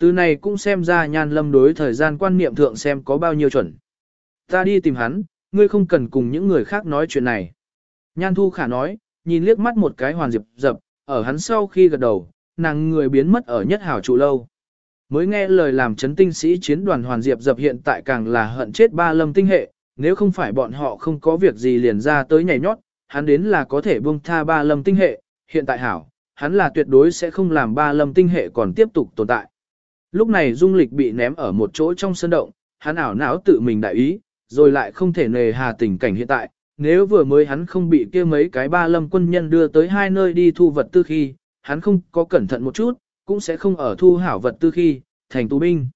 Từ này cũng xem ra nhan lâm đối thời gian quan niệm thượng xem có bao nhiêu chuẩn. Ta đi tìm hắn, ngươi không cần cùng những người khác nói chuyện này. Nhan thu khả nói, nhìn liếc mắt một cái hoàn diệp dập, ở hắn sau khi gật đầu, nàng người biến mất ở nhất hảo trụ lâu. Mới nghe lời làm chấn tinh sĩ chiến đoàn hoàn diệp dập hiện tại càng là hận chết ba lâm tinh hệ, nếu không phải bọn họ không có việc gì liền ra tới nhảy nhót, hắn đến là có thể buông tha ba lâm tinh hệ, hiện tại hảo, hắn là tuyệt đối sẽ không làm ba lâm tinh hệ còn tiếp tục tồn tại. Lúc này dung lịch bị ném ở một chỗ trong sân động, hắn ảo não tự mình đại ý, rồi lại không thể nề hà tình cảnh hiện tại, nếu vừa mới hắn không bị kia mấy cái ba lâm quân nhân đưa tới hai nơi đi thu vật tư khi, hắn không có cẩn thận một chút, cũng sẽ không ở thu hảo vật tư khi, thành tù binh.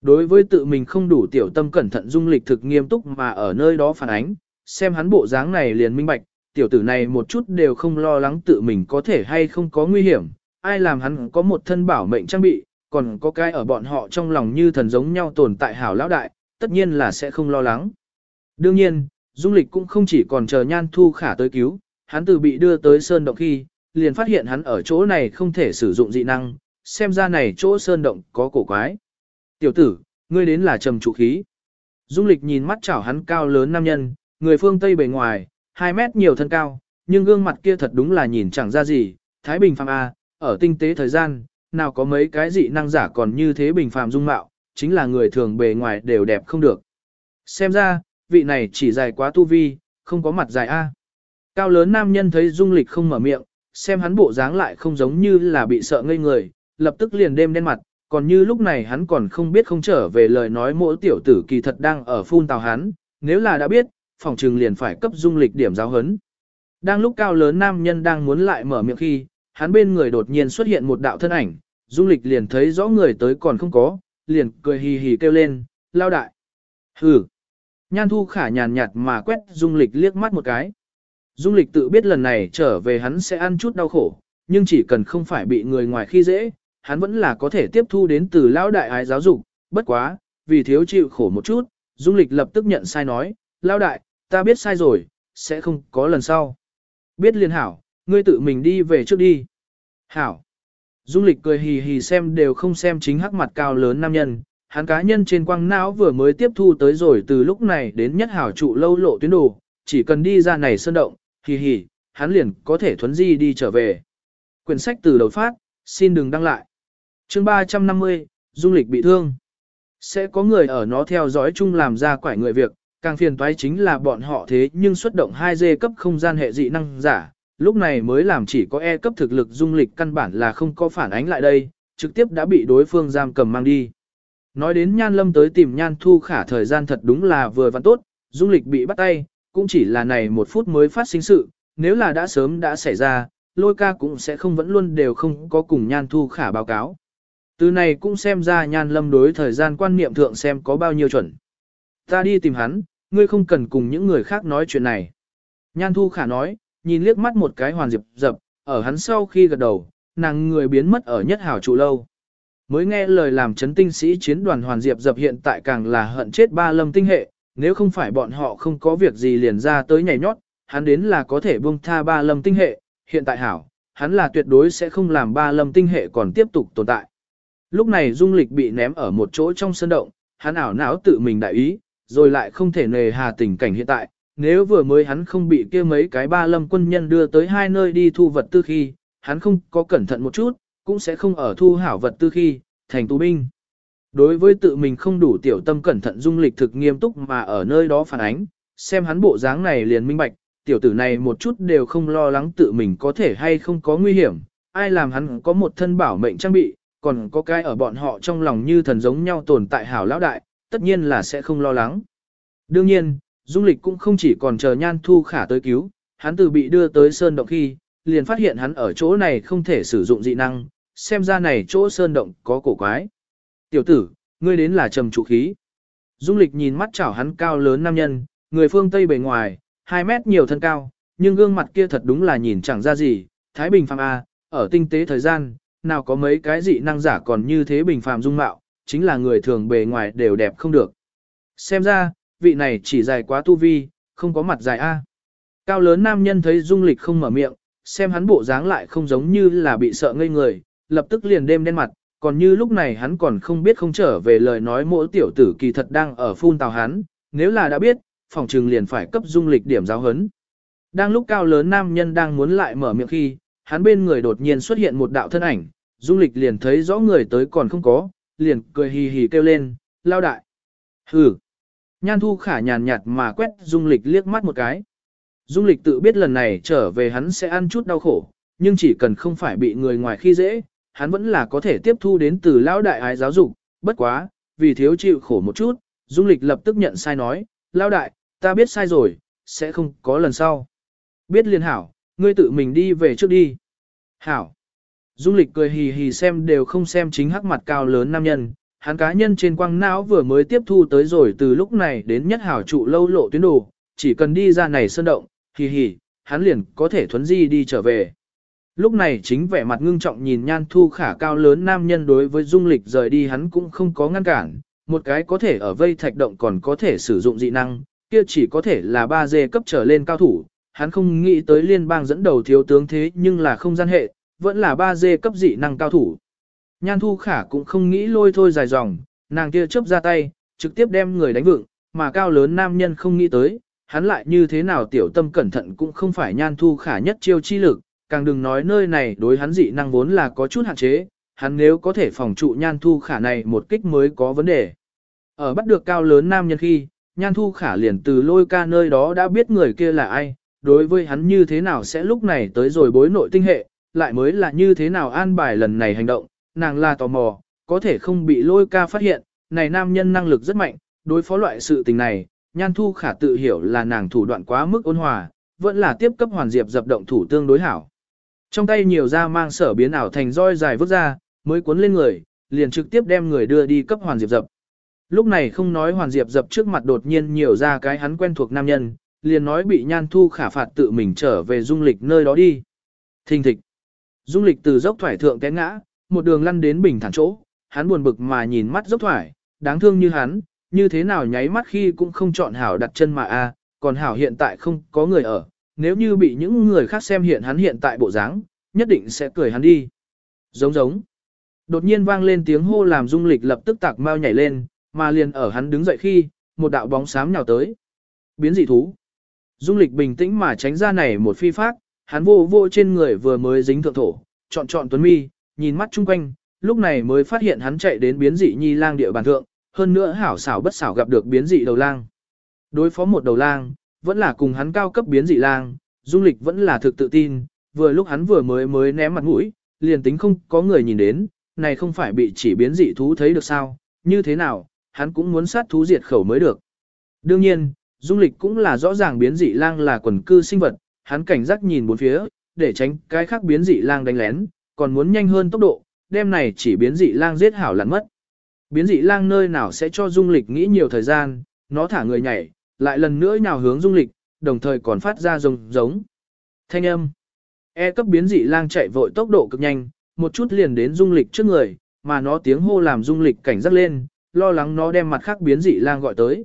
Đối với tự mình không đủ tiểu tâm cẩn thận dung lịch thực nghiêm túc mà ở nơi đó phản ánh, xem hắn bộ dáng này liền minh bạch, tiểu tử này một chút đều không lo lắng tự mình có thể hay không có nguy hiểm, ai làm hắn có một thân bảo mệnh trang bị, còn có cái ở bọn họ trong lòng như thần giống nhau tồn tại hảo lão đại, tất nhiên là sẽ không lo lắng. Đương nhiên, Dung Lịch cũng không chỉ còn chờ Nhan Thu Khả tới cứu, hắn từ bị đưa tới Sơn Động khi, liền phát hiện hắn ở chỗ này không thể sử dụng dị năng, xem ra này chỗ Sơn Động có cổ quái. Tiểu tử, ngươi đến là trầm trụ khí. Dung Lịch nhìn mắt chảo hắn cao lớn nam nhân, người phương Tây bề ngoài, 2 mét nhiều thân cao, nhưng gương mặt kia thật đúng là nhìn chẳng ra gì, Thái Bình Phạm A, ở tinh tế thời gian, nào có mấy cái dị năng giả còn như thế bình phàm dung mạo, chính là người thường bề ngoài đều đẹp không được. Xem ra, vị này chỉ dài quá tu vi, không có mặt dài A. Cao lớn nam nhân thấy dung lịch không mở miệng, xem hắn bộ dáng lại không giống như là bị sợ ngây người, lập tức liền đêm đen mặt, còn như lúc này hắn còn không biết không trở về lời nói mỗi tiểu tử kỳ thật đang ở phun tào hắn, nếu là đã biết, phòng trừng liền phải cấp dung lịch điểm giáo hấn. Đang lúc cao lớn nam nhân đang muốn lại mở miệng khi, hắn bên người đột nhiên xuất hiện một đạo thân ảnh, dung lịch liền thấy rõ người tới còn không có, liền cười hì hì kêu lên, lao đại. Hừ. Nhan thu khả nhàn nhạt mà quét dung lịch liếc mắt một cái. Dung lịch tự biết lần này trở về hắn sẽ ăn chút đau khổ, nhưng chỉ cần không phải bị người ngoài khi dễ, hắn vẫn là có thể tiếp thu đến từ lão đại ái giáo dục, bất quá, vì thiếu chịu khổ một chút, dung lịch lập tức nhận sai nói, lão đại, ta biết sai rồi, sẽ không có lần sau. Biết liền hảo, ngươi tự mình đi về trước đi. Hảo. Dung lịch cười hì hì xem đều không xem chính hắc mặt cao lớn nam nhân, hắn cá nhân trên quang não vừa mới tiếp thu tới rồi từ lúc này đến nhất hảo trụ lâu lộ tuyến đồ, chỉ cần đi ra này sơn động, hì hì, hắn liền có thể thuấn di đi trở về. Quyển sách từ đầu phát, xin đừng đăng lại. chương 350, Dung lịch bị thương. Sẽ có người ở nó theo dõi chung làm ra quải người việc, càng phiền toái chính là bọn họ thế nhưng xuất động 2G cấp không gian hệ dị năng giả, lúc này mới làm chỉ có E cấp thực lực dung lịch căn bản là không có phản ánh lại đây, trực tiếp đã bị đối phương giam cầm mang đi. Nói đến Nhan Lâm tới tìm Nhan Thu Khả thời gian thật đúng là vừa văn tốt, dung lịch bị bắt tay, cũng chỉ là này một phút mới phát sinh sự, nếu là đã sớm đã xảy ra, lôi ca cũng sẽ không vẫn luôn đều không có cùng Nhan Thu Khả báo cáo. Từ này cũng xem ra Nhan Lâm đối thời gian quan niệm thượng xem có bao nhiêu chuẩn. Ta đi tìm hắn, ngươi không cần cùng những người khác nói chuyện này. Nhan Thu Khả nói, nhìn liếc mắt một cái hoàn diệp dập, ở hắn sau khi gật đầu, nàng người biến mất ở nhất hảo trụ lâu. Mới nghe lời làm chấn tinh sĩ chiến đoàn hoàn diệp dập hiện tại càng là hận chết ba lâm tinh hệ, nếu không phải bọn họ không có việc gì liền ra tới nhảy nhót, hắn đến là có thể buông tha ba lâm tinh hệ, hiện tại hảo, hắn là tuyệt đối sẽ không làm ba lâm tinh hệ còn tiếp tục tồn tại. Lúc này dung lịch bị ném ở một chỗ trong sân động, hắn ảo não tự mình đại ý, rồi lại không thể nề hà tình cảnh hiện tại, nếu vừa mới hắn không bị kia mấy cái ba lâm quân nhân đưa tới hai nơi đi thu vật tư khi, hắn không có cẩn thận một chút, cũng sẽ không ở thu hảo vật tư khi, thành tù binh. Đối với tự mình không đủ tiểu tâm cẩn thận dung lịch thực nghiêm túc mà ở nơi đó phản ánh, xem hắn bộ dáng này liền minh bạch, tiểu tử này một chút đều không lo lắng tự mình có thể hay không có nguy hiểm, ai làm hắn có một thân bảo mệnh trang bị, còn có cái ở bọn họ trong lòng như thần giống nhau tồn tại hảo lão đại, tất nhiên là sẽ không lo lắng. Đương nhiên, Dung Lịch cũng không chỉ còn chờ Nhan Thu Khả tới cứu, hắn từ bị đưa tới Sơn Động khi, liền phát hiện hắn ở chỗ này không thể sử dụng dị năng, xem ra này chỗ Sơn Động có cổ quái. Tiểu tử, ngươi đến là trầm trụ khí. Dung Lịch nhìn mắt chảo hắn cao lớn nam nhân, người phương Tây bề ngoài, 2 mét nhiều thân cao, nhưng gương mặt kia thật đúng là nhìn chẳng ra gì, Thái Bình Phạm A, ở tinh tế thời gian, nào có mấy cái dị năng giả còn như thế bình phàm dung mạo, chính là người thường bề ngoài đều đẹp không được. Xem ra, vị này chỉ dài quá tu vi, không có mặt dài A. Cao lớn nam nhân thấy dung lịch không mở miệng, xem hắn bộ dáng lại không giống như là bị sợ ngây người, lập tức liền đêm đen mặt, còn như lúc này hắn còn không biết không trở về lời nói mỗi tiểu tử kỳ thật đang ở phun tào hắn, nếu là đã biết, phòng trừng liền phải cấp dung lịch điểm giáo hấn. Đang lúc cao lớn nam nhân đang muốn lại mở miệng khi, hắn bên người đột nhiên xuất hiện một đạo thân ảnh, dung lịch liền thấy rõ người tới còn không có, liền cười hì hì kêu lên, lao đại. Hừ. Nhan thu khả nhàn nhạt mà quét dung lịch liếc mắt một cái. Dung lịch tự biết lần này trở về hắn sẽ ăn chút đau khổ, nhưng chỉ cần không phải bị người ngoài khi dễ, hắn vẫn là có thể tiếp thu đến từ lão đại ái giáo dục, bất quá, vì thiếu chịu khổ một chút, Dung Lịch lập tức nhận sai nói, lão đại, ta biết sai rồi, sẽ không có lần sau. Biết liền hảo, ngươi tự mình đi về trước đi. Hảo. Dung Lịch cười hì hì xem đều không xem chính hắc mặt cao lớn nam nhân, hắn cá nhân trên quang não vừa mới tiếp thu tới rồi từ lúc này đến nhất hảo trụ lâu lộ tuyến đồ, chỉ cần đi ra này sơn động, hì hì, hắn liền có thể thuấn di đi trở về. Lúc này chính vẻ mặt ngưng trọng nhìn nhan thu khả cao lớn nam nhân đối với dung lịch rời đi hắn cũng không có ngăn cản, một cái có thể ở vây thạch động còn có thể sử dụng dị năng, kia chỉ có thể là 3 dê cấp trở lên cao thủ, hắn không nghĩ tới liên bang dẫn đầu thiếu tướng thế nhưng là không gian hệ, vẫn là 3 dê cấp dị năng cao thủ. Nhan thu khả cũng không nghĩ lôi thôi dài dòng, nàng kia chớp ra tay, trực tiếp đem người đánh vựng, mà cao lớn nam nhân không nghĩ tới, hắn lại như thế nào tiểu tâm cẩn thận cũng không phải nhan thu khả nhất chiêu chi lực, càng đừng nói nơi này đối hắn dị năng vốn là có chút hạn chế, hắn nếu có thể phòng trụ nhan thu khả này một kích mới có vấn đề. Ở bắt được cao lớn nam nhân khi, nhan thu khả liền từ lôi ca nơi đó đã biết người kia là ai, đối với hắn như thế nào sẽ lúc này tới rồi bối nội tinh hệ, lại mới là như thế nào an bài lần này hành động, nàng là tò mò, có thể không bị lôi ca phát hiện, này nam nhân năng lực rất mạnh, đối phó loại sự tình này, nhan thu khả tự hiểu là nàng thủ đoạn quá mức ôn hòa, vẫn là tiếp cấp hoàn diệp dập động thủ tương đối hảo. Trong tay nhiều da mang sở biến ảo thành roi dài vứt ra, mới cuốn lên người, liền trực tiếp đem người đưa đi cấp hoàn diệp dập. Lúc này không nói hoàn diệp dập trước mặt đột nhiên nhiều ra cái hắn quen thuộc nam nhân, liền nói bị nhan thu khả phạt tự mình trở về dung lịch nơi đó đi. Thình thịch. Dung lịch từ dốc thoải thượng té ngã, một đường lăn đến bình thản chỗ, hắn buồn bực mà nhìn mắt dốc thoải, đáng thương như hắn, như thế nào nháy mắt khi cũng không chọn hảo đặt chân mà a, còn hảo hiện tại không có người ở, nếu như bị những người khác xem hiện hắn hiện tại bộ dáng, nhất định sẽ cười hắn đi. Giống giống. Đột nhiên vang lên tiếng hô làm dung lịch lập tức tạc mau nhảy lên, mà liền ở hắn đứng dậy khi, một đạo bóng xám nhào tới. Biến dị thú. Dung lịch bình tĩnh mà tránh ra này một phi phát, hắn vô vô trên người vừa mới dính thượng thổ, chọn chọn tuấn mi, nhìn mắt chung quanh, lúc này mới phát hiện hắn chạy đến biến dị nhi lang địa bàn thượng, hơn nữa hảo xảo bất xảo gặp được biến dị đầu lang. Đối phó một đầu lang, vẫn là cùng hắn cao cấp biến dị lang, dung lịch vẫn là thực tự tin, vừa lúc hắn vừa mới mới ném mặt mũi, liền tính không có người nhìn đến, này không phải bị chỉ biến dị thú thấy được sao, như thế nào, hắn cũng muốn sát thú diệt khẩu mới được. Đương nhiên, dung lịch cũng là rõ ràng biến dị lang là quần cư sinh vật, hắn cảnh giác nhìn bốn phía, để tránh cái khác biến dị lang đánh lén, còn muốn nhanh hơn tốc độ, đêm này chỉ biến dị lang giết hảo lặn mất. Biến dị lang nơi nào sẽ cho dung lịch nghĩ nhiều thời gian, nó thả người nhảy, lại lần nữa nhào hướng dung lịch, đồng thời còn phát ra rồng giống. Thanh âm. E cấp biến dị lang chạy vội tốc độ cực nhanh, một chút liền đến dung lịch trước người, mà nó tiếng hô làm dung lịch cảnh giác lên, lo lắng nó đem mặt khác biến dị lang gọi tới.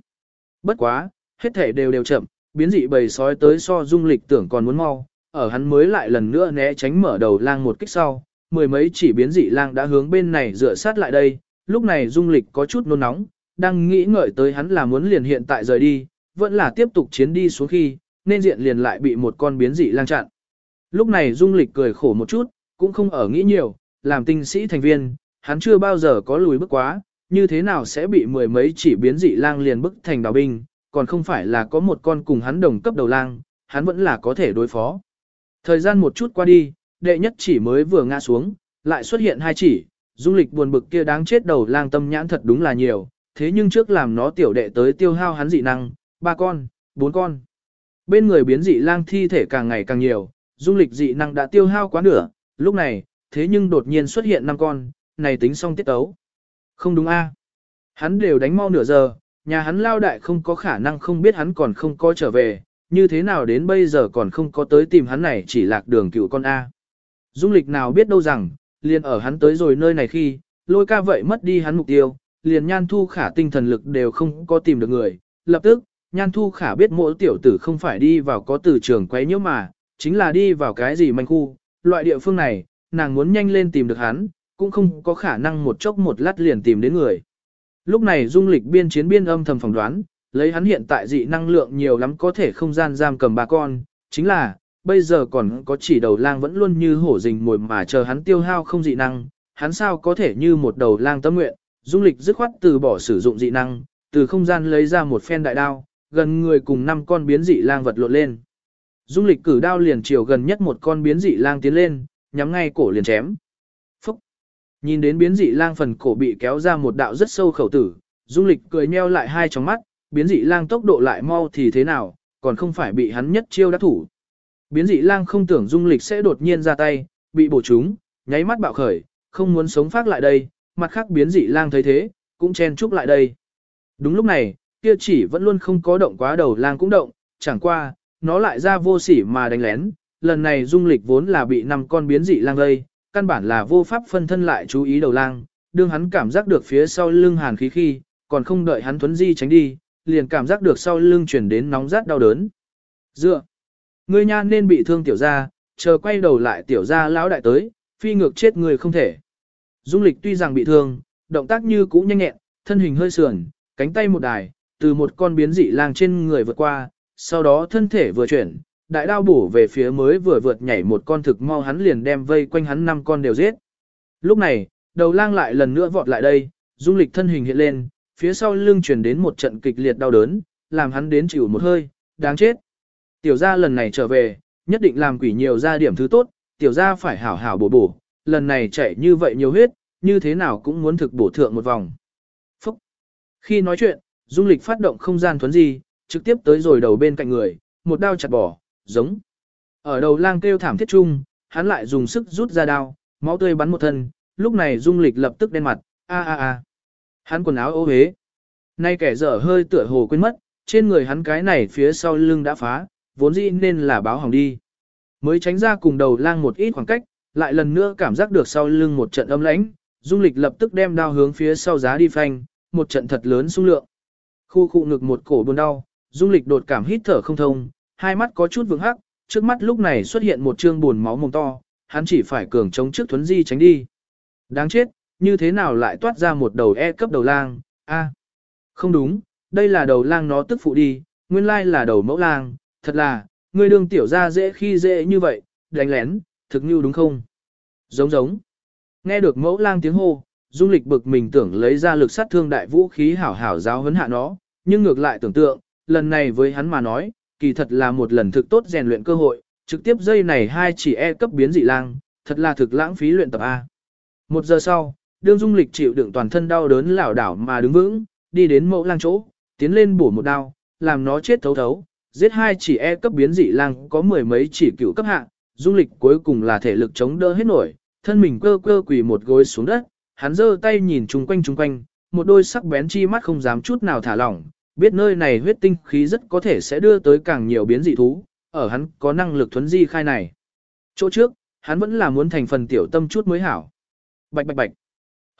Bất quá, hết thể đều đều chậm, biến dị bầy sói tới so dung lịch tưởng còn muốn mau, ở hắn mới lại lần nữa né tránh mở đầu lang một kích sau, mười mấy chỉ biến dị lang đã hướng bên này dựa sát lại đây, lúc này dung lịch có chút nôn nóng, đang nghĩ ngợi tới hắn là muốn liền hiện tại rời đi, vẫn là tiếp tục chiến đi xuống khi, nên diện liền lại bị một con biến dị lang chặn. Lúc này Dung Lịch cười khổ một chút, cũng không ở nghĩ nhiều, làm tinh sĩ thành viên, hắn chưa bao giờ có lùi bước quá, như thế nào sẽ bị mười mấy chỉ biến dị lang liền bức thành đào binh, còn không phải là có một con cùng hắn đồng cấp đầu lang, hắn vẫn là có thể đối phó. Thời gian một chút qua đi, đệ nhất chỉ mới vừa ngã xuống, lại xuất hiện hai chỉ, Dung Lịch buồn bực kia đáng chết đầu lang tâm nhãn thật đúng là nhiều, thế nhưng trước làm nó tiểu đệ tới tiêu hao hắn dị năng, ba con, bốn con. Bên người biến dị lang thi thể càng ngày càng nhiều, dung lịch dị năng đã tiêu hao quá nửa, lúc này, thế nhưng đột nhiên xuất hiện năm con, này tính xong tiết tấu. Không đúng a Hắn đều đánh mau nửa giờ, nhà hắn lao đại không có khả năng không biết hắn còn không có trở về, như thế nào đến bây giờ còn không có tới tìm hắn này chỉ lạc đường cựu con A. Dung lịch nào biết đâu rằng, liền ở hắn tới rồi nơi này khi, lôi ca vậy mất đi hắn mục tiêu, liền nhan thu khả tinh thần lực đều không có tìm được người, lập tức, Nhan Thu Khả biết mỗi tiểu tử không phải đi vào có từ trường quấy nhiễu mà, chính là đi vào cái gì manh khu, loại địa phương này, nàng muốn nhanh lên tìm được hắn, cũng không có khả năng một chốc một lát liền tìm đến người. Lúc này dung lịch biên chiến biên âm thầm phỏng đoán, lấy hắn hiện tại dị năng lượng nhiều lắm có thể không gian giam cầm ba con, chính là, bây giờ còn có chỉ đầu lang vẫn luôn như hổ rình mồi mà chờ hắn tiêu hao không dị năng, hắn sao có thể như một đầu lang tâm nguyện, dung lịch dứt khoát từ bỏ sử dụng dị năng, từ không gian lấy ra một phen đại đao, gần người cùng năm con biến dị lang vật lộn lên. Dung lịch cử đao liền chiều gần nhất một con biến dị lang tiến lên, nhắm ngay cổ liền chém. Phúc! Nhìn đến biến dị lang phần cổ bị kéo ra một đạo rất sâu khẩu tử, dung lịch cười nheo lại hai tròng mắt, biến dị lang tốc độ lại mau thì thế nào, còn không phải bị hắn nhất chiêu đã thủ. Biến dị lang không tưởng dung lịch sẽ đột nhiên ra tay, bị bổ trúng, nháy mắt bạo khởi, không muốn sống phát lại đây, mặt khác biến dị lang thấy thế, cũng chen chúc lại đây. Đúng lúc này, kia chỉ vẫn luôn không có động quá đầu lang cũng động, chẳng qua, nó lại ra vô sỉ mà đánh lén, lần này dung lịch vốn là bị năm con biến dị lang gây, căn bản là vô pháp phân thân lại chú ý đầu lang, đương hắn cảm giác được phía sau lưng hàn khí khi, còn không đợi hắn thuấn di tránh đi, liền cảm giác được sau lưng chuyển đến nóng rát đau đớn. Dựa, ngươi nha nên bị thương tiểu gia, chờ quay đầu lại tiểu gia lão đại tới, phi ngược chết người không thể. Dung lịch tuy rằng bị thương, động tác như cũ nhanh nhẹn, thân hình hơi sườn, cánh tay một đài, từ một con biến dị lang trên người vượt qua, sau đó thân thể vừa chuyển, đại đao bổ về phía mới vừa vượt nhảy một con thực mau hắn liền đem vây quanh hắn năm con đều giết. Lúc này, đầu lang lại lần nữa vọt lại đây, dung lịch thân hình hiện lên, phía sau lưng truyền đến một trận kịch liệt đau đớn, làm hắn đến chịu một hơi, đáng chết. Tiểu gia lần này trở về, nhất định làm quỷ nhiều ra điểm thứ tốt, tiểu gia phải hảo hảo bổ bổ, lần này chạy như vậy nhiều huyết, như thế nào cũng muốn thực bổ thượng một vòng. Phúc! Khi nói chuyện, dung lịch phát động không gian thuấn di, trực tiếp tới rồi đầu bên cạnh người, một đao chặt bỏ, giống. Ở đầu lang kêu thảm thiết chung, hắn lại dùng sức rút ra đao, máu tươi bắn một thân, lúc này dung lịch lập tức đen mặt, a a a. Hắn quần áo ô hế. Nay kẻ dở hơi tựa hồ quên mất, trên người hắn cái này phía sau lưng đã phá, vốn dĩ nên là báo hỏng đi. Mới tránh ra cùng đầu lang một ít khoảng cách, lại lần nữa cảm giác được sau lưng một trận âm lãnh, dung lịch lập tức đem đao hướng phía sau giá đi phanh, một trận thật lớn xung lượng. Khu khu ngực một cổ buồn đau, dung lịch đột cảm hít thở không thông, hai mắt có chút vững hắc, trước mắt lúc này xuất hiện một trương buồn máu mồm to, hắn chỉ phải cường chống trước thuấn di tránh đi. Đáng chết, như thế nào lại toát ra một đầu E cấp đầu lang, a Không đúng, đây là đầu lang nó tức phụ đi, nguyên lai là đầu mẫu lang, thật là, người đường tiểu ra dễ khi dễ như vậy, đánh lén, thực như đúng không? Giống giống. Nghe được mẫu lang tiếng hô, dung lịch bực mình tưởng lấy ra lực sát thương đại vũ khí hảo hảo giáo huấn hạ nó, nhưng ngược lại tưởng tượng, lần này với hắn mà nói, kỳ thật là một lần thực tốt rèn luyện cơ hội, trực tiếp dây này hai chỉ e cấp biến dị lang, thật là thực lãng phí luyện tập A. Một giờ sau, đương dung lịch chịu đựng toàn thân đau đớn lảo đảo mà đứng vững, đi đến mẫu lang chỗ, tiến lên bổ một đao, làm nó chết thấu thấu, giết hai chỉ e cấp biến dị lang có mười mấy chỉ cựu cấp hạ, dung lịch cuối cùng là thể lực chống đỡ hết nổi, thân mình cơ cơ quỳ một gối xuống đất, hắn giơ tay nhìn chung quanh chung quanh, một đôi sắc bén chi mắt không dám chút nào thả lỏng, biết nơi này huyết tinh khí rất có thể sẽ đưa tới càng nhiều biến dị thú, ở hắn có năng lực thuấn di khai này. Chỗ trước, hắn vẫn là muốn thành phần tiểu tâm chút mới hảo. Bạch bạch bạch.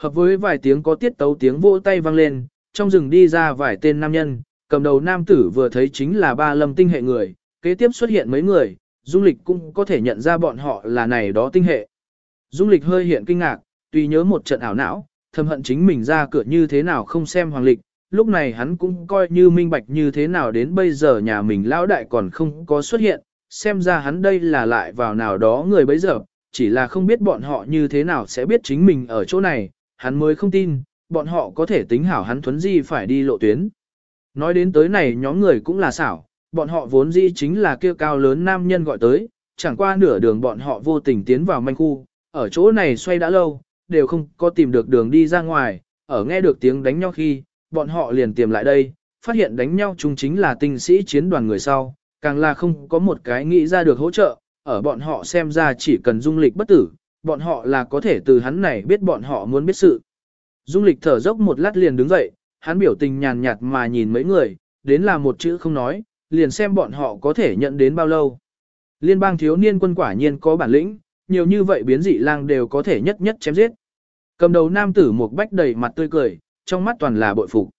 Hợp với vài tiếng có tiết tấu tiếng vỗ tay vang lên, trong rừng đi ra vài tên nam nhân, cầm đầu nam tử vừa thấy chính là ba lâm tinh hệ người, kế tiếp xuất hiện mấy người, dung lịch cũng có thể nhận ra bọn họ là này đó tinh hệ. Dung lịch hơi hiện kinh ngạc, tùy nhớ một trận ảo não, thầm hận chính mình ra cửa như thế nào không xem hoàng lịch, lúc này hắn cũng coi như minh bạch như thế nào đến bây giờ nhà mình lão đại còn không có xuất hiện, xem ra hắn đây là lại vào nào đó người bấy giờ, chỉ là không biết bọn họ như thế nào sẽ biết chính mình ở chỗ này, hắn mới không tin, bọn họ có thể tính hảo hắn thuấn di phải đi lộ tuyến. Nói đến tới này nhóm người cũng là xảo, bọn họ vốn di chính là kia cao lớn nam nhân gọi tới, chẳng qua nửa đường bọn họ vô tình tiến vào manh khu, ở chỗ này xoay đã lâu, đều không có tìm được đường đi ra ngoài, ở nghe được tiếng đánh nhau khi, bọn họ liền tìm lại đây, phát hiện đánh nhau chung chính là tinh sĩ chiến đoàn người sau, càng là không có một cái nghĩ ra được hỗ trợ, ở bọn họ xem ra chỉ cần dung lịch bất tử, bọn họ là có thể từ hắn này biết bọn họ muốn biết sự. Dung lịch thở dốc một lát liền đứng dậy, hắn biểu tình nhàn nhạt mà nhìn mấy người, đến là một chữ không nói, liền xem bọn họ có thể nhận đến bao lâu. Liên bang thiếu niên quân quả nhiên có bản lĩnh, nhiều như vậy biến dị lang đều có thể nhất nhất chém giết. Cầm đầu nam tử một bách đầy mặt tươi cười, trong mắt toàn là bội phục.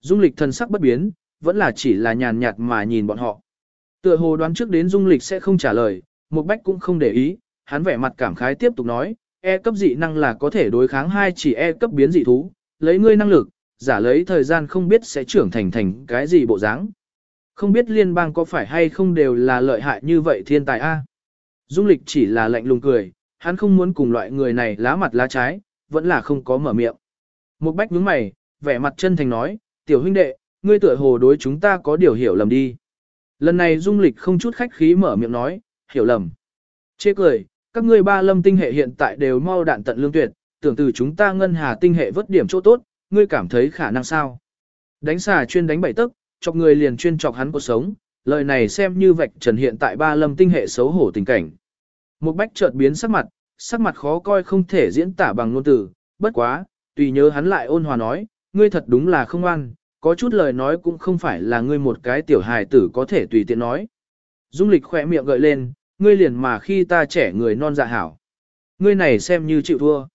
Dung lịch thần sắc bất biến, vẫn là chỉ là nhàn nhạt mà nhìn bọn họ. Tựa hồ đoán trước đến dung lịch sẽ không trả lời, một bách cũng không để ý, hắn vẻ mặt cảm khái tiếp tục nói, E cấp dị năng là có thể đối kháng hai chỉ E cấp biến dị thú, lấy ngươi năng lực, giả lấy thời gian không biết sẽ trưởng thành thành cái gì bộ dáng. Không biết liên bang có phải hay không đều là lợi hại như vậy thiên tài A. Dung lịch chỉ là lạnh lùng cười, hắn không muốn cùng loại người này lá mặt lá trái, vẫn là không có mở miệng. Một bách nhướng mày, vẻ mặt chân thành nói, tiểu huynh đệ, ngươi tựa hồ đối chúng ta có điều hiểu lầm đi. Lần này dung lịch không chút khách khí mở miệng nói, hiểu lầm. Chê cười, các ngươi ba lâm tinh hệ hiện tại đều mau đạn tận lương tuyệt, tưởng từ chúng ta ngân hà tinh hệ vớt điểm chỗ tốt, ngươi cảm thấy khả năng sao? Đánh xà chuyên đánh bảy tức, chọc người liền chuyên chọc hắn cuộc sống, lời này xem như vạch trần hiện tại ba lâm tinh hệ xấu hổ tình cảnh. Một bách chợt biến sắc mặt, sắc mặt khó coi không thể diễn tả bằng ngôn từ, bất quá, tùy nhớ hắn lại ôn hòa nói, ngươi thật đúng là không ăn, có chút lời nói cũng không phải là ngươi một cái tiểu hài tử có thể tùy tiện nói. Dung lịch khỏe miệng gợi lên, ngươi liền mà khi ta trẻ người non dạ hảo. Ngươi này xem như chịu thua.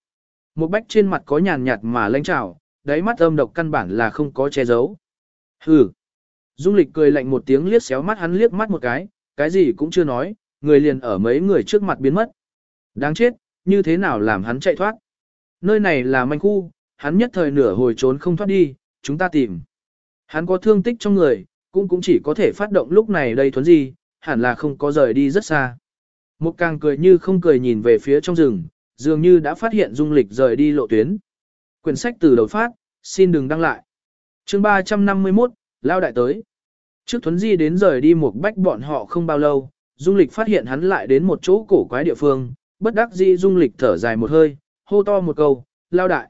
Một bách trên mặt có nhàn nhạt mà lãnh trào, đáy mắt âm độc căn bản là không có che giấu. Hừ. Dung lịch cười lạnh một tiếng liếc xéo mắt hắn liếc mắt một cái, cái gì cũng chưa nói, người liền ở mấy người trước mặt biến mất. Đáng chết, như thế nào làm hắn chạy thoát. Nơi này là manh khu, hắn nhất thời nửa hồi trốn không thoát đi, chúng ta tìm. Hắn có thương tích trong người, cũng cũng chỉ có thể phát động lúc này đây thuấn gì, hẳn là không có rời đi rất xa. Một càng cười như không cười nhìn về phía trong rừng, dường như đã phát hiện dung lịch rời đi lộ tuyến. Quyển sách từ đầu phát, xin đừng đăng lại. chương 351, Lao Đại tới. Trước Thuấn Di đến rời đi một bách bọn họ không bao lâu, Dung Lịch phát hiện hắn lại đến một chỗ cổ quái địa phương, bất đắc dĩ Dung Lịch thở dài một hơi, hô to một câu, Lao Đại.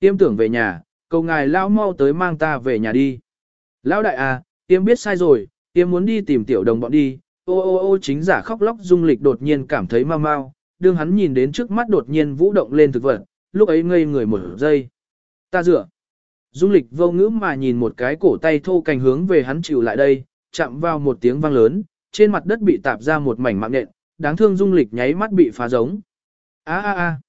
Tiêm tưởng về nhà, cầu ngài Lao mau tới mang ta về nhà đi. Lao Đại à, tiêm biết sai rồi, tiêm muốn đi tìm tiểu đồng bọn đi, ô ô ô chính giả khóc lóc Dung Lịch đột nhiên cảm thấy mau mau, đương hắn nhìn đến trước mắt đột nhiên vũ động lên thực vật, lúc ấy ngây người một giây. Ta dựa. Dung lịch vô ngữ mà nhìn một cái cổ tay thô cành hướng về hắn chịu lại đây, chạm vào một tiếng vang lớn, trên mặt đất bị tạp ra một mảnh mạng nện, đáng thương dung lịch nháy mắt bị phá giống. a a a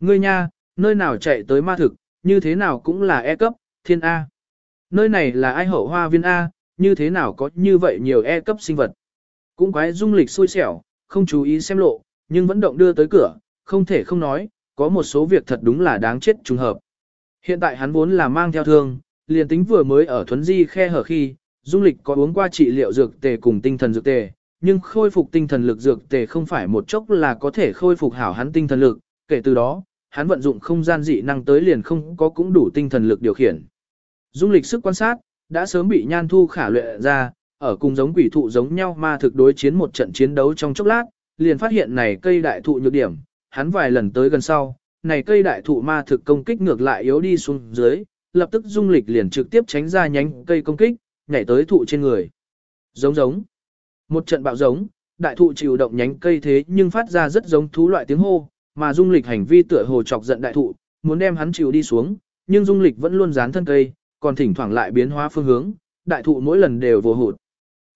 Ngươi nha, nơi nào chạy tới ma thực, như thế nào cũng là E cấp, thiên A. Nơi này là ai hậu hoa viên A, như thế nào có như vậy nhiều E cấp sinh vật. Cũng quái dung lịch xui xẻo, không chú ý xem lộ, nhưng vẫn động đưa tới cửa, không thể không nói, có một số việc thật đúng là đáng chết trùng hợp. Hiện tại hắn vốn là mang theo thương, liền tính vừa mới ở thuấn di khe hở khi, dung lịch có uống qua trị liệu dược tề cùng tinh thần dược tề, nhưng khôi phục tinh thần lực dược tề không phải một chốc là có thể khôi phục hảo hắn tinh thần lực, kể từ đó, hắn vận dụng không gian dị năng tới liền không có cũng đủ tinh thần lực điều khiển. Dung lịch sức quan sát, đã sớm bị nhan thu khả luyện ra, ở cùng giống quỷ thụ giống nhau mà thực đối chiến một trận chiến đấu trong chốc lát, liền phát hiện này cây đại thụ nhược điểm, hắn vài lần tới gần sau, này cây đại thụ ma thực công kích ngược lại yếu đi xuống dưới, lập tức dung lịch liền trực tiếp tránh ra nhánh cây công kích, nhảy tới thụ trên người. Giống giống. Một trận bạo giống, đại thụ chịu động nhánh cây thế nhưng phát ra rất giống thú loại tiếng hô, mà dung lịch hành vi tựa hồ chọc giận đại thụ, muốn đem hắn chịu đi xuống, nhưng dung lịch vẫn luôn dán thân cây, còn thỉnh thoảng lại biến hóa phương hướng, đại thụ mỗi lần đều vô hụt.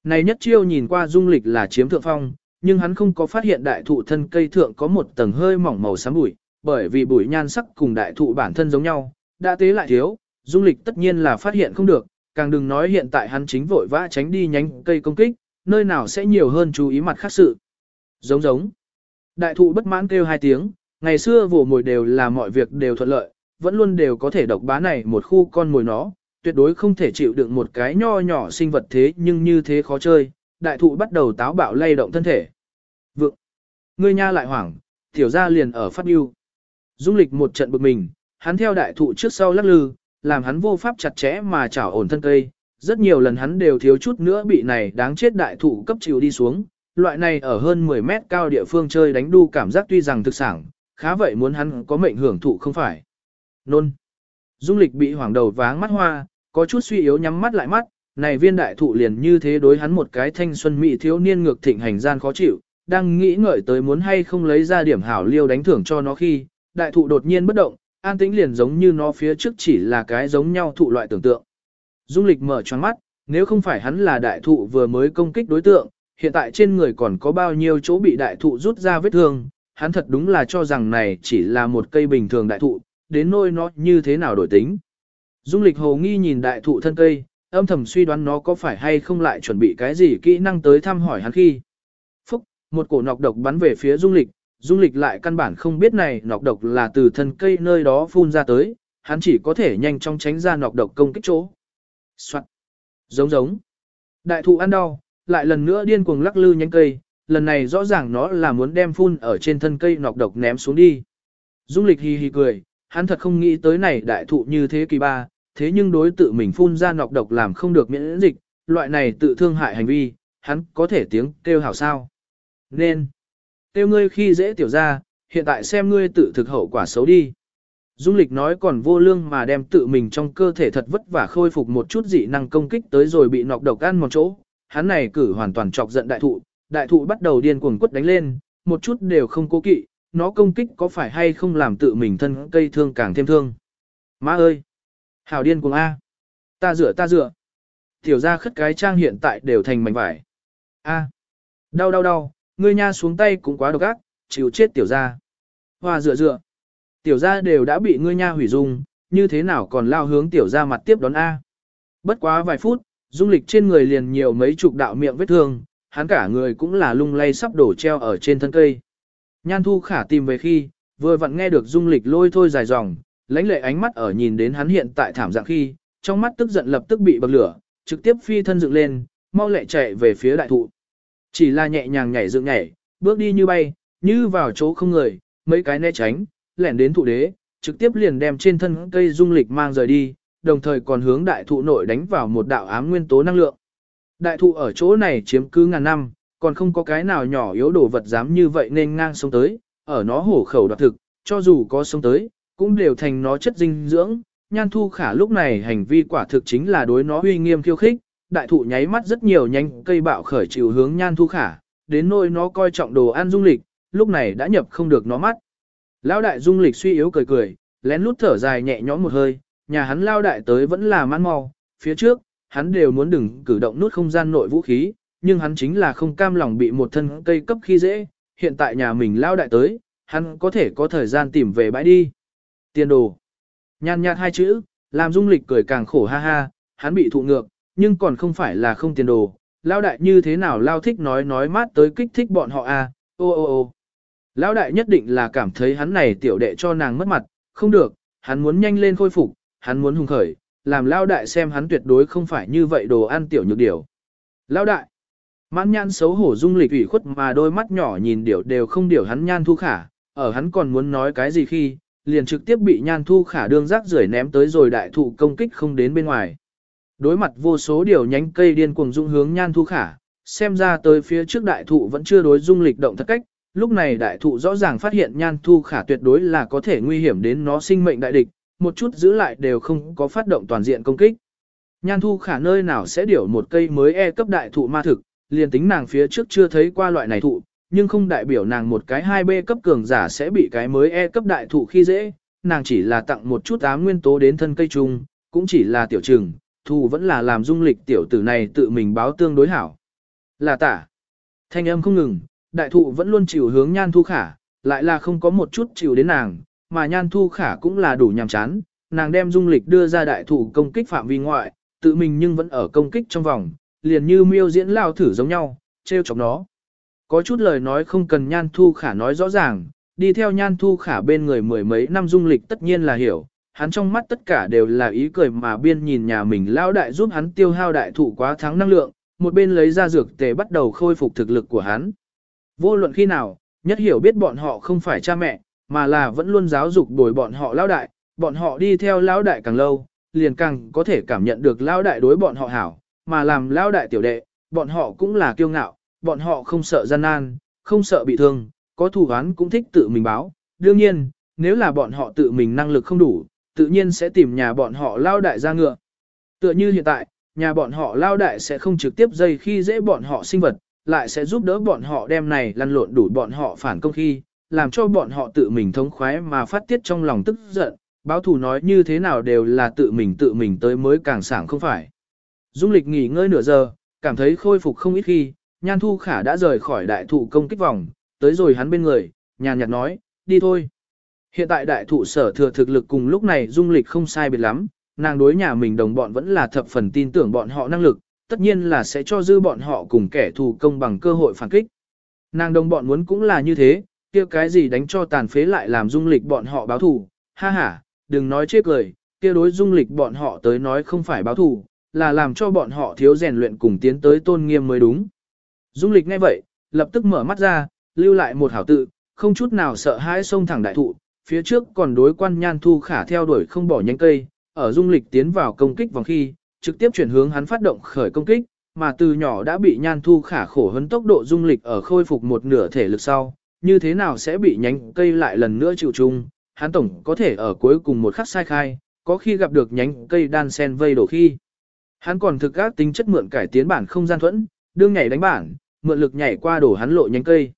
Này nhất chiêu nhìn qua dung lịch là chiếm thượng phong, nhưng hắn không có phát hiện đại thụ thân cây thượng có một tầng hơi mỏng màu xám bụi, bởi vì bụi nhan sắc cùng đại thụ bản thân giống nhau, đã tế lại thiếu, dung lịch tất nhiên là phát hiện không được, càng đừng nói hiện tại hắn chính vội vã tránh đi nhánh cây công kích, nơi nào sẽ nhiều hơn chú ý mặt khác sự. Giống giống. Đại thụ bất mãn kêu hai tiếng, ngày xưa vổ mồi đều là mọi việc đều thuận lợi, vẫn luôn đều có thể độc bá này một khu con mồi nó, tuyệt đối không thể chịu đựng một cái nho nhỏ sinh vật thế nhưng như thế khó chơi, đại thụ bắt đầu táo bạo lay động thân thể. Vượng. Ngươi nha lại hoảng, tiểu ra liền ở phát yêu. Dung lịch một trận bực mình, hắn theo đại thụ trước sau lắc lư, làm hắn vô pháp chặt chẽ mà chảo ổn thân cây. Rất nhiều lần hắn đều thiếu chút nữa bị này đáng chết đại thụ cấp chịu đi xuống. Loại này ở hơn 10 mét cao địa phương chơi đánh đu cảm giác tuy rằng thực sản, khá vậy muốn hắn có mệnh hưởng thụ không phải. Nôn. Dung lịch bị hoảng đầu váng mắt hoa, có chút suy yếu nhắm mắt lại mắt, này viên đại thụ liền như thế đối hắn một cái thanh xuân mỹ thiếu niên ngược thịnh hành gian khó chịu, đang nghĩ ngợi tới muốn hay không lấy ra điểm hảo liêu đánh thưởng cho nó khi, đại thụ đột nhiên bất động, an tĩnh liền giống như nó phía trước chỉ là cái giống nhau thụ loại tưởng tượng. Dung lịch mở choáng mắt, nếu không phải hắn là đại thụ vừa mới công kích đối tượng, hiện tại trên người còn có bao nhiêu chỗ bị đại thụ rút ra vết thương, hắn thật đúng là cho rằng này chỉ là một cây bình thường đại thụ, đến nôi nó như thế nào đổi tính. Dung lịch hồ nghi nhìn đại thụ thân cây, âm thầm suy đoán nó có phải hay không lại chuẩn bị cái gì kỹ năng tới thăm hỏi hắn khi. Phúc, một cổ nọc độc bắn về phía dung lịch, Dung lịch lại căn bản không biết này nọc độc là từ thân cây nơi đó phun ra tới, hắn chỉ có thể nhanh chóng tránh ra nọc độc công kích chỗ. Soạn. Giống giống. Đại thụ ăn đau, lại lần nữa điên cuồng lắc lư nhánh cây, lần này rõ ràng nó là muốn đem phun ở trên thân cây nọc độc ném xuống đi. Dung lịch hì hì cười, hắn thật không nghĩ tới này đại thụ như thế kỳ ba, thế nhưng đối tự mình phun ra nọc độc làm không được miễn dịch, loại này tự thương hại hành vi, hắn có thể tiếng kêu hảo sao. Nên, kêu ngươi khi dễ tiểu ra, hiện tại xem ngươi tự thực hậu quả xấu đi. Dung lịch nói còn vô lương mà đem tự mình trong cơ thể thật vất vả khôi phục một chút dị năng công kích tới rồi bị nọc độc ăn một chỗ, hắn này cử hoàn toàn chọc giận đại thụ, đại thụ bắt đầu điên cuồng quất đánh lên, một chút đều không cố kỵ, nó công kích có phải hay không làm tự mình thân cây thương càng thêm thương. Má ơi! Hào điên cuồng A! Ta rửa ta rửa! Tiểu ra khất cái trang hiện tại đều thành mảnh vải. A! Đau đau đau, ngươi nha xuống tay cũng quá độc ác, chịu chết tiểu ra. Hoa rửa rửa! Tiểu ra đều đã bị ngươi nha hủy dung, như thế nào còn lao hướng tiểu ra mặt tiếp đón A. Bất quá vài phút, dung lịch trên người liền nhiều mấy chục đạo miệng vết thương, hắn cả người cũng là lung lay sắp đổ treo ở trên thân cây. Nhan thu khả tìm về khi, vừa vặn nghe được dung lịch lôi thôi dài dòng, lãnh lệ ánh mắt ở nhìn đến hắn hiện tại thảm dạng khi, trong mắt tức giận lập tức bị bậc lửa, trực tiếp phi thân dựng lên, mau lẹ chạy về phía đại thụ. Chỉ là nhẹ nhàng nhảy dựng nhảy, bước đi như bay, như vào chỗ không người, mấy cái né tránh, lẻn đến thụ đế, trực tiếp liền đem trên thân cây dung lịch mang rời đi, đồng thời còn hướng đại thụ nội đánh vào một đạo ám nguyên tố năng lượng. Đại thụ ở chỗ này chiếm cứ ngàn năm, còn không có cái nào nhỏ yếu đồ vật dám như vậy nên ngang sống tới, ở nó hổ khẩu đoạt thực, cho dù có sống tới, cũng đều thành nó chất dinh dưỡng. Nhan thu khả lúc này hành vi quả thực chính là đối nó uy nghiêm khiêu khích, đại thụ nháy mắt rất nhiều nhanh cây bạo khởi chịu hướng nhan thu khả, đến nỗi nó coi trọng đồ ăn dung lịch, lúc này đã nhập không được nó mắt. lao đại dung lịch suy yếu cười cười, lén lút thở dài nhẹ nhõm một hơi, nhà hắn lao đại tới vẫn là man mau, phía trước, hắn đều muốn đừng cử động nút không gian nội vũ khí, nhưng hắn chính là không cam lòng bị một thân cây cấp khi dễ, hiện tại nhà mình lao đại tới, hắn có thể có thời gian tìm về bãi đi. Tiền đồ. Nhàn nhạt hai chữ, làm dung lịch cười càng khổ ha ha, hắn bị thụ ngược, nhưng còn không phải là không tiền đồ. Lao đại như thế nào lao thích nói nói mát tới kích thích bọn họ à, ô ô ô. Lão đại nhất định là cảm thấy hắn này tiểu đệ cho nàng mất mặt, không được, hắn muốn nhanh lên khôi phục, hắn muốn hùng khởi, làm lao đại xem hắn tuyệt đối không phải như vậy đồ ăn tiểu nhược điều. Lao đại, mãn nhan xấu hổ dung lịch ủy khuất mà đôi mắt nhỏ nhìn điểu đều không điểu hắn nhan thu khả, ở hắn còn muốn nói cái gì khi, liền trực tiếp bị nhan thu khả đương rác rưởi ném tới rồi đại thụ công kích không đến bên ngoài. Đối mặt vô số điều nhánh cây điên cuồng dung hướng nhan thu khả, xem ra tới phía trước đại thụ vẫn chưa đối dung lịch động thật cách, lúc này đại thụ rõ ràng phát hiện nhan thu khả tuyệt đối là có thể nguy hiểm đến nó sinh mệnh đại địch, một chút giữ lại đều không có phát động toàn diện công kích. Nhan thu khả nơi nào sẽ điểu một cây mới e cấp đại thụ ma thực, liền tính nàng phía trước chưa thấy qua loại này thụ, nhưng không đại biểu nàng một cái 2B cấp cường giả sẽ bị cái mới e cấp đại thụ khi dễ, nàng chỉ là tặng một chút ám nguyên tố đến thân cây chung, cũng chỉ là tiểu trừng, thù vẫn là làm dung lịch tiểu tử này tự mình báo tương đối hảo. Là tả. Thanh âm không ngừng, đại thụ vẫn luôn chịu hướng nhan thu khả, lại là không có một chút chịu đến nàng, mà nhan thu khả cũng là đủ nhàm chán, nàng đem dung lịch đưa ra đại thụ công kích phạm vi ngoại, tự mình nhưng vẫn ở công kích trong vòng, liền như miêu diễn lao thử giống nhau, treo chọc nó. Có chút lời nói không cần nhan thu khả nói rõ ràng, đi theo nhan thu khả bên người mười mấy năm dung lịch tất nhiên là hiểu, hắn trong mắt tất cả đều là ý cười mà biên nhìn nhà mình lao đại giúp hắn tiêu hao đại thủ quá thắng năng lượng, một bên lấy ra dược tề bắt đầu khôi phục thực lực của hắn. Vô luận khi nào, nhất hiểu biết bọn họ không phải cha mẹ, mà là vẫn luôn giáo dục đổi bọn họ lao đại, bọn họ đi theo lao đại càng lâu, liền càng có thể cảm nhận được lao đại đối bọn họ hảo, mà làm lao đại tiểu đệ, bọn họ cũng là kiêu ngạo, bọn họ không sợ gian nan, không sợ bị thương, có thù oán cũng thích tự mình báo. Đương nhiên, nếu là bọn họ tự mình năng lực không đủ, tự nhiên sẽ tìm nhà bọn họ lao đại ra ngựa. Tựa như hiện tại, nhà bọn họ lao đại sẽ không trực tiếp dây khi dễ bọn họ sinh vật, lại sẽ giúp đỡ bọn họ đem này lăn lộn đủ bọn họ phản công khi, làm cho bọn họ tự mình thống khoái mà phát tiết trong lòng tức giận, báo thù nói như thế nào đều là tự mình tự mình tới mới càng sảng không phải. Dung lịch nghỉ ngơi nửa giờ, cảm thấy khôi phục không ít khi, nhan thu khả đã rời khỏi đại thụ công kích vòng, tới rồi hắn bên người, nhàn nhạt nói, đi thôi. Hiện tại đại thụ sở thừa thực lực cùng lúc này dung lịch không sai biệt lắm, nàng đối nhà mình đồng bọn vẫn là thập phần tin tưởng bọn họ năng lực, tất nhiên là sẽ cho dư bọn họ cùng kẻ thù công bằng cơ hội phản kích. Nàng đồng bọn muốn cũng là như thế, kia cái gì đánh cho tàn phế lại làm dung lịch bọn họ báo thù, ha ha, đừng nói chết cười, kia đối dung lịch bọn họ tới nói không phải báo thù, là làm cho bọn họ thiếu rèn luyện cùng tiến tới tôn nghiêm mới đúng. Dung lịch nghe vậy, lập tức mở mắt ra, lưu lại một hảo tự, không chút nào sợ hãi xông thẳng đại thụ, phía trước còn đối quan nhan thu khả theo đuổi không bỏ nhánh cây, ở dung lịch tiến vào công kích vòng khi, trực tiếp chuyển hướng hắn phát động khởi công kích, mà từ nhỏ đã bị nhan thu khả khổ hơn tốc độ dung lịch ở khôi phục một nửa thể lực sau, như thế nào sẽ bị nhánh cây lại lần nữa chịu chung, hắn tổng có thể ở cuối cùng một khắc sai khai, có khi gặp được nhánh cây đan sen vây đổ khi. Hắn còn thực các tính chất mượn cải tiến bản không gian thuẫn, đương nhảy đánh bản, mượn lực nhảy qua đổ hắn lộ nhánh cây.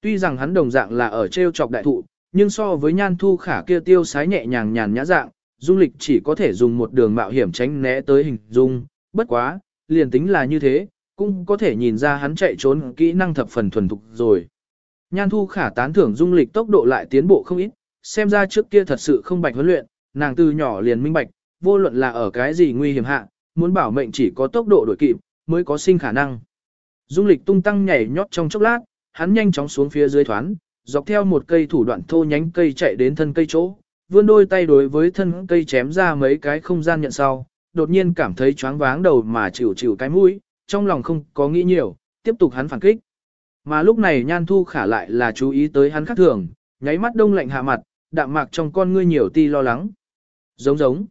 Tuy rằng hắn đồng dạng là ở treo chọc đại thụ, nhưng so với nhan thu khả kia tiêu sái nhẹ nhàng nhàn nhã dạng, dung lịch chỉ có thể dùng một đường mạo hiểm tránh né tới hình dung, bất quá, liền tính là như thế, cũng có thể nhìn ra hắn chạy trốn kỹ năng thập phần thuần thục rồi. Nhan thu khả tán thưởng dung lịch tốc độ lại tiến bộ không ít, xem ra trước kia thật sự không bạch huấn luyện, nàng từ nhỏ liền minh bạch, vô luận là ở cái gì nguy hiểm hạ, muốn bảo mệnh chỉ có tốc độ đổi kịp, mới có sinh khả năng. Dung lịch tung tăng nhảy nhót trong chốc lát, hắn nhanh chóng xuống phía dưới thoán, dọc theo một cây thủ đoạn thô nhánh cây chạy đến thân cây chỗ, vươn đôi tay đối với thân cây chém ra mấy cái không gian nhận sau, đột nhiên cảm thấy choáng váng đầu mà chịu chịu cái mũi, trong lòng không có nghĩ nhiều, tiếp tục hắn phản kích. Mà lúc này Nhan Thu khả lại là chú ý tới hắn khác thường, nháy mắt đông lạnh hạ mặt, đạm mạc trong con ngươi nhiều ti lo lắng. Giống giống.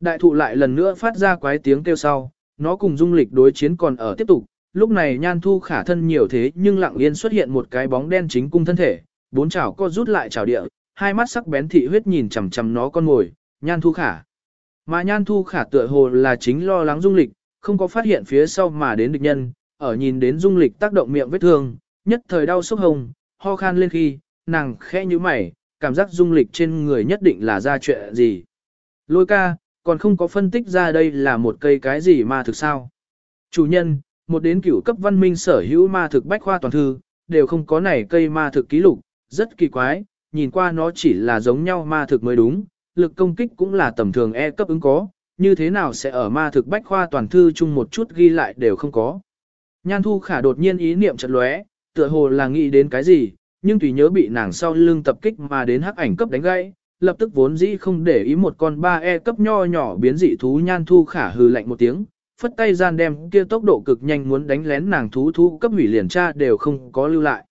Đại thụ lại lần nữa phát ra quái tiếng kêu sau, nó cùng dung lịch đối chiến còn ở tiếp tục, lúc này Nhan Thu khả thân nhiều thế nhưng lặng yên xuất hiện một cái bóng đen chính cung thân thể, bốn chảo co rút lại chảo địa, hai mắt sắc bén thị huyết nhìn chằm chằm nó con ngồi, Nhan Thu khả. Mà Nhan Thu khả tựa hồ là chính lo lắng dung lịch, không có phát hiện phía sau mà đến địch nhân, ở nhìn đến dung lịch tác động miệng vết thương, nhất thời đau sốc hồng, ho khan lên khi, nàng khẽ như mày, cảm giác dung lịch trên người nhất định là ra chuyện gì. Lôi ca, còn không có phân tích ra đây là một cây cái gì ma thực sao. Chủ nhân, một đến cửu cấp văn minh sở hữu ma thực bách khoa toàn thư, đều không có này cây ma thực ký lục, rất kỳ quái, nhìn qua nó chỉ là giống nhau ma thực mới đúng, lực công kích cũng là tầm thường E cấp ứng có, như thế nào sẽ ở ma thực bách khoa toàn thư chung một chút ghi lại đều không có. Nhan thu khả đột nhiên ý niệm chợt lóe, tựa hồ là nghĩ đến cái gì, nhưng tùy nhớ bị nàng sau lưng tập kích mà đến hắc ảnh cấp đánh gãy, lập tức vốn dĩ không để ý một con ba e cấp nho nhỏ biến dị thú nhan thu khả hừ lạnh một tiếng, phất tay gian đem kia tốc độ cực nhanh muốn đánh lén nàng thú thú cấp hủy liền tra đều không có lưu lại.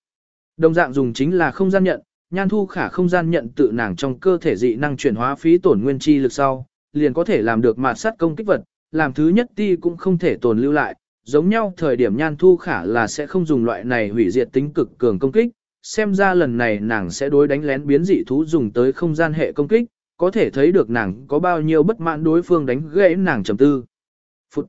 Đồng dạng dùng chính là không gian nhận, nhan thu khả không gian nhận tự nàng trong cơ thể dị năng chuyển hóa phí tổn nguyên chi lực sau, liền có thể làm được mạt sát công kích vật, làm thứ nhất ti cũng không thể tồn lưu lại, giống nhau thời điểm nhan thu khả là sẽ không dùng loại này hủy diệt tính cực cường công kích, xem ra lần này nàng sẽ đối đánh lén biến dị thú dùng tới không gian hệ công kích, có thể thấy được nàng có bao nhiêu bất mãn đối phương đánh gãy nàng trầm tư. Phụt.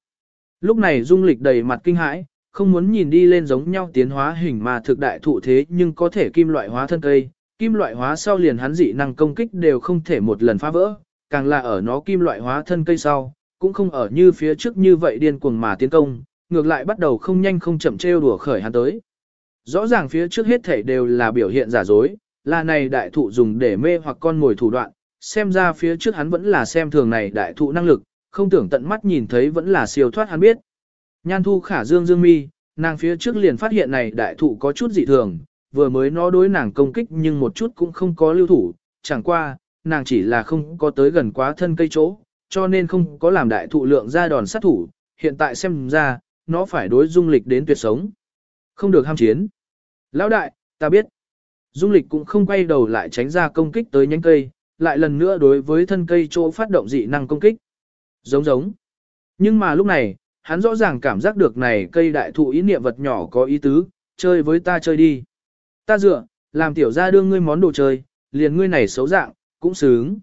Lúc này dung lịch đầy mặt kinh hãi, không muốn nhìn đi lên giống nhau tiến hóa hình mà thực đại thụ thế nhưng có thể kim loại hóa thân cây, kim loại hóa sau liền hắn dị năng công kích đều không thể một lần phá vỡ, càng là ở nó kim loại hóa thân cây sau, cũng không ở như phía trước như vậy điên cuồng mà tiến công, ngược lại bắt đầu không nhanh không chậm trêu đùa khởi hắn tới. Rõ ràng phía trước hết thể đều là biểu hiện giả dối, là này đại thụ dùng để mê hoặc con ngồi thủ đoạn, xem ra phía trước hắn vẫn là xem thường này đại thụ năng lực, không tưởng tận mắt nhìn thấy vẫn là siêu thoát hắn biết. Nhan thu khả dương dương mi, nàng phía trước liền phát hiện này đại thụ có chút dị thường, vừa mới nó đối nàng công kích nhưng một chút cũng không có lưu thủ, chẳng qua, nàng chỉ là không có tới gần quá thân cây chỗ, cho nên không có làm đại thụ lượng ra đòn sát thủ, hiện tại xem ra, nó phải đối dung lịch đến tuyệt sống. Không được ham chiến. Lão đại, ta biết. Dung lịch cũng không quay đầu lại tránh ra công kích tới nhánh cây, lại lần nữa đối với thân cây chỗ phát động dị năng công kích. Giống giống. Nhưng mà lúc này, hắn rõ ràng cảm giác được này cây đại thụ ý niệm vật nhỏ có ý tứ, chơi với ta chơi đi. Ta dựa, làm tiểu ra đưa ngươi món đồ chơi, liền ngươi này xấu dạng, cũng sướng.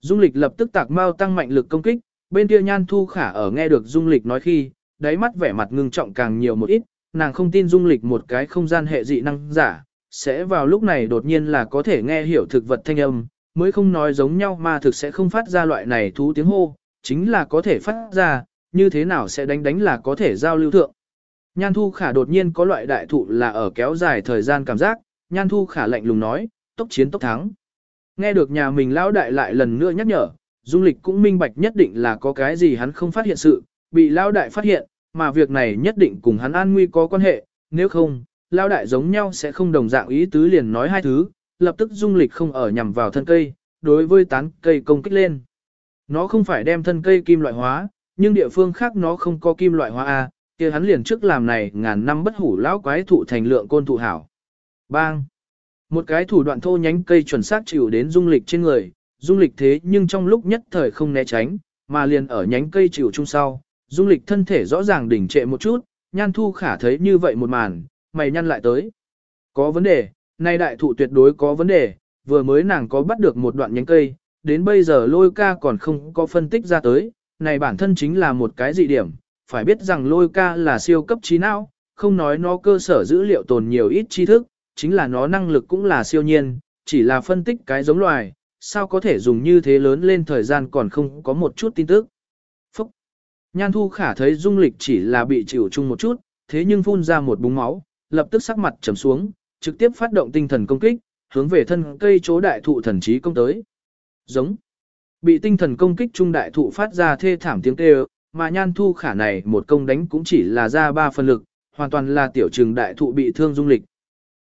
Dung lịch lập tức tạc mau tăng mạnh lực công kích, bên kia nhan thu khả ở nghe được dung lịch nói khi, đáy mắt vẻ mặt ngưng trọng càng nhiều một ít, nàng không tin dung lịch một cái không gian hệ dị năng giả, sẽ vào lúc này đột nhiên là có thể nghe hiểu thực vật thanh âm, mới không nói giống nhau mà thực sẽ không phát ra loại này thú tiếng hô, chính là có thể phát ra, như thế nào sẽ đánh đánh là có thể giao lưu thượng. Nhan thu khả đột nhiên có loại đại thụ là ở kéo dài thời gian cảm giác, nhan thu khả lạnh lùng nói, tốc chiến tốc thắng. Nghe được nhà mình lão đại lại lần nữa nhắc nhở, dung lịch cũng minh bạch nhất định là có cái gì hắn không phát hiện sự, bị lão đại phát hiện, mà việc này nhất định cùng hắn an nguy có quan hệ, nếu không, lao đại giống nhau sẽ không đồng dạng ý tứ liền nói hai thứ, lập tức dung lịch không ở nhằm vào thân cây, đối với tán cây công kích lên. Nó không phải đem thân cây kim loại hóa, nhưng địa phương khác nó không có kim loại hóa A, kia hắn liền trước làm này ngàn năm bất hủ lão quái thụ thành lượng côn thụ hảo. Bang! Một cái thủ đoạn thô nhánh cây chuẩn xác chịu đến dung lịch trên người, dung lịch thế nhưng trong lúc nhất thời không né tránh, mà liền ở nhánh cây chịu chung sau, dung lịch thân thể rõ ràng đỉnh trệ một chút, nhan thu khả thấy như vậy một màn, mày nhăn lại tới. Có vấn đề, nay đại thụ tuyệt đối có vấn đề, vừa mới nàng có bắt được một đoạn nhánh cây, đến bây giờ lôi ca còn không có phân tích ra tới, này bản thân chính là một cái dị điểm, phải biết rằng lôi ca là siêu cấp trí não, không nói nó cơ sở dữ liệu tồn nhiều ít tri thức, chính là nó năng lực cũng là siêu nhiên, chỉ là phân tích cái giống loài, sao có thể dùng như thế lớn lên thời gian còn không có một chút tin tức. Nhan thu khả thấy dung lịch chỉ là bị chịu chung một chút, thế nhưng phun ra một búng máu, lập tức sắc mặt trầm xuống, trực tiếp phát động tinh thần công kích, hướng về thân cây chỗ đại thụ thần trí công tới. Giống. Bị tinh thần công kích trung đại thụ phát ra thê thảm tiếng kêu, mà nhan thu khả này một công đánh cũng chỉ là ra ba phần lực, hoàn toàn là tiểu trường đại thụ bị thương dung lịch.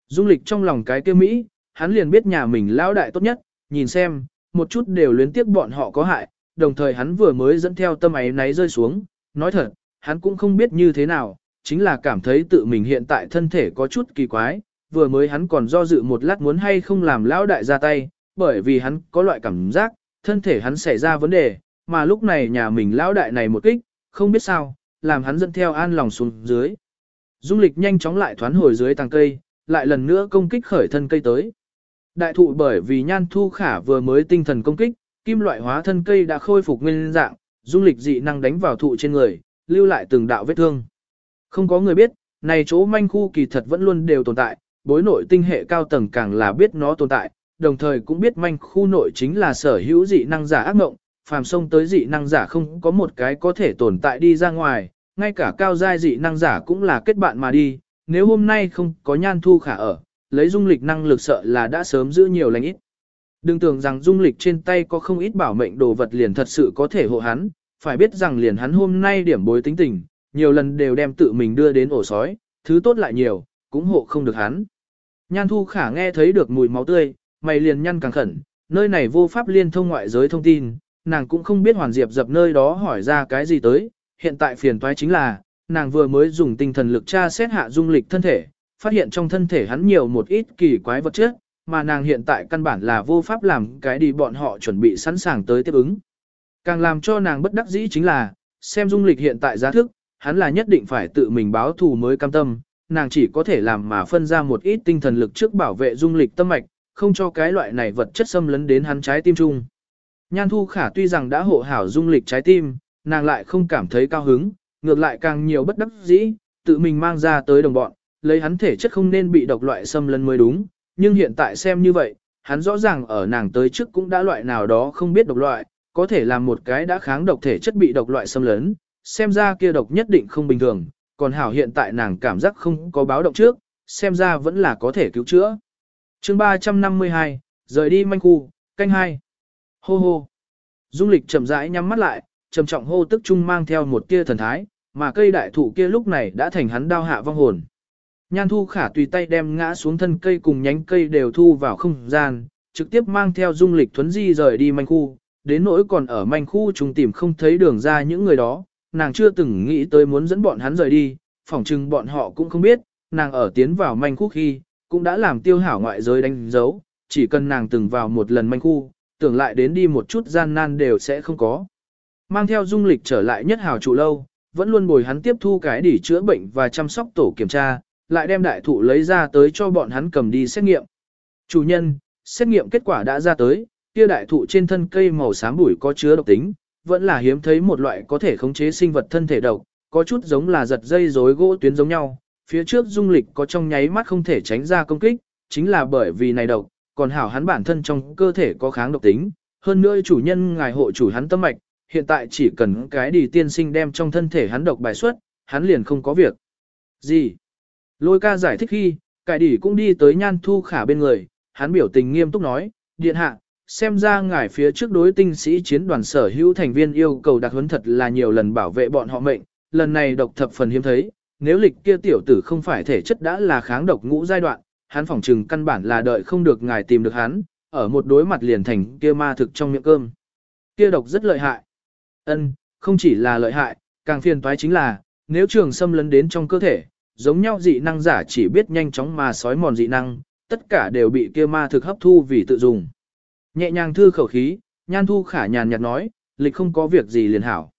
Dung lịch trong lòng cái kia Mỹ, hắn liền biết nhà mình lão đại tốt nhất, nhìn xem, một chút đều luyến tiếc bọn họ có hại, đồng thời hắn vừa mới dẫn theo tâm ấy náy rơi xuống, nói thật, hắn cũng không biết như thế nào, chính là cảm thấy tự mình hiện tại thân thể có chút kỳ quái, vừa mới hắn còn do dự một lát muốn hay không làm lão đại ra tay, bởi vì hắn có loại cảm giác, thân thể hắn xảy ra vấn đề, mà lúc này nhà mình lão đại này một kích, không biết sao, làm hắn dẫn theo an lòng xuống dưới. Dung lịch nhanh chóng lại thoán hồi dưới tàng cây, lại lần nữa công kích khởi thân cây tới. Đại thụ bởi vì nhan thu khả vừa mới tinh thần công kích, kim loại hóa thân cây đã khôi phục nguyên dạng, dung lịch dị năng đánh vào thụ trên người, lưu lại từng đạo vết thương. Không có người biết, này chỗ manh khu kỳ thật vẫn luôn đều tồn tại, bối nội tinh hệ cao tầng càng là biết nó tồn tại, đồng thời cũng biết manh khu nội chính là sở hữu dị năng giả ác mộng, phàm sông tới dị năng giả không có một cái có thể tồn tại đi ra ngoài, ngay cả cao giai dị năng giả cũng là kết bạn mà đi, nếu hôm nay không có nhan thu khả ở, lấy dung lịch năng lực sợ là đã sớm giữ nhiều lành ít. Đừng tưởng rằng dung lịch trên tay có không ít bảo mệnh đồ vật liền thật sự có thể hộ hắn, phải biết rằng liền hắn hôm nay điểm bối tính tình, nhiều lần đều đem tự mình đưa đến ổ sói, thứ tốt lại nhiều, cũng hộ không được hắn. Nhan thu khả nghe thấy được mùi máu tươi, mày liền nhăn càng khẩn, nơi này vô pháp liên thông ngoại giới thông tin, nàng cũng không biết hoàn diệp dập nơi đó hỏi ra cái gì tới, hiện tại phiền toái chính là, nàng vừa mới dùng tinh thần lực tra xét hạ dung lịch thân thể, phát hiện trong thân thể hắn nhiều một ít kỳ quái vật chất, mà nàng hiện tại căn bản là vô pháp làm cái đi bọn họ chuẩn bị sẵn sàng tới tiếp ứng. Càng làm cho nàng bất đắc dĩ chính là, xem dung lịch hiện tại giá thức, hắn là nhất định phải tự mình báo thù mới cam tâm, nàng chỉ có thể làm mà phân ra một ít tinh thần lực trước bảo vệ dung lịch tâm mạch, không cho cái loại này vật chất xâm lấn đến hắn trái tim chung. Nhan Thu Khả tuy rằng đã hộ hảo dung lịch trái tim, nàng lại không cảm thấy cao hứng, ngược lại càng nhiều bất đắc dĩ, tự mình mang ra tới đồng bọn, lấy hắn thể chất không nên bị độc loại xâm lấn mới đúng, nhưng hiện tại xem như vậy, hắn rõ ràng ở nàng tới trước cũng đã loại nào đó không biết độc loại, có thể làm một cái đã kháng độc thể chất bị độc loại xâm lấn, xem ra kia độc nhất định không bình thường, còn hảo hiện tại nàng cảm giác không có báo động trước, xem ra vẫn là có thể cứu chữa. chương 352, rời đi manh khu, canh hai. Hô hô. Dung lịch chậm rãi nhắm mắt lại, trầm trọng hô tức trung mang theo một tia thần thái, mà cây đại thụ kia lúc này đã thành hắn đao hạ vong hồn. Nhan thu khả tùy tay đem ngã xuống thân cây cùng nhánh cây đều thu vào không gian, trực tiếp mang theo dung lịch thuấn di rời đi manh khu, đến nỗi còn ở manh khu chúng tìm không thấy đường ra những người đó, nàng chưa từng nghĩ tới muốn dẫn bọn hắn rời đi, phỏng chừng bọn họ cũng không biết, nàng ở tiến vào manh khu khi, cũng đã làm tiêu hảo ngoại giới đánh dấu, chỉ cần nàng từng vào một lần manh khu, tưởng lại đến đi một chút gian nan đều sẽ không có. Mang theo dung lịch trở lại nhất hào trụ lâu, vẫn luôn bồi hắn tiếp thu cái để chữa bệnh và chăm sóc tổ kiểm tra, lại đem đại thụ lấy ra tới cho bọn hắn cầm đi xét nghiệm. Chủ nhân, xét nghiệm kết quả đã ra tới, kia đại thụ trên thân cây màu xám bụi có chứa độc tính, vẫn là hiếm thấy một loại có thể khống chế sinh vật thân thể độc, có chút giống là giật dây rối gỗ tuyến giống nhau. Phía trước dung lịch có trong nháy mắt không thể tránh ra công kích, chính là bởi vì này độc, còn hảo hắn bản thân trong cơ thể có kháng độc tính. Hơn nữa chủ nhân ngài hộ chủ hắn tâm mạch, hiện tại chỉ cần cái đi tiên sinh đem trong thân thể hắn độc bài xuất, hắn liền không có việc. Gì? Lôi ca giải thích khi, cải đỉ cũng đi tới nhan thu khả bên người, hắn biểu tình nghiêm túc nói, điện hạ, xem ra ngài phía trước đối tinh sĩ chiến đoàn sở hữu thành viên yêu cầu đặc huấn thật là nhiều lần bảo vệ bọn họ mệnh, lần này độc thập phần hiếm thấy, nếu lịch kia tiểu tử không phải thể chất đã là kháng độc ngũ giai đoạn, hắn phỏng trừng căn bản là đợi không được ngài tìm được hắn, ở một đối mặt liền thành kia ma thực trong miệng cơm. Kia độc rất lợi hại. Ân, không chỉ là lợi hại, càng phiền toái chính là, nếu trường xâm lấn đến trong cơ thể, giống nhau dị năng giả chỉ biết nhanh chóng mà sói mòn dị năng, tất cả đều bị kia ma thực hấp thu vì tự dùng. Nhẹ nhàng thư khẩu khí, nhan thu khả nhàn nhạt nói, lịch không có việc gì liền hảo.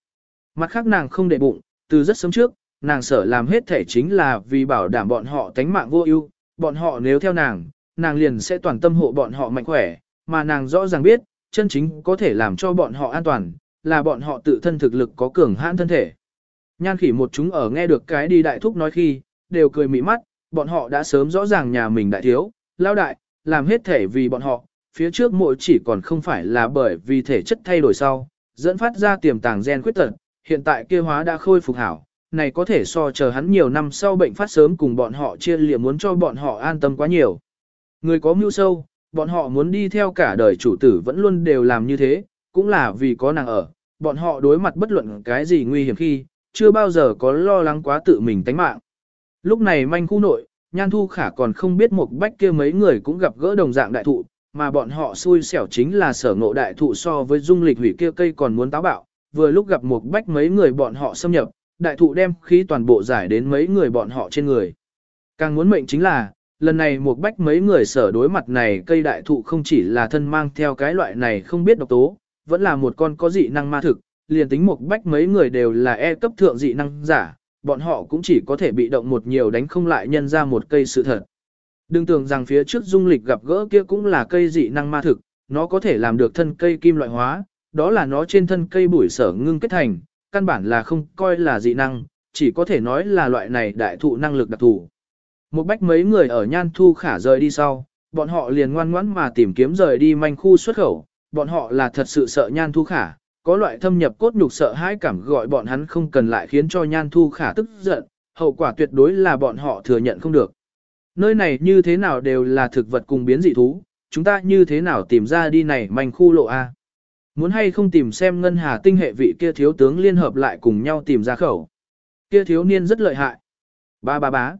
Mặt khác nàng không để bụng, từ rất sớm trước, nàng sở làm hết thể chính là vì bảo đảm bọn họ tánh mạng vô ưu, bọn họ nếu theo nàng, nàng liền sẽ toàn tâm hộ bọn họ mạnh khỏe, mà nàng rõ ràng biết, chân chính có thể làm cho bọn họ an toàn, là bọn họ tự thân thực lực có cường hãn thân thể. Nhan khỉ một chúng ở nghe được cái đi đại thúc nói khi, đều cười mị mắt, bọn họ đã sớm rõ ràng nhà mình đại thiếu, lao đại, làm hết thể vì bọn họ, phía trước mỗi chỉ còn không phải là bởi vì thể chất thay đổi sau, dẫn phát ra tiềm tàng gen khuyết tật, hiện tại kia hóa đã khôi phục hảo, này có thể so chờ hắn nhiều năm sau bệnh phát sớm cùng bọn họ chia liệm muốn cho bọn họ an tâm quá nhiều. Người có mưu sâu, bọn họ muốn đi theo cả đời chủ tử vẫn luôn đều làm như thế, cũng là vì có nàng ở, bọn họ đối mặt bất luận cái gì nguy hiểm khi, chưa bao giờ có lo lắng quá tự mình tánh mạng. Lúc này manh khu nội, Nhan Thu Khả còn không biết một bách kia mấy người cũng gặp gỡ đồng dạng đại thụ, mà bọn họ xui xẻo chính là sở ngộ đại thụ so với dung lịch hủy kia cây còn muốn táo bạo, vừa lúc gặp một bách mấy người bọn họ xâm nhập, đại thụ đem khí toàn bộ giải đến mấy người bọn họ trên người. Càng muốn mệnh chính là, lần này một bách mấy người sở đối mặt này cây đại thụ không chỉ là thân mang theo cái loại này không biết độc tố, vẫn là một con có dị năng ma thực, liền tính một bách mấy người đều là e cấp thượng dị năng giả, bọn họ cũng chỉ có thể bị động một nhiều đánh không lại nhân ra một cây sự thật. Đừng tưởng rằng phía trước dung lịch gặp gỡ kia cũng là cây dị năng ma thực, nó có thể làm được thân cây kim loại hóa, đó là nó trên thân cây bụi sở ngưng kết thành, căn bản là không coi là dị năng, chỉ có thể nói là loại này đại thụ năng lực đặc thù. Một bách mấy người ở nhan thu khả rời đi sau, bọn họ liền ngoan ngoãn mà tìm kiếm rời đi manh khu xuất khẩu, bọn họ là thật sự sợ nhan thu khả, có loại thâm nhập cốt nhục sợ hãi cảm gọi bọn hắn không cần lại khiến cho nhan thu khả tức giận, hậu quả tuyệt đối là bọn họ thừa nhận không được. Nơi này như thế nào đều là thực vật cùng biến dị thú, chúng ta như thế nào tìm ra đi này manh khu lộ A. Muốn hay không tìm xem ngân hà tinh hệ vị kia thiếu tướng liên hợp lại cùng nhau tìm ra khẩu. Kia thiếu niên rất lợi hại. Ba ba bá.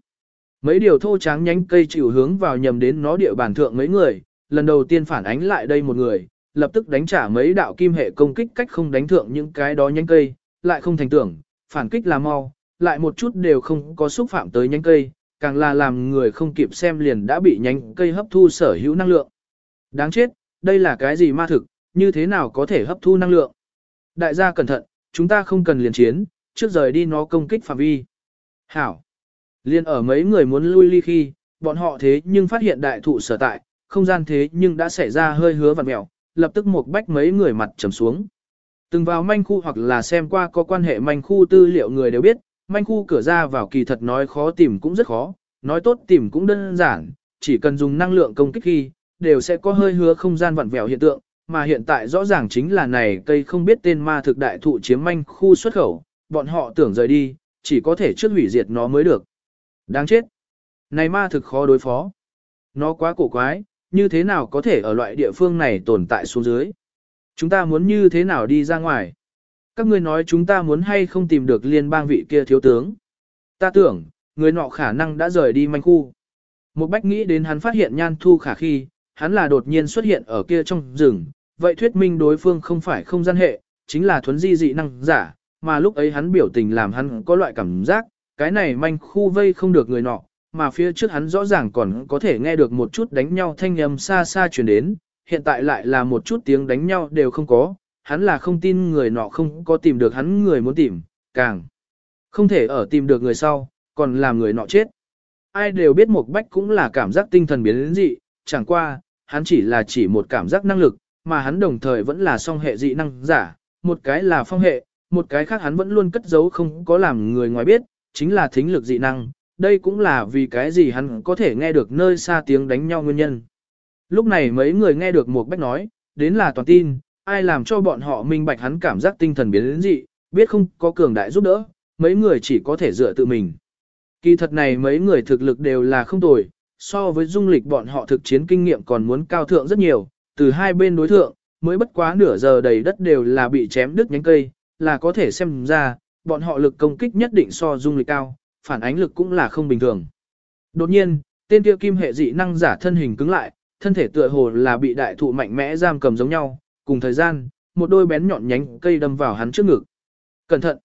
Mấy điều thô tráng nhánh cây chịu hướng vào nhầm đến nó địa bàn thượng mấy người, lần đầu tiên phản ánh lại đây một người, lập tức đánh trả mấy đạo kim hệ công kích cách không đánh thượng những cái đó nhánh cây, lại không thành tưởng, phản kích là mau, lại một chút đều không có xúc phạm tới nhánh cây, càng là làm người không kịp xem liền đã bị nhánh cây hấp thu sở hữu năng lượng. Đáng chết, đây là cái gì ma thực, như thế nào có thể hấp thu năng lượng? Đại gia cẩn thận, chúng ta không cần liền chiến, trước rời đi nó công kích phạm vi. Hảo. Liên ở mấy người muốn lui ly khi, bọn họ thế nhưng phát hiện đại thụ sở tại, không gian thế nhưng đã xảy ra hơi hứa vặn mẹo, lập tức một bách mấy người mặt trầm xuống. Từng vào manh khu hoặc là xem qua có quan hệ manh khu tư liệu người đều biết, manh khu cửa ra vào kỳ thật nói khó tìm cũng rất khó, nói tốt tìm cũng đơn giản, chỉ cần dùng năng lượng công kích khi, đều sẽ có hơi hứa không gian vặn vẹo hiện tượng, mà hiện tại rõ ràng chính là này cây không biết tên ma thực đại thụ chiếm manh khu xuất khẩu, bọn họ tưởng rời đi, chỉ có thể trước hủy diệt nó mới được. Đáng chết! Này ma thực khó đối phó. Nó quá cổ quái, như thế nào có thể ở loại địa phương này tồn tại xuống dưới. Chúng ta muốn như thế nào đi ra ngoài. Các ngươi nói chúng ta muốn hay không tìm được liên bang vị kia thiếu tướng. Ta tưởng, người nọ khả năng đã rời đi manh khu. Một bách nghĩ đến hắn phát hiện nhan thu khả khi, hắn là đột nhiên xuất hiện ở kia trong rừng, vậy thuyết minh đối phương không phải không gian hệ, chính là thuấn di dị năng giả, mà lúc ấy hắn biểu tình làm hắn có loại cảm giác, cái này manh khu vây không được người nọ, mà phía trước hắn rõ ràng còn có thể nghe được một chút đánh nhau thanh âm xa xa truyền đến, hiện tại lại là một chút tiếng đánh nhau đều không có, hắn là không tin người nọ không có tìm được hắn người muốn tìm, càng không thể ở tìm được người sau, còn làm người nọ chết. Ai đều biết một bách cũng là cảm giác tinh thần biến đến dị, chẳng qua, hắn chỉ là chỉ một cảm giác năng lực, mà hắn đồng thời vẫn là song hệ dị năng giả, một cái là phong hệ, một cái khác hắn vẫn luôn cất giấu không có làm người ngoài biết, chính là thính lực dị năng, đây cũng là vì cái gì hắn có thể nghe được nơi xa tiếng đánh nhau nguyên nhân. Lúc này mấy người nghe được một bách nói, đến là toàn tin, ai làm cho bọn họ minh bạch hắn cảm giác tinh thần biến đến dị, biết không có cường đại giúp đỡ, mấy người chỉ có thể dựa tự mình. Kỳ thật này mấy người thực lực đều là không tồi, so với dung lịch bọn họ thực chiến kinh nghiệm còn muốn cao thượng rất nhiều, từ hai bên đối thượng, mới bất quá nửa giờ đầy đất đều là bị chém đứt nhánh cây, là có thể xem ra, bọn họ lực công kích nhất định so dung lịch cao, phản ánh lực cũng là không bình thường. Đột nhiên, tên kia kim hệ dị năng giả thân hình cứng lại, thân thể tựa hồ là bị đại thụ mạnh mẽ giam cầm giống nhau, cùng thời gian, một đôi bén nhọn nhánh cây đâm vào hắn trước ngực. Cẩn thận!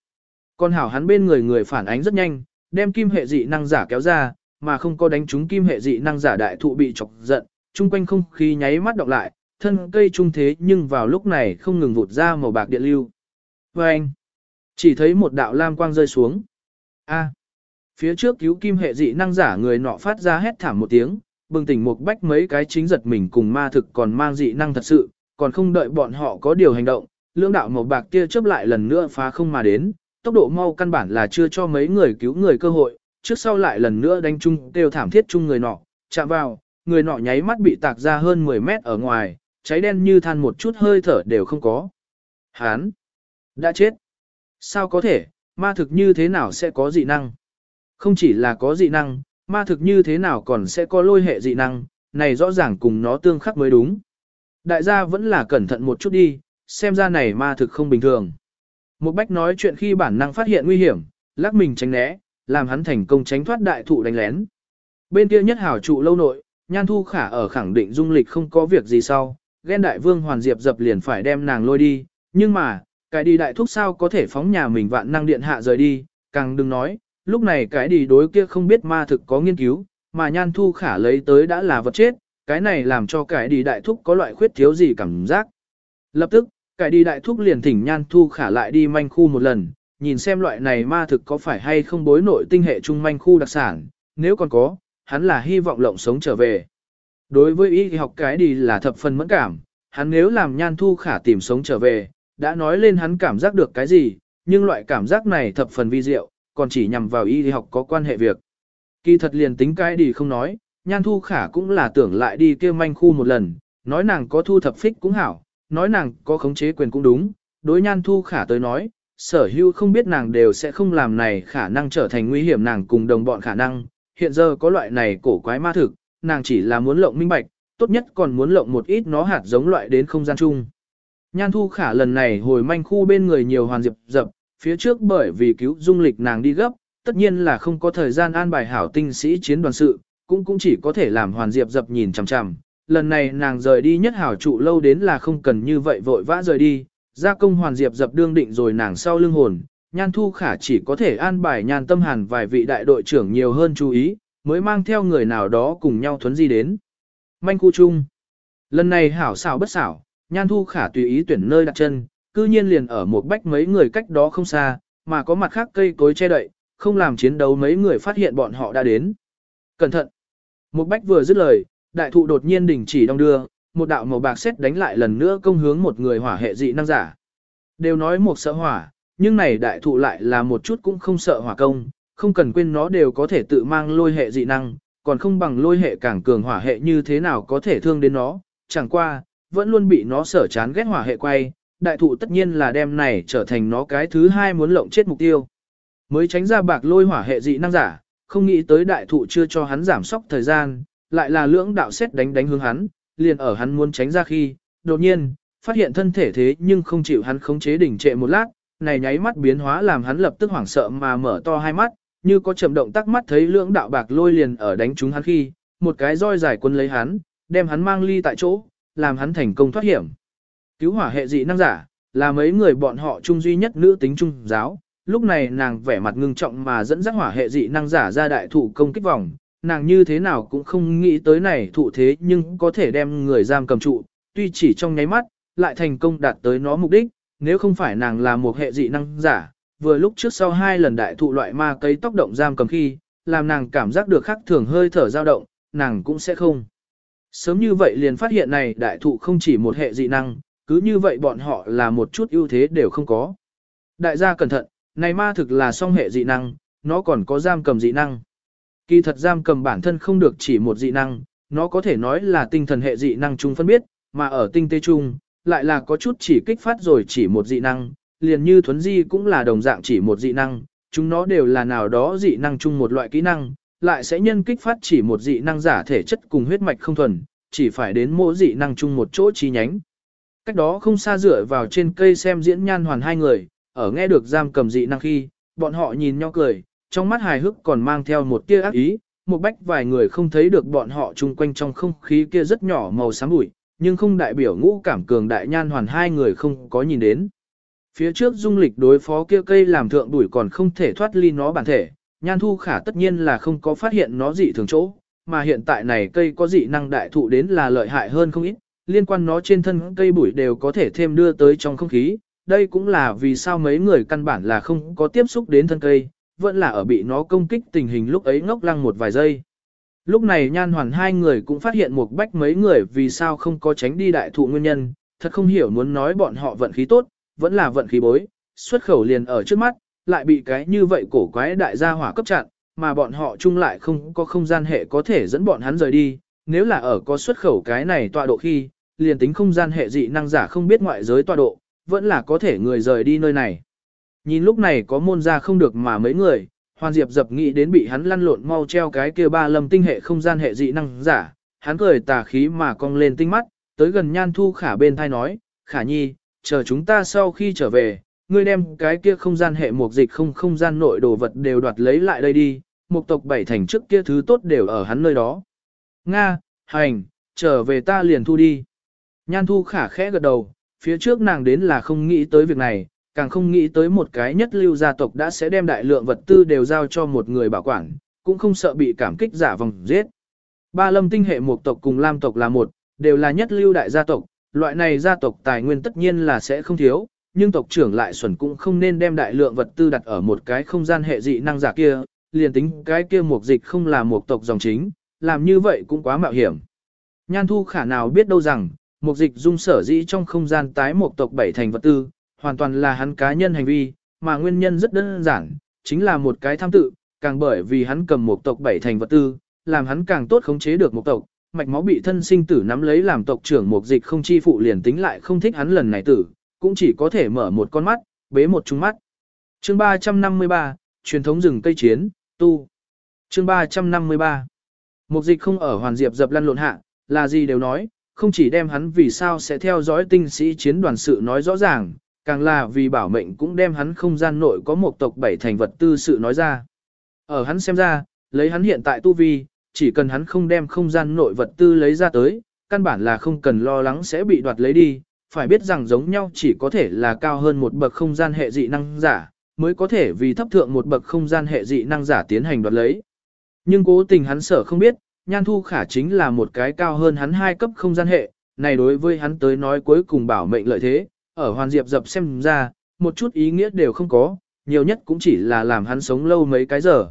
Con hảo hắn bên người người phản ánh rất nhanh, đem kim hệ dị năng giả kéo ra, mà không có đánh trúng kim hệ dị năng giả đại thụ bị chọc giận, chung quanh không khí nháy mắt động lại, thân cây trung thế nhưng vào lúc này không ngừng vụt ra màu bạc điện lưu. Và anh, chỉ thấy một đạo lam quang rơi xuống. A, phía trước cứu kim hệ dị năng giả người nọ phát ra hét thảm một tiếng, bừng tỉnh một bách mấy cái chính giật mình cùng ma thực còn mang dị năng thật sự, còn không đợi bọn họ có điều hành động, lưỡng đạo màu bạc kia chớp lại lần nữa phá không mà đến, tốc độ mau căn bản là chưa cho mấy người cứu người cơ hội, trước sau lại lần nữa đánh chung đều thảm thiết chung người nọ, chạm vào, người nọ nháy mắt bị tạc ra hơn 10 mét ở ngoài, cháy đen như than một chút hơi thở đều không có. Hán! Đã chết! Sao có thể, ma thực như thế nào sẽ có dị năng? Không chỉ là có dị năng, ma thực như thế nào còn sẽ có lôi hệ dị năng, này rõ ràng cùng nó tương khắc mới đúng. Đại gia vẫn là cẩn thận một chút đi, xem ra này ma thực không bình thường. Một bách nói chuyện khi bản năng phát hiện nguy hiểm, lắc mình tránh né, làm hắn thành công tránh thoát đại thụ đánh lén. Bên kia nhất hảo trụ lâu nội, Nhan Thu Khả ở khẳng định dung lịch không có việc gì sau, ghen đại vương hoàn diệp dập liền phải đem nàng lôi đi, nhưng mà, cái đi đại thúc sao có thể phóng nhà mình vạn năng điện hạ rời đi, càng đừng nói, lúc này cái đi đối kia không biết ma thực có nghiên cứu, mà Nhan Thu Khả lấy tới đã là vật chết, cái này làm cho cái đi đại thúc có loại khuyết thiếu gì cảm giác. Lập tức, cái đi đại thúc liền thỉnh Nhan Thu Khả lại đi manh khu một lần, nhìn xem loại này ma thực có phải hay không bối nội tinh hệ trung manh khu đặc sản, nếu còn có, hắn là hy vọng lộng sống trở về. Đối với y học cái đi là thập phần mẫn cảm, hắn nếu làm nhan thu khả tìm sống trở về, đã nói lên hắn cảm giác được cái gì, nhưng loại cảm giác này thập phần vi diệu, còn chỉ nhằm vào y học có quan hệ việc. Kỳ thật liền tính cái đi không nói, nhan thu khả cũng là tưởng lại đi kêu manh khu một lần, nói nàng có thu thập phích cũng hảo, nói nàng có khống chế quyền cũng đúng, đối nhan thu khả tới nói, sở hữu không biết nàng đều sẽ không làm này khả năng trở thành nguy hiểm nàng cùng đồng bọn khả năng, hiện giờ có loại này cổ quái ma thực, nàng chỉ là muốn lộng minh bạch, tốt nhất còn muốn lộng một ít nó hạt giống loại đến không gian chung. Nhan thu khả lần này hồi manh khu bên người nhiều hoàn diệp dập, phía trước bởi vì cứu dung lịch nàng đi gấp, tất nhiên là không có thời gian an bài hảo tinh sĩ chiến đoàn sự, cũng cũng chỉ có thể làm hoàn diệp dập nhìn chằm chằm. Lần này nàng rời đi nhất hảo trụ lâu đến là không cần như vậy vội vã rời đi, gia công hoàn diệp dập đương định rồi nàng sau lưng hồn, nhan thu khả chỉ có thể an bài nhan tâm hàn vài vị đại đội trưởng nhiều hơn chú ý, mới mang theo người nào đó cùng nhau thuấn di đến. Manh khu chung. Lần này hảo xảo bất xảo, nhan thu khả tùy ý tuyển nơi đặt chân, cư nhiên liền ở một bách mấy người cách đó không xa, mà có mặt khác cây cối che đậy, không làm chiến đấu mấy người phát hiện bọn họ đã đến. Cẩn thận! Một bách vừa dứt lời, đại thụ đột nhiên đình chỉ đong đưa, một đạo màu bạc xét đánh lại lần nữa công hướng một người hỏa hệ dị năng giả. Đều nói một sợ hỏa, nhưng này đại thụ lại là một chút cũng không sợ hỏa công, không cần quên nó đều có thể tự mang lôi hệ dị năng, còn không bằng lôi hệ càng cường hỏa hệ như thế nào có thể thương đến nó, chẳng qua, vẫn luôn bị nó sở chán ghét hỏa hệ quay, đại thụ tất nhiên là đem này trở thành nó cái thứ hai muốn lộng chết mục tiêu. Mới tránh ra bạc lôi hỏa hệ dị năng giả, không nghĩ tới đại thụ chưa cho hắn giảm sóc thời gian, lại là lưỡng đạo xét đánh đánh hướng hắn, liền ở hắn muốn tránh ra khi, đột nhiên, phát hiện thân thể thế nhưng không chịu hắn khống chế đỉnh trệ một lát, này nháy mắt biến hóa làm hắn lập tức hoảng sợ mà mở to hai mắt, như có chậm động tắc mắt thấy lưỡng đạo bạc lôi liền ở đánh trúng hắn khi, một cái roi dài quân lấy hắn, đem hắn mang ly tại chỗ, làm hắn thành công thoát hiểm. Cứu hỏa hệ dị năng giả, là mấy người bọn họ trung duy nhất nữ tính trung giáo, lúc này nàng vẻ mặt ngưng trọng mà dẫn dắt hỏa hệ dị năng giả ra đại thủ công kích vòng, nàng như thế nào cũng không nghĩ tới này thụ thế nhưng có thể đem người giam cầm trụ, tuy chỉ trong nháy mắt, lại thành công đạt tới nó mục đích, nếu không phải nàng là một hệ dị năng giả, vừa lúc trước sau hai lần đại thụ loại ma cây tóc động giam cầm khi, làm nàng cảm giác được khắc thường hơi thở dao động, nàng cũng sẽ không. Sớm như vậy liền phát hiện này đại thụ không chỉ một hệ dị năng, cứ như vậy bọn họ là một chút ưu thế đều không có. Đại gia cẩn thận, này ma thực là song hệ dị năng, nó còn có giam cầm dị năng. Kỳ thật giam cầm bản thân không được chỉ một dị năng, nó có thể nói là tinh thần hệ dị năng chung phân biết, mà ở tinh tế chung, lại là có chút chỉ kích phát rồi chỉ một dị năng, liền như thuấn di cũng là đồng dạng chỉ một dị năng, chúng nó đều là nào đó dị năng chung một loại kỹ năng, lại sẽ nhân kích phát chỉ một dị năng giả thể chất cùng huyết mạch không thuần, chỉ phải đến mỗi dị năng chung một chỗ chi nhánh. Cách đó không xa dựa vào trên cây xem diễn nhan hoàn hai người, ở nghe được giam cầm dị năng khi, bọn họ nhìn nhau cười, trong mắt hài hước còn mang theo một tia ác ý, một bách vài người không thấy được bọn họ chung quanh trong không khí kia rất nhỏ màu xám bụi, nhưng không đại biểu ngũ cảm cường đại nhan hoàn hai người không có nhìn đến. Phía trước dung lịch đối phó kia cây làm thượng đuổi còn không thể thoát ly nó bản thể, nhan thu khả tất nhiên là không có phát hiện nó dị thường chỗ, mà hiện tại này cây có dị năng đại thụ đến là lợi hại hơn không ít, liên quan nó trên thân cây bụi đều có thể thêm đưa tới trong không khí, đây cũng là vì sao mấy người căn bản là không có tiếp xúc đến thân cây, vẫn là ở bị nó công kích tình hình lúc ấy ngốc lăng một vài giây. Lúc này nhan hoàn hai người cũng phát hiện một bách mấy người vì sao không có tránh đi đại thụ nguyên nhân, thật không hiểu muốn nói bọn họ vận khí tốt, vẫn là vận khí bối, xuất khẩu liền ở trước mắt, lại bị cái như vậy cổ quái đại gia hỏa cấp chặn, mà bọn họ chung lại không có không gian hệ có thể dẫn bọn hắn rời đi, nếu là ở có xuất khẩu cái này tọa độ khi, liền tính không gian hệ dị năng giả không biết ngoại giới tọa độ, vẫn là có thể người rời đi nơi này. Nhìn lúc này có môn ra không được mà mấy người, Hoàn Diệp dập nghĩ đến bị hắn lăn lộn mau treo cái kia ba lâm tinh hệ không gian hệ dị năng giả, hắn cười tà khí mà cong lên tinh mắt, tới gần Nhan Thu Khả bên thai nói, Khả Nhi, chờ chúng ta sau khi trở về, ngươi đem cái kia không gian hệ mục dịch không không gian nội đồ vật đều đoạt lấy lại đây đi, mục tộc bảy thành trước kia thứ tốt đều ở hắn nơi đó. Nga, hành, trở về ta liền thu đi. Nhan Thu Khả khẽ gật đầu, phía trước nàng đến là không nghĩ tới việc này, càng không nghĩ tới một cái nhất lưu gia tộc đã sẽ đem đại lượng vật tư đều giao cho một người bảo quản, cũng không sợ bị cảm kích giả vòng giết. Ba lâm tinh hệ một tộc cùng lam tộc là một, đều là nhất lưu đại gia tộc, loại này gia tộc tài nguyên tất nhiên là sẽ không thiếu, nhưng tộc trưởng lại xuẩn cũng không nên đem đại lượng vật tư đặt ở một cái không gian hệ dị năng giả kia, liền tính cái kia mục dịch không là một tộc dòng chính, làm như vậy cũng quá mạo hiểm. Nhan thu khả nào biết đâu rằng, Mục dịch dung sở dĩ trong không gian tái một tộc bảy thành vật tư, hoàn toàn là hắn cá nhân hành vi, mà nguyên nhân rất đơn giản, chính là một cái tham tự, càng bởi vì hắn cầm một tộc bảy thành vật tư, làm hắn càng tốt khống chế được một tộc, mạch máu bị thân sinh tử nắm lấy làm tộc trưởng Mục dịch không chi phụ liền tính lại không thích hắn lần này tử, cũng chỉ có thể mở một con mắt, bế một trúng mắt. Chương 353, truyền thống rừng cây chiến, tu. Chương 353. Mục dịch không ở hoàn diệp dập lăn lộn hạ, là gì đều nói, không chỉ đem hắn vì sao sẽ theo dõi tinh sĩ chiến đoàn sự nói rõ ràng, càng là vì bảo mệnh cũng đem hắn không gian nội có một tộc bảy thành vật tư sự nói ra. Ở hắn xem ra, lấy hắn hiện tại tu vi, chỉ cần hắn không đem không gian nội vật tư lấy ra tới, căn bản là không cần lo lắng sẽ bị đoạt lấy đi, phải biết rằng giống nhau chỉ có thể là cao hơn một bậc không gian hệ dị năng giả, mới có thể vì thấp thượng một bậc không gian hệ dị năng giả tiến hành đoạt lấy. Nhưng cố tình hắn sợ không biết, Nhan Thu Khả chính là một cái cao hơn hắn hai cấp không gian hệ, này đối với hắn tới nói cuối cùng bảo mệnh lợi thế, ở Hoàn Diệp dập xem ra, một chút ý nghĩa đều không có, nhiều nhất cũng chỉ là làm hắn sống lâu mấy cái giờ.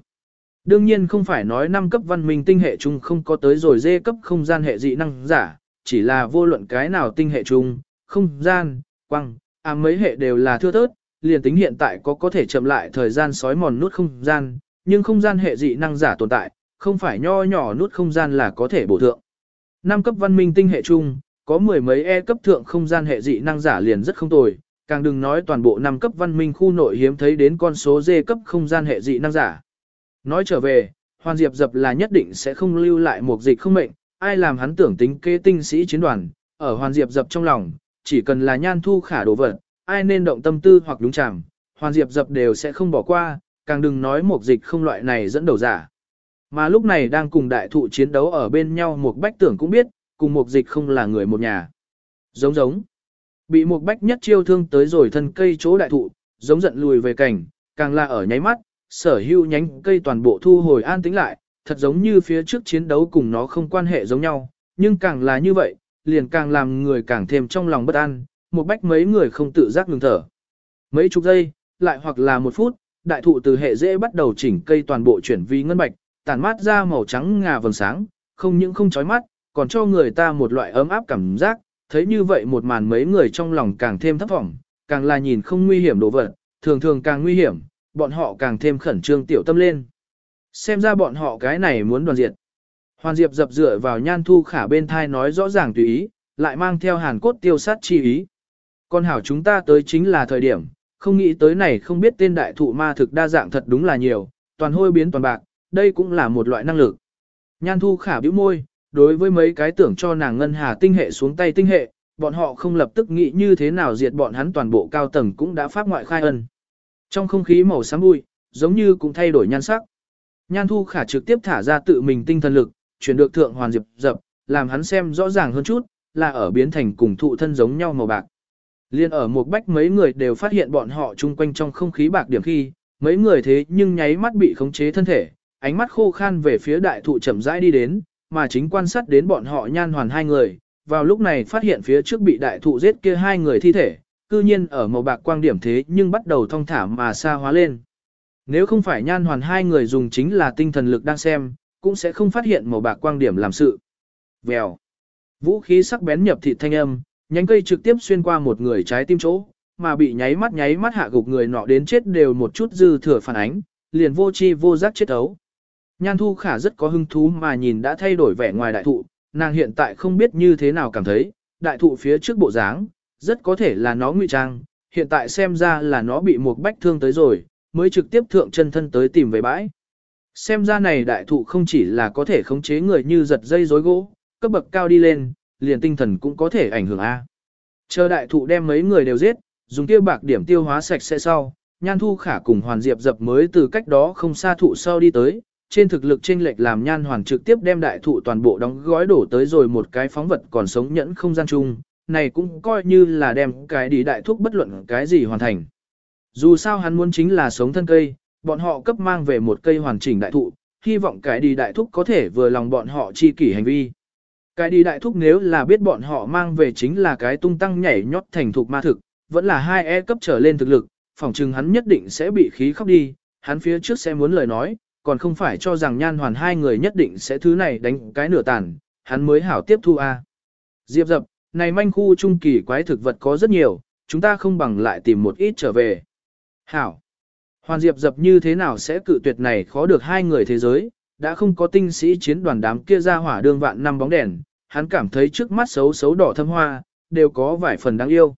Đương nhiên không phải nói năm cấp văn minh tinh hệ chung không có tới rồi dê cấp không gian hệ dị năng giả, chỉ là vô luận cái nào tinh hệ chung, không gian, quăng, à mấy hệ đều là thưa thớt, liền tính hiện tại có có thể chậm lại thời gian sói mòn nút không gian, nhưng không gian hệ dị năng giả tồn tại, không phải nho nhỏ nút không gian là có thể bổ thượng. Năm cấp văn minh tinh hệ chung, có mười mấy E cấp thượng không gian hệ dị năng giả liền rất không tồi, càng đừng nói toàn bộ năm cấp văn minh khu nội hiếm thấy đến con số D cấp không gian hệ dị năng giả. Nói trở về, Hoàn Diệp Dập là nhất định sẽ không lưu lại một dịch không mệnh, ai làm hắn tưởng tính kế tinh sĩ chiến đoàn, ở Hoàn Diệp Dập trong lòng, chỉ cần là nhan thu khả đồ vật, ai nên động tâm tư hoặc đúng chẳng, Hoàn Diệp Dập đều sẽ không bỏ qua, càng đừng nói một dịch không loại này dẫn đầu giả. Mà lúc này đang cùng đại thụ chiến đấu ở bên nhau một bách tưởng cũng biết, cùng một dịch không là người một nhà. Giống giống. Bị một bách nhất chiêu thương tới rồi thân cây chỗ đại thụ, giống giận lùi về cảnh, càng là ở nháy mắt, sở hữu nhánh cây toàn bộ thu hồi an tĩnh lại, thật giống như phía trước chiến đấu cùng nó không quan hệ giống nhau, nhưng càng là như vậy, liền càng làm người càng thêm trong lòng bất an, một bách mấy người không tự giác ngừng thở. Mấy chục giây, lại hoặc là một phút, đại thụ từ hệ dễ bắt đầu chỉnh cây toàn bộ chuyển vi ngân bạch, tản mát ra màu trắng ngà vầng sáng, không những không chói mắt, còn cho người ta một loại ấm áp cảm giác, thấy như vậy một màn mấy người trong lòng càng thêm thấp vọng, càng là nhìn không nguy hiểm đồ vật, thường thường càng nguy hiểm, bọn họ càng thêm khẩn trương tiểu tâm lên. Xem ra bọn họ cái này muốn đoàn diệt. Hoàn Diệp dập dựa vào nhan thu khả bên thai nói rõ ràng tùy ý, lại mang theo hàn cốt tiêu sát chi ý. Con hảo chúng ta tới chính là thời điểm, không nghĩ tới này không biết tên đại thụ ma thực đa dạng thật đúng là nhiều, toàn hôi biến toàn bạc, đây cũng là một loại năng lực. Nhan thu khả bĩu môi, đối với mấy cái tưởng cho nàng ngân hà tinh hệ xuống tay tinh hệ, bọn họ không lập tức nghĩ như thế nào diệt bọn hắn toàn bộ cao tầng cũng đã phát ngoại khai ân. Trong không khí màu xám bụi, giống như cũng thay đổi nhan sắc. Nhan thu khả trực tiếp thả ra tự mình tinh thần lực, chuyển được thượng hoàn diệp dập, làm hắn xem rõ ràng hơn chút, là ở biến thành cùng thụ thân giống nhau màu bạc. Liên ở một bách mấy người đều phát hiện bọn họ chung quanh trong không khí bạc điểm khi, mấy người thế nhưng nháy mắt bị khống chế thân thể, ánh mắt khô khan về phía đại thụ chậm rãi đi đến, mà chính quan sát đến bọn họ nhan hoàn hai người, vào lúc này phát hiện phía trước bị đại thụ giết kia hai người thi thể, cư nhiên ở màu bạc quang điểm thế nhưng bắt đầu thong thả mà xa hóa lên. Nếu không phải nhan hoàn hai người dùng chính là tinh thần lực đang xem, cũng sẽ không phát hiện màu bạc quang điểm làm sự. Vèo. Vũ khí sắc bén nhập thịt thanh âm, nhánh cây trực tiếp xuyên qua một người trái tim chỗ, mà bị nháy mắt nháy mắt hạ gục người nọ đến chết đều một chút dư thừa phản ánh, liền vô chi vô giác chết ấu. Nhan Thu Khả rất có hứng thú mà nhìn đã thay đổi vẻ ngoài đại thụ, nàng hiện tại không biết như thế nào cảm thấy, đại thụ phía trước bộ dáng, rất có thể là nó ngụy trang, hiện tại xem ra là nó bị một bách thương tới rồi, mới trực tiếp thượng chân thân tới tìm về bãi. Xem ra này đại thụ không chỉ là có thể khống chế người như giật dây rối gỗ, cấp bậc cao đi lên, liền tinh thần cũng có thể ảnh hưởng A. Chờ đại thụ đem mấy người đều giết, dùng kia bạc điểm tiêu hóa sạch sẽ sau, Nhan Thu Khả cùng Hoàn Diệp dập mới từ cách đó không xa thụ sau đi tới, trên thực lực chênh lệch làm Nhan Hoàn trực tiếp đem đại thụ toàn bộ đóng gói đổ tới rồi một cái phóng vật còn sống nhẫn không gian chung, này cũng coi như là đem cái đi đại thúc bất luận cái gì hoàn thành. Dù sao hắn muốn chính là sống thân cây, bọn họ cấp mang về một cây hoàn chỉnh đại thụ, hy vọng cái đi đại thúc có thể vừa lòng bọn họ chi kỷ hành vi. Cái đi đại thúc nếu là biết bọn họ mang về chính là cái tung tăng nhảy nhót thành thục ma thực, vẫn là hai e cấp trở lên thực lực, phỏng chừng hắn nhất định sẽ bị khí khóc đi, hắn phía trước sẽ muốn lời nói, còn không phải cho rằng nhan hoàn hai người nhất định sẽ thứ này đánh cái nửa tàn, hắn mới hảo tiếp thu a. Diệp dập, này manh khu trung kỳ quái thực vật có rất nhiều, chúng ta không bằng lại tìm một ít trở về. Hảo. Hoàn Diệp dập như thế nào sẽ cự tuyệt này khó được hai người thế giới, đã không có tinh sĩ chiến đoàn đám kia ra hỏa đương vạn năm bóng đèn, hắn cảm thấy trước mắt xấu xấu đỏ thâm hoa, đều có vài phần đáng yêu.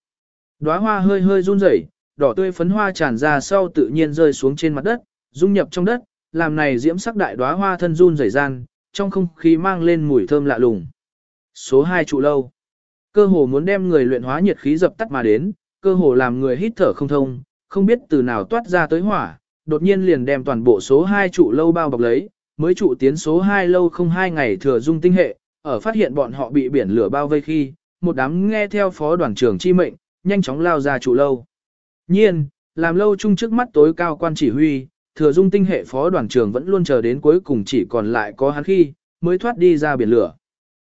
Đóa hoa hơi hơi run rẩy, đỏ tươi phấn hoa tràn ra sau tự nhiên rơi xuống trên mặt đất, dung nhập trong đất, làm này diễm sắc đại đóa hoa thân run rẩy gian, trong không khí mang lên mùi thơm lạ lùng. Số 2 trụ lâu. Cơ hồ muốn đem người luyện hóa nhiệt khí dập tắt mà đến, cơ hồ làm người hít thở không thông, không biết từ nào toát ra tới hỏa, đột nhiên liền đem toàn bộ số 2 trụ lâu bao bọc lấy, mới trụ tiến số 2 lâu không hai ngày thừa dung tinh hệ, ở phát hiện bọn họ bị biển lửa bao vây khi, một đám nghe theo phó đoàn trưởng chi mệnh, nhanh chóng lao ra trụ lâu. Nhiên, làm lâu chung trước mắt tối cao quan chỉ huy, thừa dung tinh hệ phó đoàn trưởng vẫn luôn chờ đến cuối cùng chỉ còn lại có hắn khi, mới thoát đi ra biển lửa.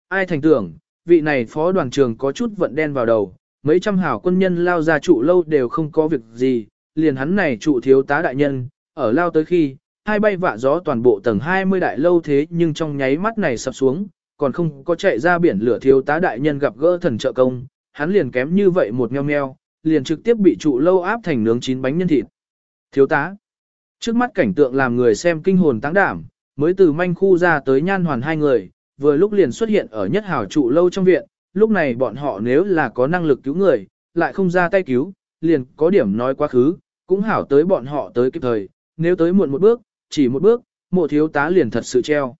Ai thành tưởng, vị này phó đoàn trưởng có chút vận đen vào đầu, mấy trăm hảo quân nhân lao ra trụ lâu đều không có việc gì, liền hắn này trụ thiếu tá đại nhân, ở lao tới khi, hai bay vạ gió toàn bộ tầng 20 đại lâu thế nhưng trong nháy mắt này sập xuống, còn không có chạy ra biển lửa thiếu tá đại nhân gặp gỡ thần trợ công, hắn liền kém như vậy một meo meo, liền trực tiếp bị trụ lâu áp thành nướng chín bánh nhân thịt. Thiếu tá. Trước mắt cảnh tượng làm người xem kinh hồn táng đảm, mới từ manh khu ra tới nhan hoàn hai người, vừa lúc liền xuất hiện ở nhất hào trụ lâu trong viện, lúc này bọn họ nếu là có năng lực cứu người, lại không ra tay cứu, liền có điểm nói quá khứ, cũng hảo tới bọn họ tới kịp thời, nếu tới muộn một bước, chỉ một bước, mộ thiếu tá liền thật sự treo.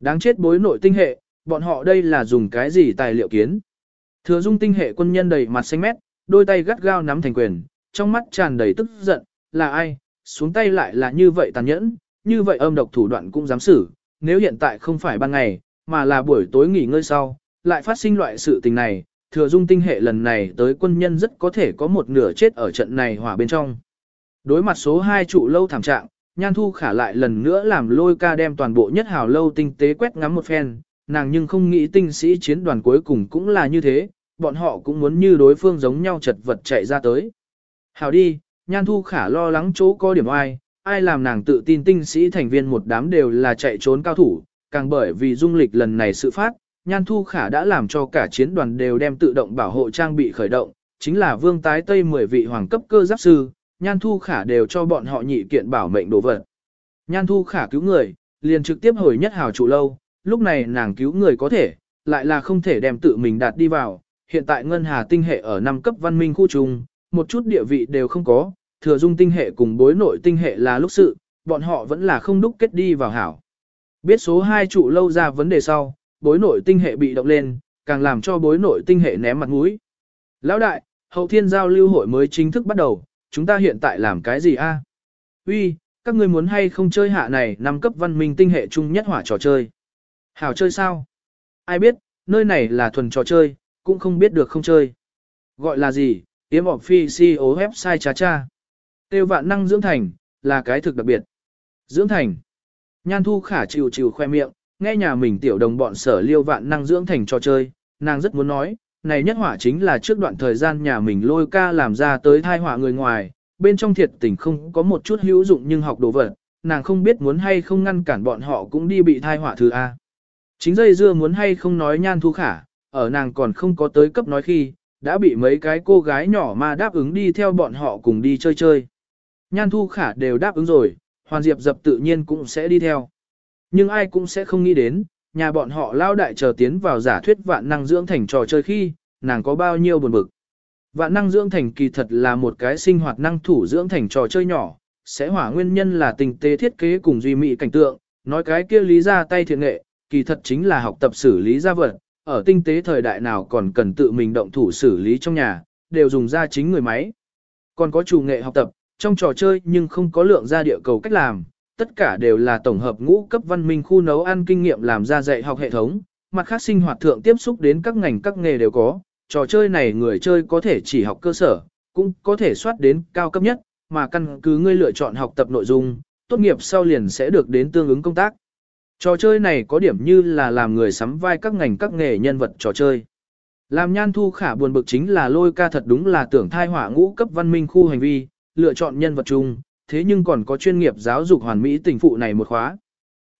Đáng chết bối nội tinh hệ, bọn họ đây là dùng cái gì tài liệu kiến. Thừa dung tinh hệ quân nhân đầy mặt xanh mét, đôi tay gắt gao nắm thành quyền, trong mắt tràn đầy tức giận, là ai, xuống tay lại là như vậy tàn nhẫn, như vậy âm độc thủ đoạn cũng dám xử, nếu hiện tại không phải ban ngày, mà là buổi tối nghỉ ngơi sau, lại phát sinh loại sự tình này, thừa dung tinh hệ lần này tới quân nhân rất có thể có một nửa chết ở trận này hỏa bên trong. Đối mặt số 2 trụ lâu thảm trạng, Nhan Thu Khả lại lần nữa làm lôi ca đem toàn bộ nhất hào lâu tinh tế quét ngắm một phen, nàng nhưng không nghĩ tinh sĩ chiến đoàn cuối cùng cũng là như thế, bọn họ cũng muốn như đối phương giống nhau chật vật chạy ra tới. Hào đi, Nhan Thu Khả lo lắng chỗ có điểm ai, ai làm nàng tự tin tinh sĩ thành viên một đám đều là chạy trốn cao thủ, càng bởi vì dung lịch lần này sự phát, Nhan Thu Khả đã làm cho cả chiến đoàn đều đem tự động bảo hộ trang bị khởi động, chính là vương tái tây 10 vị hoàng cấp cơ giáp sư, Nhan Thu Khả đều cho bọn họ nhị kiện bảo mệnh đồ vật. Nhan Thu Khả cứu người, liền trực tiếp hồi nhất hào trụ lâu, lúc này nàng cứu người có thể, lại là không thể đem tự mình đạt đi vào. Hiện tại ngân hà tinh hệ ở năm cấp văn minh khu trùng, một chút địa vị đều không có, thừa dung tinh hệ cùng bối nội tinh hệ là lúc sự, bọn họ vẫn là không đúc kết đi vào hảo. Biết số 2 trụ lâu ra vấn đề sau, bối nội tinh hệ bị động lên, càng làm cho bối nội tinh hệ ném mặt mũi. Lão đại, hậu thiên giao lưu hội mới chính thức bắt đầu, chúng ta hiện tại làm cái gì a? Uy, các ngươi muốn hay không chơi hạ này năm cấp văn minh tinh hệ chung nhất hỏa trò chơi. Hảo chơi sao? Ai biết, nơi này là thuần trò chơi, cũng không biết được không chơi. Gọi là gì? Yếm ọp phi CEO website cha cha. Tiêu vạn năng dưỡng thành, là cái thực đặc biệt. Dưỡng thành. Nhan thu khả chịu chịu khoe miệng, nghe nhà mình tiểu đồng bọn sở liêu vạn năng dưỡng thành cho chơi, nàng rất muốn nói, này nhất hỏa chính là trước đoạn thời gian nhà mình lôi ca làm ra tới thai họa người ngoài, bên trong thiệt tình không có một chút hữu dụng nhưng học đồ vật, nàng không biết muốn hay không ngăn cản bọn họ cũng đi bị thai họa thứ A. Chính dây dưa muốn hay không nói nhan thu khả, ở nàng còn không có tới cấp nói khi, đã bị mấy cái cô gái nhỏ mà đáp ứng đi theo bọn họ cùng đi chơi chơi. Nhan thu khả đều đáp ứng rồi, hoàn diệp dập tự nhiên cũng sẽ đi theo. Nhưng ai cũng sẽ không nghĩ đến, nhà bọn họ lao đại chờ tiến vào giả thuyết vạn năng dưỡng thành trò chơi khi, nàng có bao nhiêu buồn bực. Vạn năng dưỡng thành kỳ thật là một cái sinh hoạt năng thủ dưỡng thành trò chơi nhỏ, sẽ hỏa nguyên nhân là tình tế thiết kế cùng duy mỹ cảnh tượng, nói cái kia lý ra tay thiện nghệ, kỳ thật chính là học tập xử lý gia vật, ở tinh tế thời đại nào còn cần tự mình động thủ xử lý trong nhà, đều dùng ra chính người máy. Còn có chủ nghệ học tập, trong trò chơi nhưng không có lượng ra địa cầu cách làm, tất cả đều là tổng hợp ngũ cấp văn minh khu nấu ăn kinh nghiệm làm ra dạy học hệ thống, mặt khác sinh hoạt thượng tiếp xúc đến các ngành các nghề đều có, trò chơi này người chơi có thể chỉ học cơ sở, cũng có thể soát đến cao cấp nhất, mà căn cứ ngươi lựa chọn học tập nội dung, tốt nghiệp sau liền sẽ được đến tương ứng công tác. Trò chơi này có điểm như là làm người sắm vai các ngành các nghề nhân vật trò chơi. Làm nhan thu khả buồn bực chính là lôi ca thật đúng là tưởng thai hỏa ngũ cấp văn minh khu hành vi, lựa chọn nhân vật chung, thế nhưng còn có chuyên nghiệp giáo dục hoàn mỹ tình phụ này một khóa.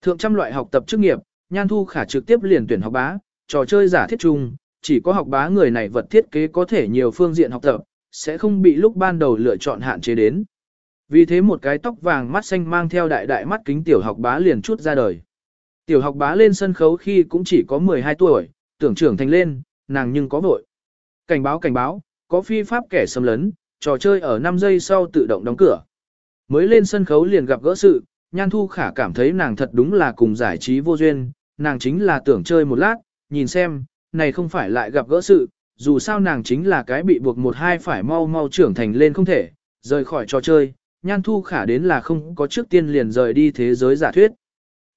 Thượng trăm loại học tập chức nghiệp, nhan thu khả trực tiếp liền tuyển học bá, trò chơi giả thiết chung, chỉ có học bá người này vật thiết kế có thể nhiều phương diện học tập, sẽ không bị lúc ban đầu lựa chọn hạn chế đến. Vì thế một cái tóc vàng mắt xanh mang theo đại đại mắt kính tiểu học bá liền chút ra đời. Tiểu học bá lên sân khấu khi cũng chỉ có 12 tuổi, tưởng trưởng thành lên, nàng nhưng có vội. Cảnh báo cảnh báo, có phi pháp kẻ xâm lấn, trò chơi ở 5 giây sau tự động đóng cửa. Mới lên sân khấu liền gặp gỡ sự, Nhan Thu Khả cảm thấy nàng thật đúng là cùng giải trí vô duyên, nàng chính là tưởng chơi một lát, nhìn xem, này không phải lại gặp gỡ sự, dù sao nàng chính là cái bị buộc một hai phải mau mau trưởng thành lên không thể, rời khỏi trò chơi, Nhan Thu Khả đến là không có trước tiên liền rời đi thế giới giả thuyết.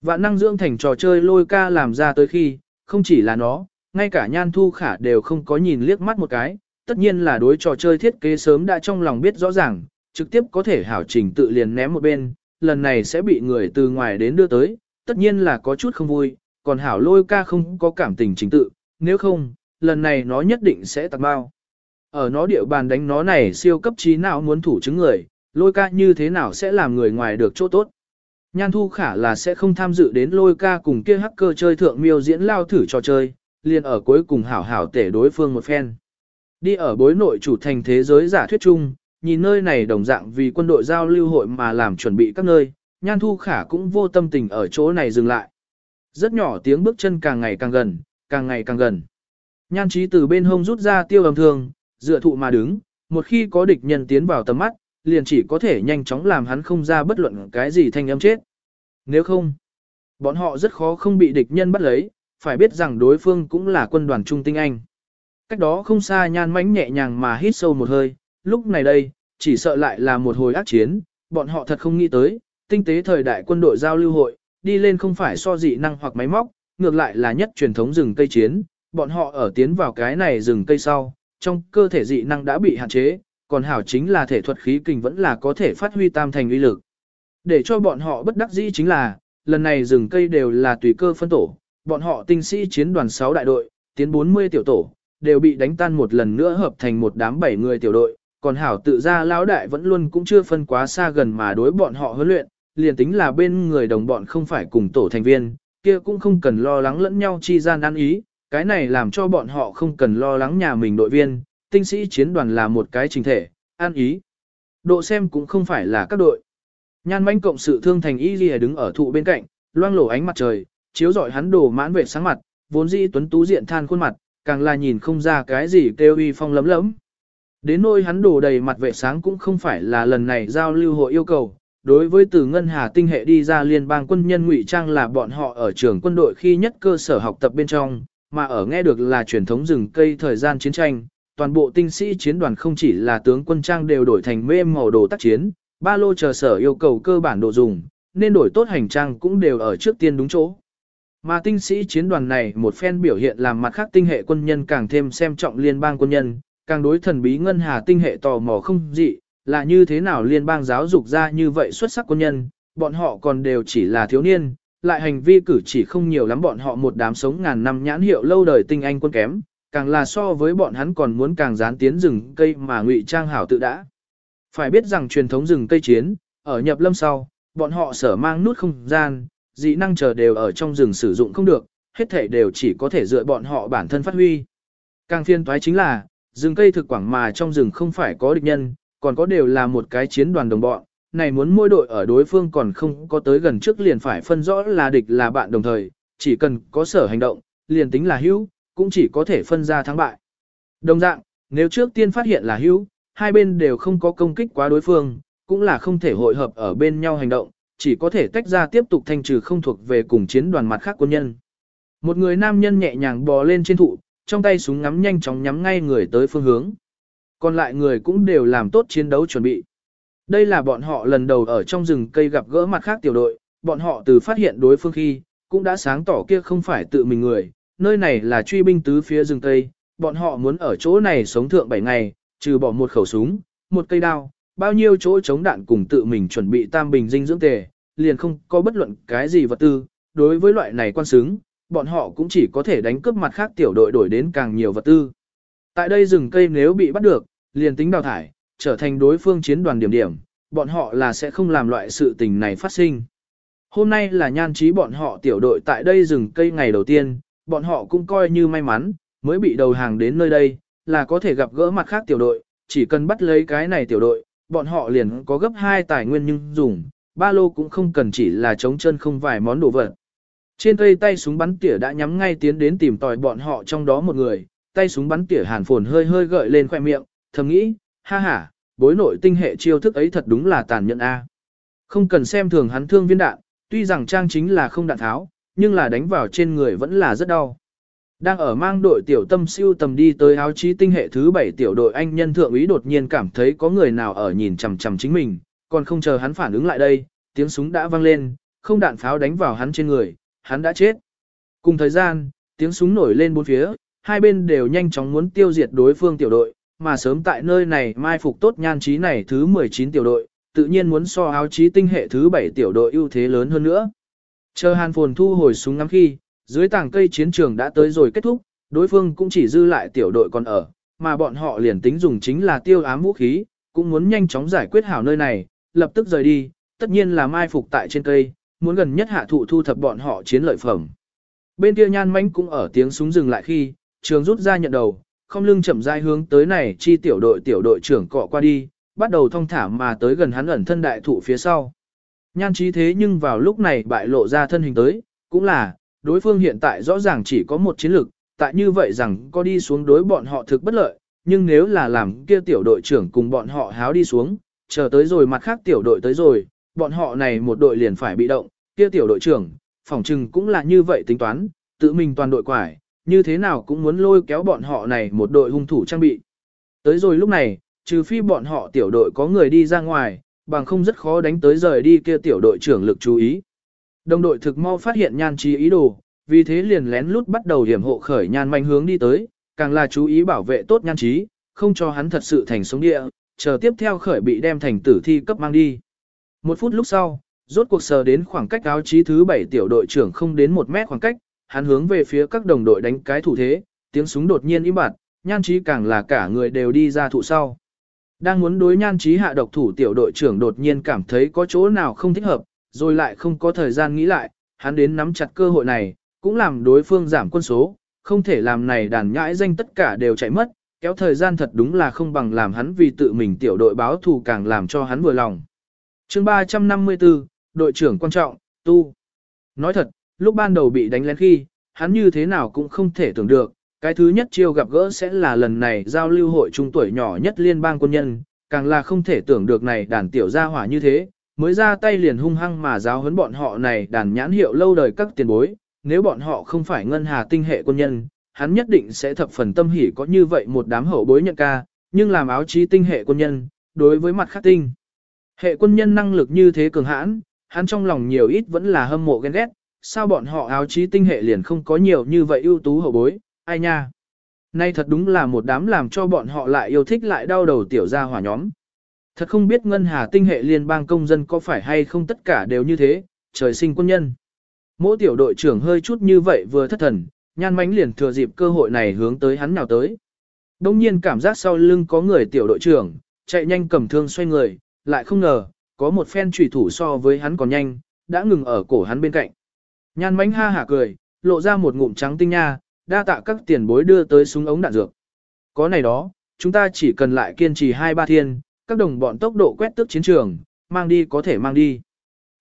Vạn năng dưỡng thành trò chơi lôi ca làm ra tới khi, không chỉ là nó, ngay cả Nhan Thu Khả đều không có nhìn liếc mắt một cái, tất nhiên là đối trò chơi thiết kế sớm đã trong lòng biết rõ ràng, trực tiếp có thể hảo trình tự liền ném một bên, lần này sẽ bị người từ ngoài đến đưa tới, tất nhiên là có chút không vui, còn hảo lôi ca không có cảm tình trình tự, nếu không, lần này nó nhất định sẽ tặng bao. Ở nó địa bàn đánh nó này siêu cấp trí nào muốn thủ chứng người, lôi ca như thế nào sẽ làm người ngoài được chỗ tốt. Nhan thu khả là sẽ không tham dự đến lôi ca cùng kia hacker chơi thượng miêu diễn lao thử trò chơi, liền ở cuối cùng hảo hảo tể đối phương một phen. Đi ở bối nội chủ thành thế giới giả thuyết chung, nhìn nơi này đồng dạng vì quân đội giao lưu hội mà làm chuẩn bị các nơi, nhan thu khả cũng vô tâm tình ở chỗ này dừng lại. Rất nhỏ tiếng bước chân càng ngày càng gần, càng ngày càng gần. Nhan trí từ bên hông rút ra tiêu âm thường, dựa thụ mà đứng, một khi có địch nhân tiến vào tầm mắt, liền chỉ có thể nhanh chóng làm hắn không ra bất luận cái gì thanh âm chết. Nếu không, bọn họ rất khó không bị địch nhân bắt lấy, phải biết rằng đối phương cũng là quân đoàn trung tinh anh. Cách đó không xa nhan mánh nhẹ nhàng mà hít sâu một hơi, lúc này đây, chỉ sợ lại là một hồi ác chiến, bọn họ thật không nghĩ tới, tinh tế thời đại quân đội giao lưu hội, đi lên không phải so dị năng hoặc máy móc, ngược lại là nhất truyền thống rừng cây chiến, bọn họ ở tiến vào cái này rừng cây sau, trong cơ thể dị năng đã bị hạn chế, còn hảo chính là thể thuật khí kình vẫn là có thể phát huy tam thành uy lực. Để cho bọn họ bất đắc dĩ chính là, lần này rừng cây đều là tùy cơ phân tổ, bọn họ tinh sĩ chiến đoàn 6 đại đội, tiến 40 tiểu tổ, đều bị đánh tan một lần nữa hợp thành một đám 7 người tiểu đội, còn hảo tự ra lão đại vẫn luôn cũng chưa phân quá xa gần mà đối bọn họ huấn luyện, liền tính là bên người đồng bọn không phải cùng tổ thành viên, kia cũng không cần lo lắng lẫn nhau chi gian ăn ý, cái này làm cho bọn họ không cần lo lắng nhà mình đội viên, tinh sĩ chiến đoàn là một cái trình thể, an ý. Độ xem cũng không phải là các đội. Nhan manh cộng sự thương thành y ghi đứng ở thụ bên cạnh, loang lổ ánh mặt trời, chiếu rọi hắn đồ mãn vệ sáng mặt, vốn dĩ tuấn tú diện than khuôn mặt, càng là nhìn không ra cái gì kêu uy phong lấm lấm. Đến nôi hắn đổ đầy mặt vệ sáng cũng không phải là lần này giao lưu hội yêu cầu. Đối với từ ngân hà tinh hệ đi ra liên bang quân nhân ngụy trang là bọn họ ở trường quân đội khi nhất cơ sở học tập bên trong, mà ở nghe được là truyền thống rừng cây thời gian chiến tranh, toàn bộ tinh sĩ chiến đoàn không chỉ là tướng quân trang đều đổi thành mê màu đồ tác chiến, ba lô chờ sở yêu cầu cơ bản độ dùng, nên đổi tốt hành trang cũng đều ở trước tiên đúng chỗ. Mà tinh sĩ chiến đoàn này một phen biểu hiện làm mặt khác tinh hệ quân nhân càng thêm xem trọng liên bang quân nhân, càng đối thần bí ngân hà tinh hệ tò mò không dị, là như thế nào liên bang giáo dục ra như vậy xuất sắc quân nhân, bọn họ còn đều chỉ là thiếu niên, lại hành vi cử chỉ không nhiều lắm bọn họ một đám sống ngàn năm nhãn hiệu lâu đời tinh anh quân kém, càng là so với bọn hắn còn muốn càng dán tiến rừng cây mà ngụy trang hảo tự đã. Phải biết rằng truyền thống rừng cây chiến, ở nhập lâm sau, bọn họ sở mang nút không gian, dị năng chờ đều ở trong rừng sử dụng không được, hết thể đều chỉ có thể dựa bọn họ bản thân phát huy. Càng phiên toái chính là, rừng cây thực quảng mà trong rừng không phải có địch nhân, còn có đều là một cái chiến đoàn đồng bọn, này muốn mỗi đội ở đối phương còn không có tới gần trước liền phải phân rõ là địch là bạn đồng thời, chỉ cần có sở hành động, liền tính là hữu, cũng chỉ có thể phân ra thắng bại. Đồng dạng, nếu trước tiên phát hiện là hữu, hai bên đều không có công kích quá đối phương, cũng là không thể hội hợp ở bên nhau hành động, chỉ có thể tách ra tiếp tục thanh trừ không thuộc về cùng chiến đoàn mặt khác quân nhân. Một người nam nhân nhẹ nhàng bò lên trên thụ, trong tay súng ngắm nhanh chóng nhắm ngay người tới phương hướng. Còn lại người cũng đều làm tốt chiến đấu chuẩn bị. Đây là bọn họ lần đầu ở trong rừng cây gặp gỡ mặt khác tiểu đội, bọn họ từ phát hiện đối phương khi, cũng đã sáng tỏ kia không phải tự mình người, nơi này là truy binh tứ phía rừng tây, bọn họ muốn ở chỗ này sống thượng 7 ngày, trừ bỏ một khẩu súng, một cây đao, bao nhiêu chỗ chống đạn cùng tự mình chuẩn bị tam bình dinh dưỡng tề, liền không có bất luận cái gì vật tư, đối với loại này quan xứng, bọn họ cũng chỉ có thể đánh cướp mặt khác tiểu đội đổi đến càng nhiều vật tư. Tại đây rừng cây nếu bị bắt được, liền tính đào thải, trở thành đối phương chiến đoàn điểm điểm, bọn họ là sẽ không làm loại sự tình này phát sinh. Hôm nay là nhan trí bọn họ tiểu đội tại đây rừng cây ngày đầu tiên, bọn họ cũng coi như may mắn, mới bị đầu hàng đến nơi đây, là có thể gặp gỡ mặt khác tiểu đội, chỉ cần bắt lấy cái này tiểu đội, bọn họ liền có gấp hai tài nguyên nhưng dùng, ba lô cũng không cần chỉ là chống chân không vài món đồ vật. Trên cây tay súng bắn tỉa đã nhắm ngay tiến đến tìm tòi bọn họ trong đó một người, tay súng bắn tỉa hàn phồn hơi hơi gợi lên khoẻ miệng, thầm nghĩ, ha ha, bối nội tinh hệ chiêu thức ấy thật đúng là tàn nhẫn a. Không cần xem thường hắn thương viên đạn, tuy rằng trang chính là không đạn tháo, nhưng là đánh vào trên người vẫn là rất đau. Đang ở mang đội tiểu tâm siêu tầm đi tới áo chí tinh hệ thứ 7 tiểu đội anh nhân thượng úy đột nhiên cảm thấy có người nào ở nhìn chằm chằm chính mình, còn không chờ hắn phản ứng lại đây, tiếng súng đã vang lên, không đạn pháo đánh vào hắn trên người, hắn đã chết. Cùng thời gian, tiếng súng nổi lên bốn phía, hai bên đều nhanh chóng muốn tiêu diệt đối phương tiểu đội, mà sớm tại nơi này mai phục tốt nhan trí này thứ 19 tiểu đội, tự nhiên muốn so áo chí tinh hệ thứ 7 tiểu đội ưu thế lớn hơn nữa. Chờ Hàn Phồn thu hồi súng ngắm khi, dưới tảng cây chiến trường đã tới rồi kết thúc, đối phương cũng chỉ dư lại tiểu đội còn ở, mà bọn họ liền tính dùng chính là tiêu ám vũ khí, cũng muốn nhanh chóng giải quyết hảo nơi này, lập tức rời đi, tất nhiên là mai phục tại trên cây, muốn gần nhất hạ thụ thu thập bọn họ chiến lợi phẩm. Bên kia nhan mãnh cũng ở tiếng súng dừng lại khi, trường rút ra nhận đầu, không lưng chậm rãi hướng tới này chi tiểu đội tiểu đội trưởng cọ qua đi, bắt đầu thong thả mà tới gần hắn ẩn thân đại thụ phía sau. Nhan trí thế nhưng vào lúc này bại lộ ra thân hình tới, cũng là, đối phương hiện tại rõ ràng chỉ có một chiến lược, tại như vậy rằng có đi xuống đối bọn họ thực bất lợi, nhưng nếu là làm kia tiểu đội trưởng cùng bọn họ háo đi xuống, chờ tới rồi mặt khác tiểu đội tới rồi, bọn họ này một đội liền phải bị động, kia tiểu đội trưởng, phòng trừng cũng là như vậy tính toán, tự mình toàn đội quải, như thế nào cũng muốn lôi kéo bọn họ này một đội hung thủ trang bị. Tới rồi lúc này, trừ phi bọn họ tiểu đội có người đi ra ngoài, bằng không rất khó đánh tới rời đi kia tiểu đội trưởng lực chú ý. Đồng đội thực mau phát hiện nhan trí ý đồ, vì thế liền lén lút bắt đầu hiểm hộ khởi nhan manh hướng đi tới, càng là chú ý bảo vệ tốt nhan trí, không cho hắn thật sự thành sống địa, chờ tiếp theo khởi bị đem thành tử thi cấp mang đi. Một phút lúc sau, rốt cuộc sờ đến khoảng cách áo trí thứ 7 tiểu đội trưởng không đến một mét khoảng cách, hắn hướng về phía các đồng đội đánh cái thủ thế, tiếng súng đột nhiên im bặt, nhan trí càng là cả người đều đi ra thụ sau. Đang muốn đối nhan trí hạ độc thủ tiểu đội trưởng đột nhiên cảm thấy có chỗ nào không thích hợp, rồi lại không có thời gian nghĩ lại, hắn đến nắm chặt cơ hội này, cũng làm đối phương giảm quân số, không thể làm này đàn nhãi danh tất cả đều chạy mất, kéo thời gian thật đúng là không bằng làm hắn vì tự mình tiểu đội báo thù càng làm cho hắn vừa lòng. chương 354, đội trưởng quan trọng, tu. Nói thật, lúc ban đầu bị đánh lén khi, hắn như thế nào cũng không thể tưởng được, cái thứ nhất chiêu gặp gỡ sẽ là lần này giao lưu hội trung tuổi nhỏ nhất liên bang quân nhân, càng là không thể tưởng được này đàn tiểu gia hỏa như thế, mới ra tay liền hung hăng mà giáo huấn bọn họ này đàn nhãn hiệu lâu đời các tiền bối, nếu bọn họ không phải ngân hà tinh hệ quân nhân, hắn nhất định sẽ thập phần tâm hỉ có như vậy một đám hậu bối nhận ca, nhưng làm áo trí tinh hệ quân nhân, đối với mặt khắc tinh. Hệ quân nhân năng lực như thế cường hãn, hắn trong lòng nhiều ít vẫn là hâm mộ ghen ghét, sao bọn họ áo trí tinh hệ liền không có nhiều như vậy ưu tú hậu bối, ai nha. Nay thật đúng là một đám làm cho bọn họ lại yêu thích lại đau đầu tiểu gia hỏa nhóm. Thật không biết ngân hà tinh hệ liên bang công dân có phải hay không tất cả đều như thế, trời sinh quân nhân. Mỗi tiểu đội trưởng hơi chút như vậy vừa thất thần, nhan mánh liền thừa dịp cơ hội này hướng tới hắn nào tới. Đông nhiên cảm giác sau lưng có người tiểu đội trưởng, chạy nhanh cầm thương xoay người, lại không ngờ, có một phen trùy thủ so với hắn còn nhanh, đã ngừng ở cổ hắn bên cạnh. Nhan mánh ha hả cười, lộ ra một ngụm trắng tinh nha, đa tạ các tiền bối đưa tới súng ống đạn dược. Có này đó, chúng ta chỉ cần lại kiên trì hai ba thiên, các đồng bọn tốc độ quét tước chiến trường, mang đi có thể mang đi.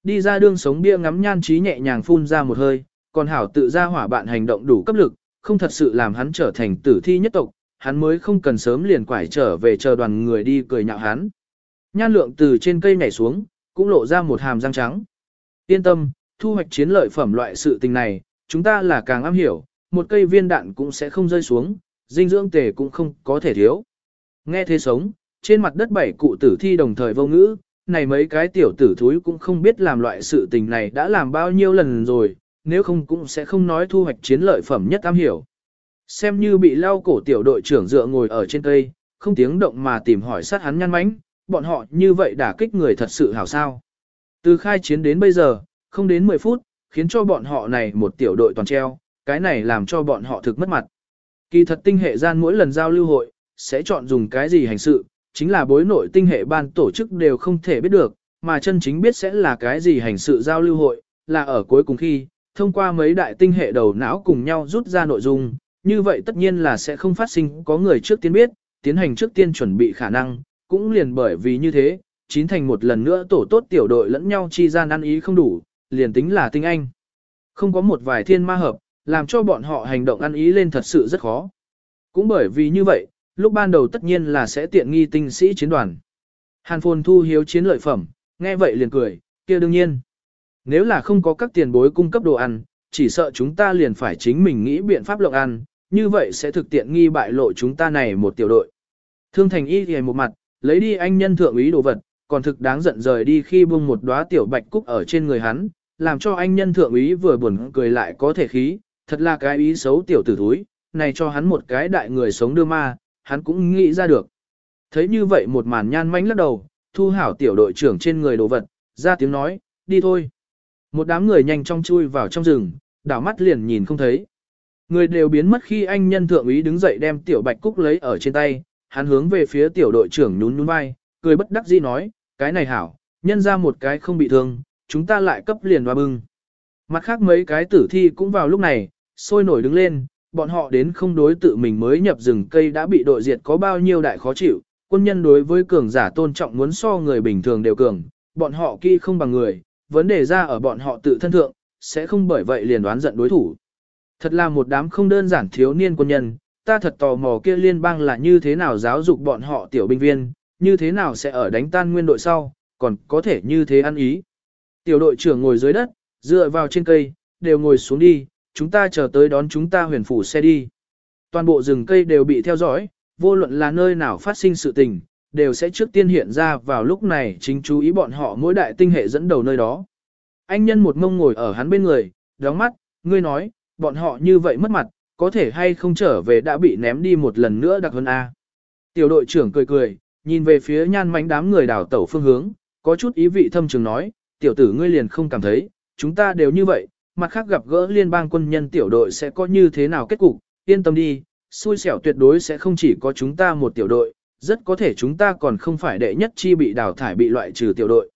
Đi ra đường sống bia ngắm nhan trí nhẹ nhàng phun ra một hơi, còn hảo tự ra hỏa bạn hành động đủ cấp lực, không thật sự làm hắn trở thành tử thi nhất tộc, hắn mới không cần sớm liền quải trở về chờ đoàn người đi cười nhạo hắn. Nhan lượng từ trên cây nhảy xuống, cũng lộ ra một hàm răng trắng. Yên tâm, thu hoạch chiến lợi phẩm loại sự tình này, chúng ta là càng am hiểu, một cây viên đạn cũng sẽ không rơi xuống, dinh dưỡng tề cũng không có thể thiếu. Nghe thế sống, trên mặt đất bảy cụ tử thi đồng thời vô ngữ, này mấy cái tiểu tử thúi cũng không biết làm loại sự tình này đã làm bao nhiêu lần rồi, nếu không cũng sẽ không nói thu hoạch chiến lợi phẩm nhất am hiểu. Xem như bị lao cổ tiểu đội trưởng dựa ngồi ở trên cây, không tiếng động mà tìm hỏi sát hắn nhăn mánh, bọn họ như vậy đả kích người thật sự hảo sao. Từ khai chiến đến bây giờ, không đến 10 phút, khiến cho bọn họ này một tiểu đội toàn treo, cái này làm cho bọn họ thực mất mặt. Kỳ thật tinh hệ gian mỗi lần giao lưu hội, sẽ chọn dùng cái gì hành sự, chính là bối nội tinh hệ ban tổ chức đều không thể biết được, mà chân chính biết sẽ là cái gì hành sự giao lưu hội, là ở cuối cùng khi, thông qua mấy đại tinh hệ đầu não cùng nhau rút ra nội dung, như vậy tất nhiên là sẽ không phát sinh có người trước tiên biết, tiến hành trước tiên chuẩn bị khả năng, cũng liền bởi vì như thế, chín thành một lần nữa tổ tốt tiểu đội lẫn nhau chi gian ăn ý không đủ, liền tính là tinh anh. Không có một vài thiên ma hợp, làm cho bọn họ hành động ăn ý lên thật sự rất khó. Cũng bởi vì như vậy, lúc ban đầu tất nhiên là sẽ tiện nghi tinh sĩ chiến đoàn. Hàn Phồn thu hiếu chiến lợi phẩm, nghe vậy liền cười, kia đương nhiên. Nếu là không có các tiền bối cung cấp đồ ăn, chỉ sợ chúng ta liền phải chính mình nghĩ biện pháp lộng ăn, như vậy sẽ thực tiện nghi bại lộ chúng ta này một tiểu đội. Thương thành y thì một mặt, lấy đi anh nhân thượng úy đồ vật, còn thực đáng giận rời đi khi buông một đóa tiểu bạch cúc ở trên người hắn, làm cho anh nhân thượng úy vừa buồn cười lại có thể khí, thật là cái ý xấu tiểu tử thúi, này cho hắn một cái đại người sống đưa ma, hắn cũng nghĩ ra được. Thấy như vậy một màn nhan manh lắc đầu, thu hảo tiểu đội trưởng trên người đồ vật, ra tiếng nói, đi thôi. Một đám người nhanh chóng chui vào trong rừng, đảo mắt liền nhìn không thấy. Người đều biến mất khi anh nhân thượng ý đứng dậy đem tiểu bạch cúc lấy ở trên tay, hắn hướng về phía tiểu đội trưởng nhún nhún vai, cười bất đắc dĩ nói, cái này hảo, nhân ra một cái không bị thương, chúng ta lại cấp liền hoa bưng. Mặt khác mấy cái tử thi cũng vào lúc này, sôi nổi đứng lên, bọn họ đến không đối tự mình mới nhập rừng cây đã bị đội diệt có bao nhiêu đại khó chịu, quân nhân đối với cường giả tôn trọng muốn so người bình thường đều cường, bọn họ kia không bằng người, vấn đề ra ở bọn họ tự thân thượng, sẽ không bởi vậy liền đoán giận đối thủ. Thật là một đám không đơn giản thiếu niên quân nhân, ta thật tò mò kia liên bang là như thế nào giáo dục bọn họ tiểu binh viên, như thế nào sẽ ở đánh tan nguyên đội sau, còn có thể như thế ăn ý. Tiểu đội trưởng ngồi dưới đất, dựa vào trên cây, đều ngồi xuống đi, chúng ta chờ tới đón chúng ta huyền phủ xe đi. Toàn bộ rừng cây đều bị theo dõi, vô luận là nơi nào phát sinh sự tình, đều sẽ trước tiên hiện ra vào lúc này chính chú ý bọn họ mỗi đại tinh hệ dẫn đầu nơi đó. Anh nhân một ngông ngồi ở hắn bên người, đóng mắt, ngươi nói, bọn họ như vậy mất mặt, có thể hay không trở về đã bị ném đi một lần nữa đặc hơn A. Tiểu đội trưởng cười cười, nhìn về phía nhan mánh đám người đảo tẩu phương hướng, có chút ý vị thâm trường nói, tiểu tử ngươi liền không cảm thấy, chúng ta đều như vậy, mặt khác gặp gỡ liên bang quân nhân tiểu đội sẽ có như thế nào kết cục, yên tâm đi, xui xẻo tuyệt đối sẽ không chỉ có chúng ta một tiểu đội, rất có thể chúng ta còn không phải đệ nhất chi bị đào thải bị loại trừ tiểu đội.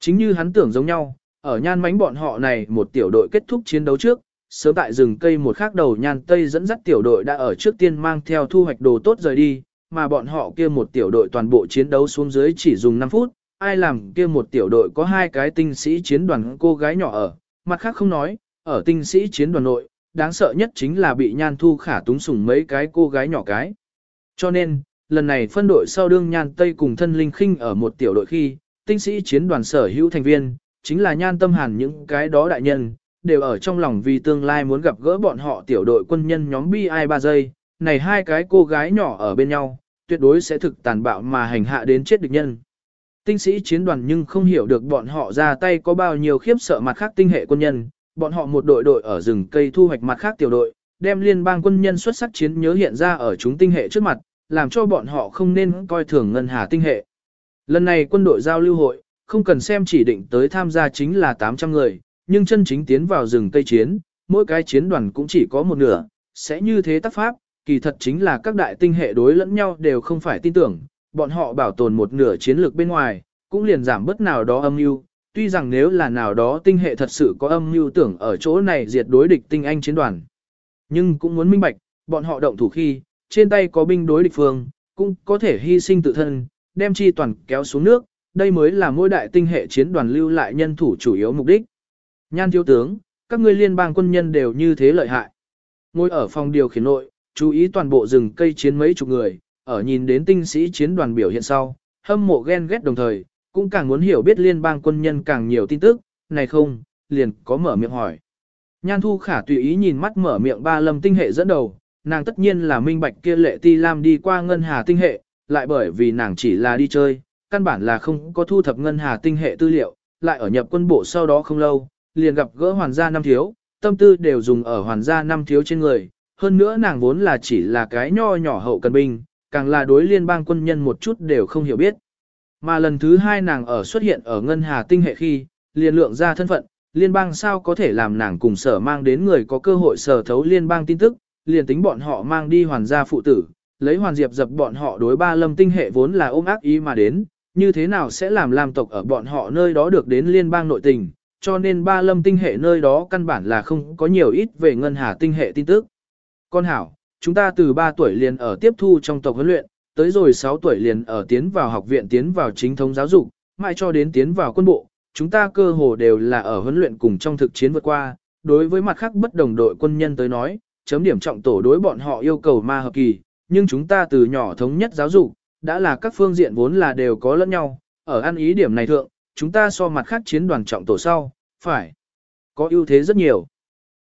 Chính như hắn tưởng giống nhau, ở nhan mánh bọn họ này một tiểu đội kết thúc chiến đấu trước, sớm tại rừng cây một khác đầu nhan tây dẫn dắt tiểu đội đã ở trước tiên mang theo thu hoạch đồ tốt rời đi, mà bọn họ kia một tiểu đội toàn bộ chiến đấu xuống dưới chỉ dùng 5 phút, ai làm kia một tiểu đội có hai cái tinh sĩ chiến đoàn cô gái nhỏ ở, mặt khác không nói, ở tinh sĩ chiến đoàn nội, đáng sợ nhất chính là bị nhan thu khả túng sủng mấy cái cô gái nhỏ cái. Cho nên, lần này phân đội sau đương nhan Tây cùng thân linh khinh ở một tiểu đội khi, tinh sĩ chiến đoàn sở hữu thành viên, chính là nhan tâm hàn những cái đó đại nhân, đều ở trong lòng vì tương lai muốn gặp gỡ bọn họ tiểu đội quân nhân nhóm bi ai 3 giây, này hai cái cô gái nhỏ ở bên nhau, tuyệt đối sẽ thực tàn bạo mà hành hạ đến chết địch nhân. Tinh sĩ chiến đoàn nhưng không hiểu được bọn họ ra tay có bao nhiêu khiếp sợ mặt khác tinh hệ quân nhân, bọn họ một đội đội ở rừng cây thu hoạch mặt khác tiểu đội, đem liên bang quân nhân xuất sắc chiến nhớ hiện ra ở chúng tinh hệ trước mặt, làm cho bọn họ không nên coi thường ngân hà tinh hệ. Lần này quân đội giao lưu hội, không cần xem chỉ định tới tham gia chính là 800 người, nhưng chân chính tiến vào rừng cây chiến, mỗi cái chiến đoàn cũng chỉ có một nửa, sẽ như thế tác pháp, kỳ thật chính là các đại tinh hệ đối lẫn nhau đều không phải tin tưởng, bọn họ bảo tồn một nửa chiến lược bên ngoài, cũng liền giảm bất nào đó âm mưu. Tuy rằng nếu là nào đó tinh hệ thật sự có âm mưu tưởng ở chỗ này diệt đối địch tinh anh chiến đoàn. Nhưng cũng muốn minh bạch, bọn họ động thủ khi, trên tay có binh đối địch phương, cũng có thể hy sinh tự thân, đem chi toàn kéo xuống nước, đây mới là mỗi đại tinh hệ chiến đoàn lưu lại nhân thủ chủ yếu mục đích. Nhan thiếu tướng, các ngươi liên bang quân nhân đều như thế lợi hại. Ngồi ở phòng điều khiển nội, chú ý toàn bộ rừng cây chiến mấy chục người, ở nhìn đến tinh sĩ chiến đoàn biểu hiện sau, hâm mộ ghen ghét đồng thời, cũng càng muốn hiểu biết liên bang quân nhân càng nhiều tin tức, này không, liền có mở miệng hỏi. Nhan Thu Khả tùy ý nhìn mắt mở miệng ba lâm tinh hệ dẫn đầu, nàng tất nhiên là minh bạch kia lệ ti lam đi qua ngân hà tinh hệ, lại bởi vì nàng chỉ là đi chơi, căn bản là không có thu thập ngân hà tinh hệ tư liệu, lại ở nhập quân bộ sau đó không lâu, liền gặp gỡ hoàn gia năm thiếu, tâm tư đều dùng ở hoàn gia năm thiếu trên người, hơn nữa nàng vốn là chỉ là cái nho nhỏ hậu cần binh, càng là đối liên bang quân nhân một chút đều không hiểu biết. Mà lần thứ hai nàng ở xuất hiện ở ngân hà tinh hệ khi, liền lượng ra thân phận, liên bang sao có thể làm nàng cùng sở mang đến người có cơ hội sở thấu liên bang tin tức, liền tính bọn họ mang đi hoàn gia phụ tử, lấy hoàn diệp dập bọn họ đối ba lâm tinh hệ vốn là ôm ác ý mà đến, như thế nào sẽ làm làm tộc ở bọn họ nơi đó được đến liên bang nội tình, cho nên ba lâm tinh hệ nơi đó căn bản là không có nhiều ít về ngân hà tinh hệ tin tức. Con hảo, chúng ta từ 3 tuổi liền ở tiếp thu trong tộc huấn luyện, tới rồi 6 tuổi liền ở tiến vào học viện tiến vào chính thống giáo dục, mãi cho đến tiến vào quân bộ, chúng ta cơ hồ đều là ở huấn luyện cùng trong thực chiến vượt qua, đối với mặt khác bất đồng đội quân nhân tới nói, chấm điểm trọng tổ đối bọn họ yêu cầu ma hợp kỳ, nhưng chúng ta từ nhỏ thống nhất giáo dục, đã là các phương diện vốn là đều có lẫn nhau, ở ăn ý điểm này thượng, chúng ta so mặt khác chiến đoàn trọng tổ sau, phải có ưu thế rất nhiều.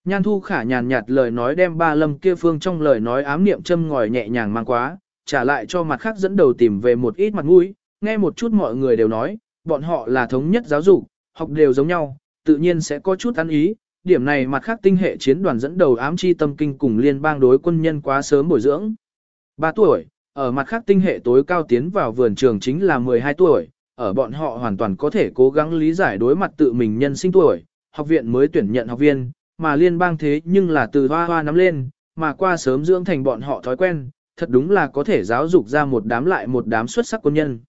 Nhan thu khả nhàn nhạt lời nói đem ba lâm kia phương trong lời nói ám niệm châm ngòi nhẹ nhàng mang quá, trả lại cho mặt khác dẫn đầu tìm về một ít mặt mũi, nghe một chút mọi người đều nói, bọn họ là thống nhất giáo dục, học đều giống nhau, tự nhiên sẽ có chút ăn ý, điểm này mặt khác tinh hệ chiến đoàn dẫn đầu ám chi tâm kinh cùng liên bang đối quân nhân quá sớm bồi dưỡng. 3 tuổi, ở mặt khác tinh hệ tối cao tiến vào vườn trường chính là 12 tuổi, ở bọn họ hoàn toàn có thể cố gắng lý giải đối mặt tự mình nhân sinh tuổi, học viện mới tuyển nhận học viên, mà liên bang thế nhưng là từ hoa hoa nắm lên, mà qua sớm dưỡng thành bọn họ thói quen, thật đúng là có thể giáo dục ra một đám lại một đám xuất sắc quân nhân.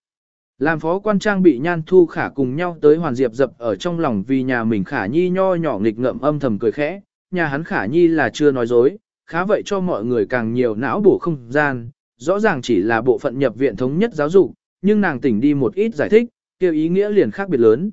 Làm phó quan trang bị nhan thu khả cùng nhau tới hoàn diệp dập ở trong lòng vì nhà mình khả nhi nho nhỏ nghịch ngợm âm thầm cười khẽ, nhà hắn khả nhi là chưa nói dối, khá vậy cho mọi người càng nhiều não bổ không gian, rõ ràng chỉ là bộ phận nhập viện thống nhất giáo dục, nhưng nàng tỉnh đi một ít giải thích, kêu ý nghĩa liền khác biệt lớn.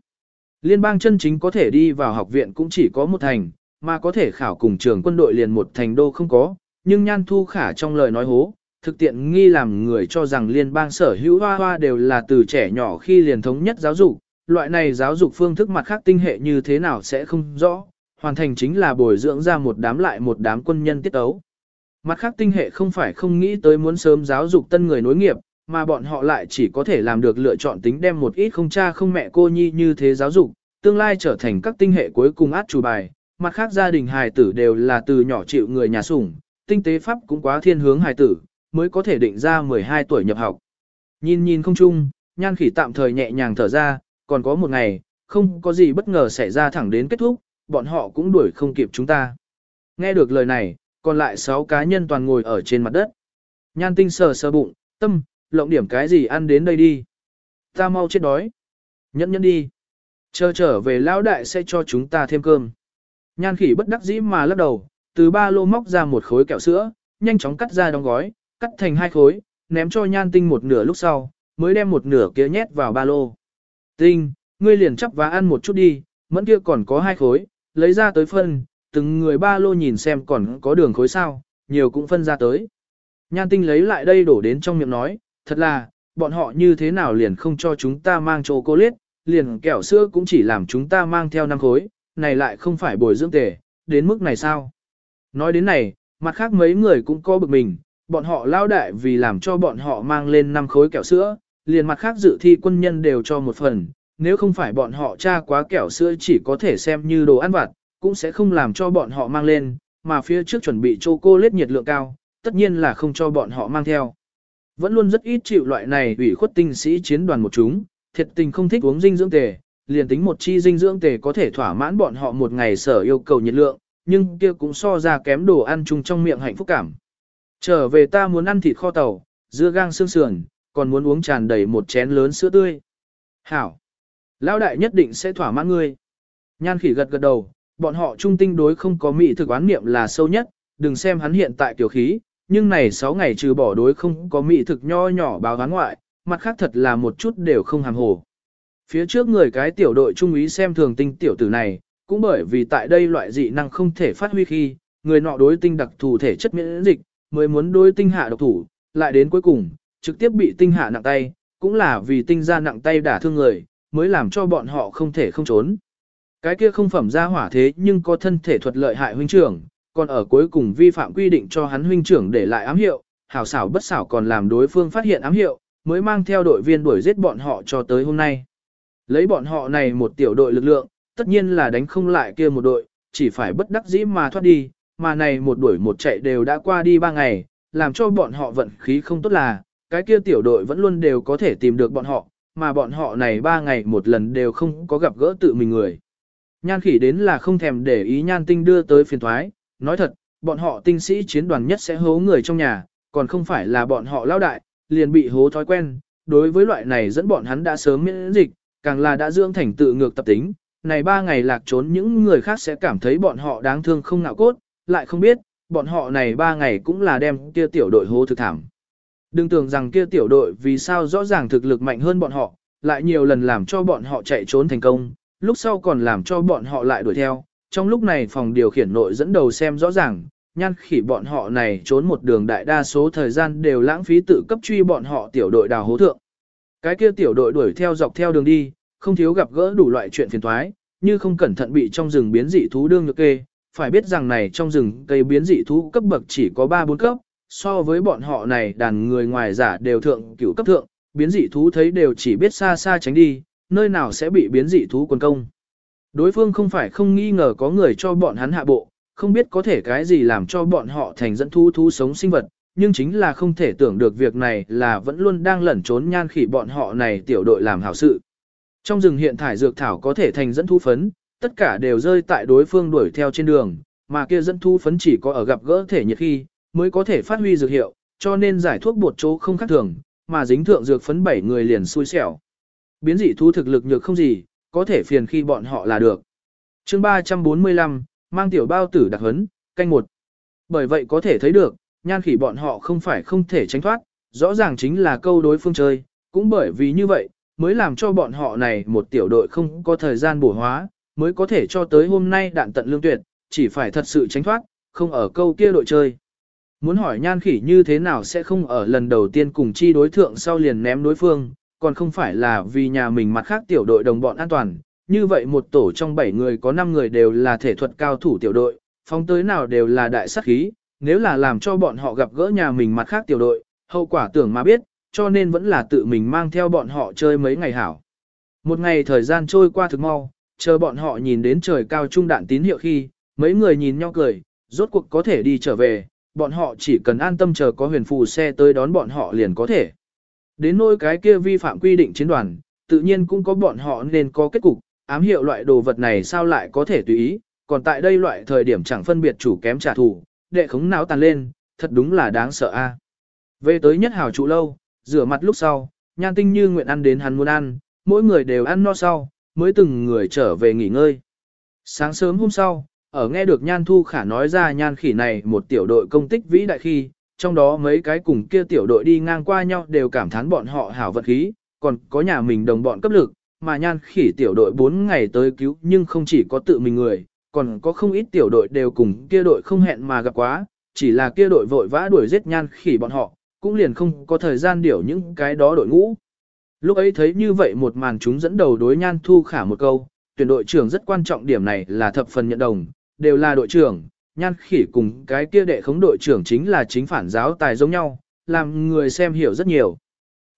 Liên bang chân chính có thể đi vào học viện cũng chỉ có một thành, mà có thể khảo cùng trường quân đội liền một thành đô không có, nhưng nhan thu khả trong lời nói hố, thực tiện nghi làm người cho rằng liên bang sở hữu hoa hoa đều là từ trẻ nhỏ khi liền thống nhất giáo dục, loại này giáo dục phương thức mặt khác tinh hệ như thế nào sẽ không rõ, hoàn thành chính là bồi dưỡng ra một đám lại một đám quân nhân tiết ấu. Mặt khác tinh hệ không phải không nghĩ tới muốn sớm giáo dục tân người nối nghiệp, mà bọn họ lại chỉ có thể làm được lựa chọn tính đem một ít không cha không mẹ cô nhi như thế giáo dục, tương lai trở thành các tinh hệ cuối cùng át chủ bài, mặt khác gia đình hài tử đều là từ nhỏ chịu người nhà sủng, tinh tế pháp cũng quá thiên hướng hài tử, mới có thể định ra 12 tuổi nhập học. Nhìn nhìn không chung, nhan khỉ tạm thời nhẹ nhàng thở ra, còn có một ngày, không có gì bất ngờ xảy ra thẳng đến kết thúc, bọn họ cũng đuổi không kịp chúng ta. Nghe được lời này, còn lại 6 cá nhân toàn ngồi ở trên mặt đất. Nhan tinh sờ sờ bụng, tâm, lộng điểm cái gì ăn đến đây đi. Ta mau chết đói. Nhẫn nhẫn đi. Chờ trở về lão đại sẽ cho chúng ta thêm cơm. Nhan khỉ bất đắc dĩ mà lắc đầu, từ ba lô móc ra một khối kẹo sữa, nhanh chóng cắt ra đóng gói, cắt thành hai khối, ném cho nhan tinh một nửa lúc sau, mới đem một nửa kia nhét vào ba lô. Tinh, ngươi liền chắp và ăn một chút đi, mẫn kia còn có hai khối, lấy ra tới phân, từng người ba lô nhìn xem còn có đường khối sao, nhiều cũng phân ra tới. Nhan tinh lấy lại đây đổ đến trong miệng nói, thật là, bọn họ như thế nào liền không cho chúng ta mang chocolate, liền kẹo sữa cũng chỉ làm chúng ta mang theo năm khối, này lại không phải bồi dưỡng tề, đến mức này sao? Nói đến này, mặt khác mấy người cũng có bực mình, bọn họ lao đại vì làm cho bọn họ mang lên năm khối kẹo sữa, liền mặt khác dự thi quân nhân đều cho một phần, nếu không phải bọn họ tra quá kẹo sữa chỉ có thể xem như đồ ăn vặt, cũng sẽ không làm cho bọn họ mang lên, mà phía trước chuẩn bị châu cô lết nhiệt lượng cao, tất nhiên là không cho bọn họ mang theo. Vẫn luôn rất ít chịu loại này ủy khuất tinh sĩ chiến đoàn một chúng, thiệt tình không thích uống dinh dưỡng tề, liền tính một chi dinh dưỡng tề có thể thỏa mãn bọn họ một ngày sở yêu cầu nhiệt lượng, nhưng kia cũng so ra kém đồ ăn chung trong miệng hạnh phúc cảm. Trở về ta muốn ăn thịt kho tàu, dưa gang xương sườn, còn muốn uống tràn đầy một chén lớn sữa tươi. Hảo! Lão đại nhất định sẽ thỏa mãn ngươi. Nhan khỉ gật gật đầu, bọn họ trung tinh đối không có mỹ thực oán niệm là sâu nhất, đừng xem hắn hiện tại tiểu khí, nhưng này 6 ngày trừ bỏ đối không có mỹ thực nho nhỏ báo gán ngoại, mặt khác thật là một chút đều không hàm hồ. Phía trước người cái tiểu đội trung úy xem thường tinh tiểu tử này, cũng bởi vì tại đây loại dị năng không thể phát huy khi, người nọ đối tinh đặc thù thể chất miễn dịch, mới muốn đối tinh hạ độc thủ, lại đến cuối cùng, trực tiếp bị tinh hạ nặng tay, cũng là vì tinh ra nặng tay đả thương người, mới làm cho bọn họ không thể không trốn. Cái kia không phẩm ra hỏa thế nhưng có thân thể thuật lợi hại huynh trưởng, còn ở cuối cùng vi phạm quy định cho hắn huynh trưởng để lại ám hiệu, hảo xảo bất xảo còn làm đối phương phát hiện ám hiệu, mới mang theo đội viên đuổi giết bọn họ cho tới hôm nay. Lấy bọn họ này một tiểu đội lực lượng, tất nhiên là đánh không lại kia một đội, chỉ phải bất đắc dĩ mà thoát đi, mà này một đuổi một chạy đều đã qua đi ba ngày, làm cho bọn họ vận khí không tốt là, cái kia tiểu đội vẫn luôn đều có thể tìm được bọn họ, mà bọn họ này ba ngày một lần đều không có gặp gỡ tự mình người. Nhan khỉ đến là không thèm để ý nhan tinh đưa tới phiền thoái, nói thật, bọn họ tinh sĩ chiến đoàn nhất sẽ hố người trong nhà, còn không phải là bọn họ lao đại, liền bị hố thói quen, đối với loại này dẫn bọn hắn đã sớm miễn dịch, càng là đã dưỡng thành tự ngược tập tính, này ba ngày lạc trốn những người khác sẽ cảm thấy bọn họ đáng thương không nạo cốt, lại không biết, bọn họ này ba ngày cũng là đem kia tiểu đội hố thực thảm. Đừng tưởng rằng kia tiểu đội vì sao rõ ràng thực lực mạnh hơn bọn họ, lại nhiều lần làm cho bọn họ chạy trốn thành công, lúc sau còn làm cho bọn họ lại đuổi theo. Trong lúc này phòng điều khiển nội dẫn đầu xem rõ ràng, nhan khỉ bọn họ này trốn một đường đại đa số thời gian đều lãng phí tự cấp truy bọn họ tiểu đội đào hố thượng. Cái kia tiểu đội đuổi theo dọc theo đường đi, không thiếu gặp gỡ đủ loại chuyện phiền toái, như không cẩn thận bị trong rừng biến dị thú đương nhược kê, phải biết rằng này trong rừng cây biến dị thú cấp bậc chỉ có 3-4 cấp, so với bọn họ này đàn người ngoài giả đều thượng cửu cấp thượng, biến dị thú thấy đều chỉ biết xa xa tránh đi, nơi nào sẽ bị biến dị thú quần công. Đối phương không phải không nghi ngờ có người cho bọn hắn hạ bộ, không biết có thể cái gì làm cho bọn họ thành dẫn thú thú sống sinh vật, nhưng chính là không thể tưởng được việc này là vẫn luôn đang lẩn trốn nhan khỉ bọn họ này tiểu đội làm hảo sự. Trong rừng hiện thải dược thảo có thể thành dẫn thu phấn, tất cả đều rơi tại đối phương đuổi theo trên đường, mà kia dẫn thu phấn chỉ có ở gặp gỡ thể nhiệt khi, mới có thể phát huy dược hiệu, cho nên giải thuốc bột chỗ không khác thường, mà dính thượng dược phấn bảy người liền xui xẻo. Biến dị thú thực lực nhược không gì, có thể phiền khi bọn họ là được. chương 345, mang tiểu bao tử đặc hấn, canh một. Bởi vậy có thể thấy được, nhan khỉ bọn họ không phải không thể tránh thoát, rõ ràng chính là câu đối phương chơi, cũng bởi vì như vậy, mới làm cho bọn họ này một tiểu đội không có thời gian bổ hóa, mới có thể cho tới hôm nay đạn tận lương tuyệt, chỉ phải thật sự tránh thoát, không ở câu kia đội chơi. Muốn hỏi nhan khỉ như thế nào sẽ không ở lần đầu tiên cùng chi đối thượng sau liền ném đối phương, còn không phải là vì nhà mình mặt khác tiểu đội đồng bọn an toàn. Như vậy một tổ trong 7 người có 5 người đều là thể thuật cao thủ tiểu đội, phóng tới nào đều là đại sát khí, nếu là làm cho bọn họ gặp gỡ nhà mình mặt khác tiểu đội, hậu quả tưởng mà biết, cho nên vẫn là tự mình mang theo bọn họ chơi mấy ngày hảo. Một ngày thời gian trôi qua thực mau, chờ bọn họ nhìn đến trời cao trung đạn tín hiệu khi, mấy người nhìn nhau cười, rốt cuộc có thể đi trở về, bọn họ chỉ cần an tâm chờ có huyền phù xe tới đón bọn họ liền có thể. Đến nỗi cái kia vi phạm quy định chiến đoàn, tự nhiên cũng có bọn họ nên có kết cục, ám hiệu loại đồ vật này sao lại có thể tùy ý, còn tại đây loại thời điểm chẳng phân biệt chủ kém trả thù, đệ khống não tàn lên, thật đúng là đáng sợ a. Về tới nhất hảo trụ lâu, rửa mặt lúc sau, nhan tinh như nguyện ăn đến hắn muốn ăn, mỗi người đều ăn no sau, mới từng người trở về nghỉ ngơi. Sáng sớm hôm sau, ở nghe được nhan thu khả nói ra nhan khỉ này một tiểu đội công tích vĩ đại khi, trong đó mấy cái cùng kia tiểu đội đi ngang qua nhau đều cảm thán bọn họ hảo vật khí, còn có nhà mình đồng bọn cấp lực, mà nhan khỉ tiểu đội 4 ngày tới cứu nhưng không chỉ có tự mình người, còn có không ít tiểu đội đều cùng kia đội không hẹn mà gặp quá, chỉ là kia đội vội vã đuổi giết nhan khỉ bọn họ, cũng liền không có thời gian điều những cái đó đội ngũ. Lúc ấy thấy như vậy một màn chúng dẫn đầu đối nhan thu khả một câu, tuyển đội trưởng rất quan trọng điểm này là thập phần nhận đồng, đều là đội trưởng, nhan khỉ cùng cái kia đệ khống đội trưởng chính là chính phản giáo tài giống nhau, làm người xem hiểu rất nhiều.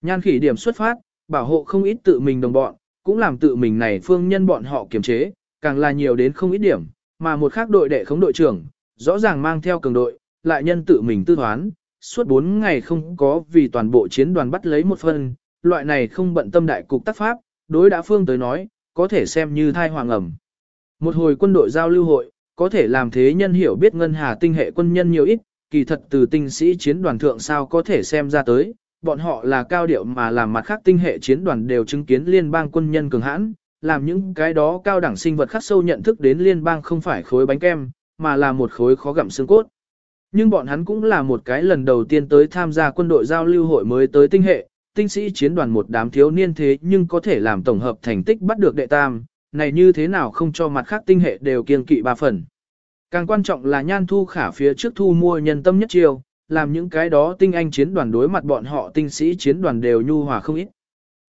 Nhan khỉ điểm xuất phát, bảo hộ không ít tự mình đồng bọn, cũng làm tự mình này phương nhân bọn họ kiềm chế, càng là nhiều đến không ít điểm, mà một khác đội đệ khống đội trưởng, rõ ràng mang theo cường đội, lại nhân tự mình tư toán, suốt 4 ngày không có vì toàn bộ chiến đoàn bắt lấy một phần, loại này không bận tâm đại cục tác pháp, đối đã phương tới nói, có thể xem như thai hoàng ẩm. Một hồi quân đội giao lưu hội, có thể làm thế nhân hiểu biết ngân hà tinh hệ quân nhân nhiều ít, kỳ thật từ tinh sĩ chiến đoàn thượng sao có thể xem ra tới, bọn họ là cao điệu mà làm mặt khác tinh hệ chiến đoàn đều chứng kiến liên bang quân nhân cường hãn, làm những cái đó cao đẳng sinh vật khắc sâu nhận thức đến liên bang không phải khối bánh kem, mà là một khối khó gặm xương cốt. Nhưng bọn hắn cũng là một cái lần đầu tiên tới tham gia quân đội giao lưu hội mới tới tinh hệ, tinh sĩ chiến đoàn một đám thiếu niên thế nhưng có thể làm tổng hợp thành tích bắt được đệ tam, này như thế nào không cho mặt khác tinh hệ đều kiên kỵ ba phần. Càng quan trọng là nhan thu khả phía trước thu mua nhân tâm nhất chiêu, làm những cái đó tinh anh chiến đoàn đối mặt bọn họ tinh sĩ chiến đoàn đều nhu hòa không ít.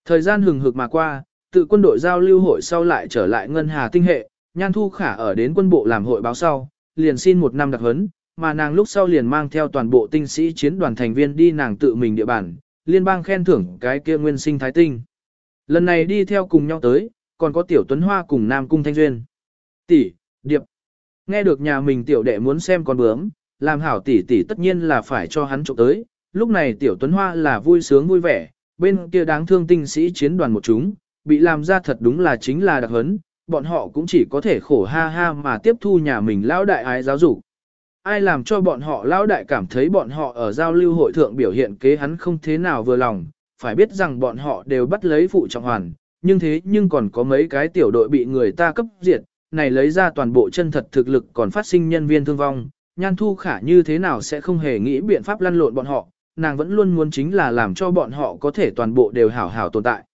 Thời gian hừng hực mà qua, tự quân đội giao lưu hội sau lại trở lại ngân hà tinh hệ, nhan thu khả ở đến quân bộ làm hội báo sau, liền xin một năm đặc huấn, mà nàng lúc sau liền mang theo toàn bộ tinh sĩ chiến đoàn thành viên đi nàng tự mình địa bàn, liên bang khen thưởng cái kia nguyên sinh thái tinh. Lần này đi theo cùng nhau tới, còn có tiểu tuấn hoa cùng nam cung thanh duyên. Tỷ, điệp. Nghe được nhà mình tiểu đệ muốn xem con bướm, làm hảo tỷ tỷ tất nhiên là phải cho hắn trộm tới. Lúc này tiểu tuấn hoa là vui sướng vui vẻ, bên kia đáng thương tinh sĩ chiến đoàn một chúng, bị làm ra thật đúng là chính là đặc hấn, bọn họ cũng chỉ có thể khổ ha ha mà tiếp thu nhà mình lão đại ái giáo dục. Ai làm cho bọn họ lão đại cảm thấy bọn họ ở giao lưu hội thượng biểu hiện kế hắn không thế nào vừa lòng, phải biết rằng bọn họ đều bắt lấy phụ trọng hoàn, nhưng thế nhưng còn có mấy cái tiểu đội bị người ta cấp diệt, này lấy ra toàn bộ chân thật thực lực còn phát sinh nhân viên thương vong, nhan thu khả như thế nào sẽ không hề nghĩ biện pháp lăn lộn bọn họ, nàng vẫn luôn muốn chính là làm cho bọn họ có thể toàn bộ đều hảo hảo tồn tại.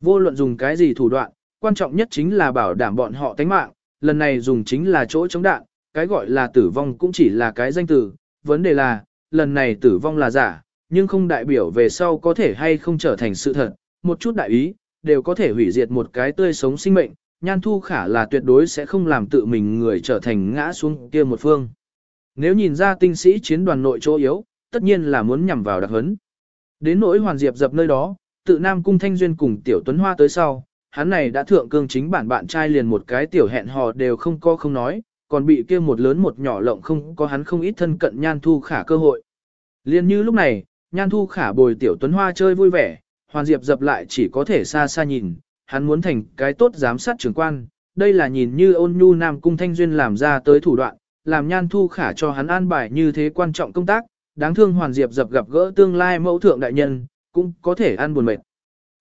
Vô luận dùng cái gì thủ đoạn, quan trọng nhất chính là bảo đảm bọn họ tánh mạng, lần này dùng chính là chỗ chống đạn, cái gọi là tử vong cũng chỉ là cái danh từ, vấn đề là, lần này tử vong là giả, nhưng không đại biểu về sau có thể hay không trở thành sự thật, một chút đại ý, đều có thể hủy diệt một cái tươi sống sinh mệnh, nhan thu khả là tuyệt đối sẽ không làm tự mình người trở thành ngã xuống kia một phương. Nếu nhìn ra tinh sĩ chiến đoàn nội chỗ yếu, tất nhiên là muốn nhằm vào đặc hấn. Đến nỗi hoàn diệp dập nơi đó, tự Nam Cung Thanh Duyên cùng Tiểu Tuấn Hoa tới sau, hắn này đã thượng cương chính bản bạn trai liền một cái tiểu hẹn hò đều không có không nói, còn bị kia một lớn một nhỏ lộng không có hắn không ít thân cận nhan thu khả cơ hội. Liên như lúc này, nhan thu khả bồi Tiểu Tuấn Hoa chơi vui vẻ, hoàn diệp dập lại chỉ có thể xa xa nhìn, hắn muốn thành cái tốt giám sát trưởng quan, đây là nhìn như ôn nhu Nam Cung Thanh Duyên làm ra tới thủ đoạn, làm nhan thu khả cho hắn an bài như thế quan trọng công tác, đáng thương hoàn diệp dập gặp gỡ tương lai mẫu thượng đại nhân, cũng có thể ăn buồn mệt.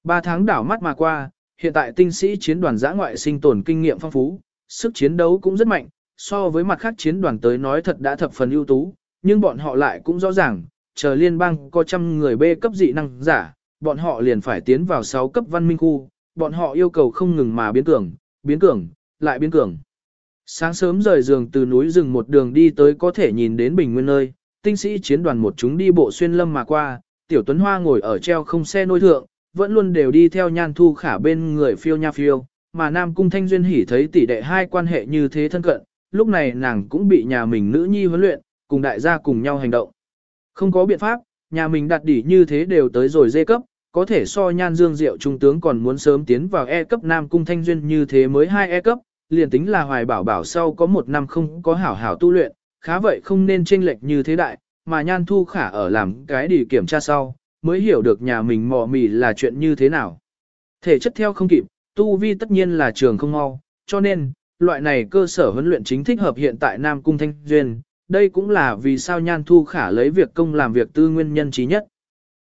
Ba tháng đảo mắt mà qua, hiện tại tinh sĩ chiến đoàn giã ngoại sinh tồn kinh nghiệm phong phú, sức chiến đấu cũng rất mạnh, so với mặt khác chiến đoàn tới nói thật đã thập phần ưu tú, nhưng bọn họ lại cũng rõ ràng, chờ liên bang có trăm người B cấp dị năng giả, bọn họ liền phải tiến vào 6 cấp văn minh khu, bọn họ yêu cầu không ngừng mà biến cường, biến cường, lại biến cường. Sáng sớm rời giường từ núi rừng một đường đi tới có thể nhìn đến bình nguyên nơi, tinh sĩ chiến đoàn một chúng đi bộ xuyên lâm mà qua, tiểu tuấn hoa ngồi ở treo không xe nôi thượng, vẫn luôn đều đi theo nhan thu khả bên người phiêu nha phiêu, mà nam cung thanh duyên hỉ thấy tỷ đệ hai quan hệ như thế thân cận, lúc này nàng cũng bị nhà mình nữ nhi huấn luyện, cùng đại gia cùng nhau hành động. Không có biện pháp, nhà mình đặt đỉ như thế đều tới rồi dê cấp, có thể so nhan dương diệu trung tướng còn muốn sớm tiến vào E cấp nam cung thanh duyên như thế mới hai E cấp, liền tính là hoài bảo bảo sau có một năm không có hảo hảo tu luyện, khá vậy không nên chênh lệch như thế đại, mà nhan thu khả ở làm cái đi kiểm tra sau, mới hiểu được nhà mình mò mì là chuyện như thế nào. Thể chất theo không kịp, tu vi tất nhiên là trường không mau, cho nên, loại này cơ sở huấn luyện chính thích hợp hiện tại Nam Cung Thanh Duyên, đây cũng là vì sao nhan thu khả lấy việc công làm việc tư nguyên nhân trí nhất.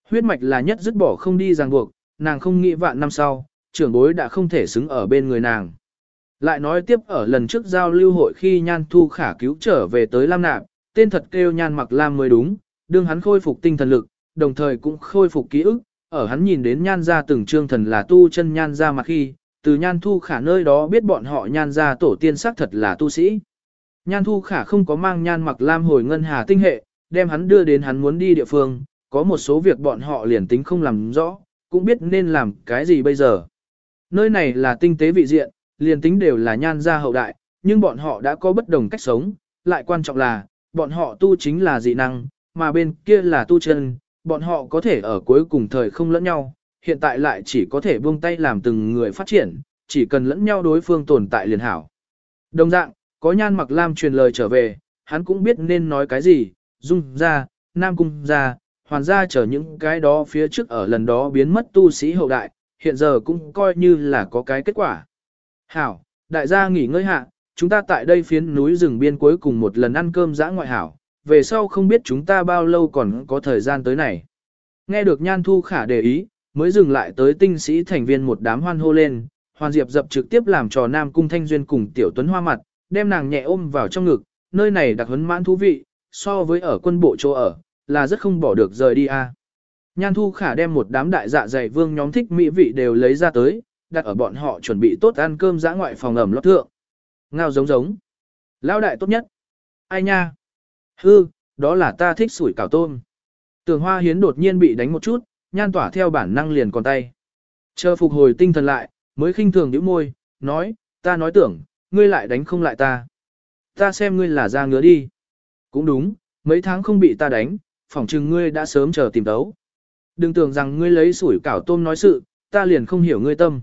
Huyết mạch là nhất dứt bỏ không đi ràng buộc, nàng không nghĩ vạn năm sau, trưởng bối đã không thể xứng ở bên người nàng. Lại nói tiếp ở lần trước giao lưu hội khi Nhan Thu Khả cứu trở về tới Lam Nạp, tên thật kêu Nhan Mặc Lam mới đúng, đương hắn khôi phục tinh thần lực, đồng thời cũng khôi phục ký ức, ở hắn nhìn đến Nhan gia từng trương thần là tu chân Nhan gia mà khi, từ Nhan Thu Khả nơi đó biết bọn họ Nhan gia tổ tiên xác thật là tu sĩ. Nhan Thu Khả không có mang Nhan Mặc Lam hồi ngân hà tinh hệ, đem hắn đưa đến hắn muốn đi địa phương, có một số việc bọn họ liền tính không làm rõ, cũng biết nên làm cái gì bây giờ. Nơi này là tinh tế vị diện, liền tính đều là nhan gia hậu đại, nhưng bọn họ đã có bất đồng cách sống, lại quan trọng là, bọn họ tu chính là dị năng, mà bên kia là tu chân, bọn họ có thể ở cuối cùng thời không lẫn nhau, hiện tại lại chỉ có thể buông tay làm từng người phát triển, chỉ cần lẫn nhau đối phương tồn tại liền hảo. Đồng dạng, có nhan mặc lam truyền lời trở về, hắn cũng biết nên nói cái gì, dung ra, nam cung ra, hoàn ra trở những cái đó phía trước ở lần đó biến mất tu sĩ hậu đại, hiện giờ cũng coi như là có cái kết quả. Hảo, đại gia nghỉ ngơi hạ, chúng ta tại đây phiến núi rừng biên cuối cùng một lần ăn cơm dã ngoại hảo, về sau không biết chúng ta bao lâu còn có thời gian tới này. Nghe được Nhan Thu Khả để ý, mới dừng lại tới tinh sĩ thành viên một đám hoan hô lên, Hoàn Diệp dập trực tiếp làm trò Nam Cung Thanh Duyên cùng Tiểu Tuấn Hoa mặt, đem nàng nhẹ ôm vào trong ngực, nơi này đặc huấn mãn thú vị, so với ở quân bộ chỗ ở, là rất không bỏ được rời đi a. Nhan Thu Khả đem một đám đại dạ dày vương nhóm thích mỹ vị đều lấy ra tới, đặt ở bọn họ chuẩn bị tốt ăn cơm dã ngoại phòng ẩm lót thượng. Ngao giống giống. Lao đại tốt nhất. Ai nha? Hư, đó là ta thích sủi cảo tôm. Tường hoa hiến đột nhiên bị đánh một chút, nhan tỏa theo bản năng liền còn tay. Chờ phục hồi tinh thần lại, mới khinh thường nhíu môi, nói, ta nói tưởng, ngươi lại đánh không lại ta. Ta xem ngươi là ra ngứa đi. Cũng đúng, mấy tháng không bị ta đánh, phỏng chừng ngươi đã sớm chờ tìm đấu. Đừng tưởng rằng ngươi lấy sủi cảo tôm nói sự, ta liền không hiểu ngươi tâm.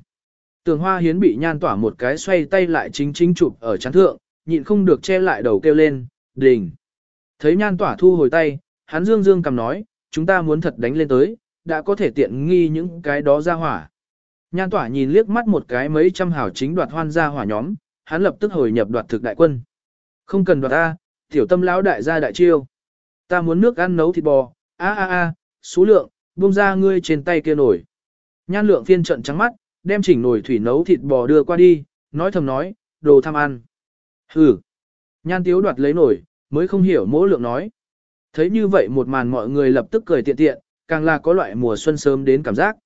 Tường hoa hiến bị nhan tỏa một cái xoay tay lại chính chính chụp ở chán thượng, nhịn không được che lại đầu kêu lên, đình. Thấy nhan tỏa thu hồi tay, hắn dương dương cầm nói, chúng ta muốn thật đánh lên tới, đã có thể tiện nghi những cái đó ra hỏa. Nhan tỏa nhìn liếc mắt một cái mấy trăm hảo chính đoạt hoan ra hỏa nhóm, hắn lập tức hồi nhập đoạt thực đại quân. Không cần đoạt A, tiểu tâm lão đại gia đại chiêu. Ta muốn nước ăn nấu thịt bò, a a a, số lượng, buông ra ngươi trên tay kia nổi. Nhan lượng phiên trận trắng mắt, đem chỉnh nồi thủy nấu thịt bò đưa qua đi, nói thầm nói, đồ tham ăn. Hừ. Nhan tiếu đoạt lấy nổi, mới không hiểu mỗi lượng nói. Thấy như vậy một màn mọi người lập tức cười tiện tiện, càng là có loại mùa xuân sớm đến cảm giác.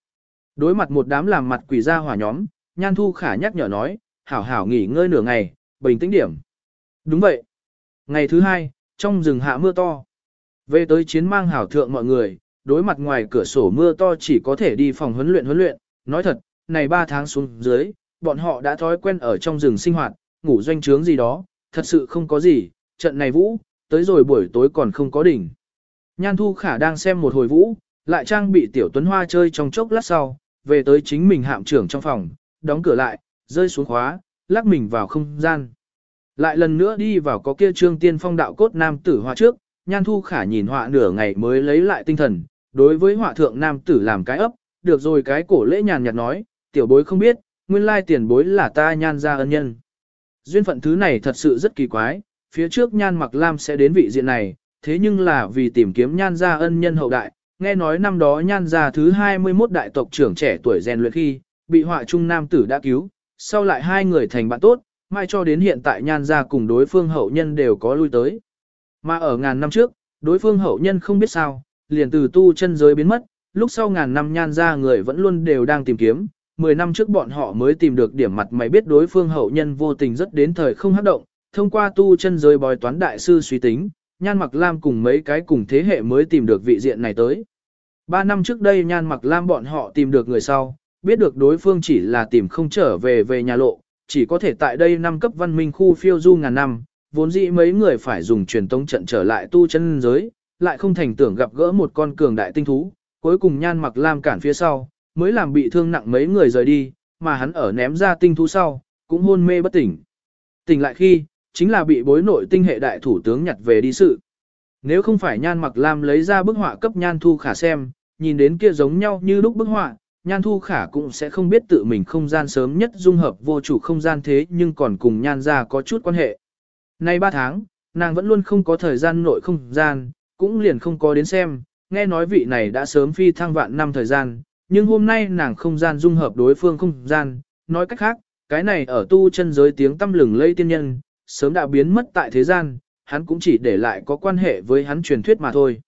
Đối mặt một đám làm mặt quỷ ra hỏa nhóm, Nhan Thu Khả nhắc nhở nói, hảo hảo nghỉ ngơi nửa ngày, bình tĩnh điểm. Đúng vậy. Ngày thứ hai, trong rừng hạ mưa to. Về tới chiến mang hảo thượng mọi người, đối mặt ngoài cửa sổ mưa to chỉ có thể đi phòng huấn luyện huấn luyện. Nói thật, này 3 tháng xuống dưới, bọn họ đã thói quen ở trong rừng sinh hoạt, ngủ doanh trướng gì đó, thật sự không có gì, trận này vũ, tới rồi buổi tối còn không có đỉnh. Nhan Thu Khả đang xem một hồi vũ, lại trang bị Tiểu Tuấn Hoa chơi trong chốc lát sau, về tới chính mình hạm trưởng trong phòng, đóng cửa lại, rơi xuống khóa, lắc mình vào không gian. Lại lần nữa đi vào có kia trương tiên phong đạo cốt nam tử hoa trước, Nhan Thu Khả nhìn họa nửa ngày mới lấy lại tinh thần, đối với họa thượng nam tử làm cái ấp, được rồi cái cổ lễ nhàn nhạt nói, tiểu bối không biết, nguyên lai tiền bối là ta nhan ra ân nhân. Duyên phận thứ này thật sự rất kỳ quái, phía trước nhan mặc lam sẽ đến vị diện này, thế nhưng là vì tìm kiếm nhan gia ân nhân hậu đại, nghe nói năm đó nhan gia thứ 21 đại tộc trưởng trẻ tuổi rèn luyện khi, bị họa trung nam tử đã cứu, sau lại hai người thành bạn tốt, mai cho đến hiện tại nhan gia cùng đối phương hậu nhân đều có lui tới. Mà ở ngàn năm trước, đối phương hậu nhân không biết sao, liền từ tu chân giới biến mất, lúc sau ngàn năm nhan gia người vẫn luôn đều đang tìm kiếm, 10 năm trước bọn họ mới tìm được điểm mặt mày biết đối phương hậu nhân vô tình rất đến thời không hấp động, thông qua tu chân giới bói toán đại sư suy tính, Nhan Mặc Lam cùng mấy cái cùng thế hệ mới tìm được vị diện này tới. Ba năm trước đây Nhan Mặc Lam bọn họ tìm được người sau, biết được đối phương chỉ là tìm không trở về về nhà lộ, chỉ có thể tại đây năm cấp văn minh khu phiêu du ngàn năm, vốn dĩ mấy người phải dùng truyền tống trận trở lại tu chân giới, lại không thành tưởng gặp gỡ một con cường đại tinh thú, cuối cùng Nhan Mặc Lam cản phía sau, mới làm bị thương nặng mấy người rời đi, mà hắn ở ném ra tinh thú sau, cũng hôn mê bất tỉnh. Tỉnh lại khi, chính là bị bối nội tinh hệ đại thủ tướng nhặt về đi sự. Nếu không phải Nhan Mặc Lam lấy ra bức họa cấp Nhan Thu Khả xem, nhìn đến kia giống nhau như lúc bức họa, Nhan Thu Khả cũng sẽ không biết tự mình không gian sớm nhất dung hợp vô chủ không gian thế nhưng còn cùng Nhan ra có chút quan hệ. Nay 3 tháng, nàng vẫn luôn không có thời gian nội không gian, cũng liền không có đến xem, nghe nói vị này đã sớm phi thăng vạn năm thời gian, nhưng hôm nay nàng không gian dung hợp đối phương không gian, nói cách khác, cái này ở tu chân giới tiếng tâm lừng lây tiên nhân, sớm đã biến mất tại thế gian, hắn cũng chỉ để lại có quan hệ với hắn truyền thuyết mà thôi.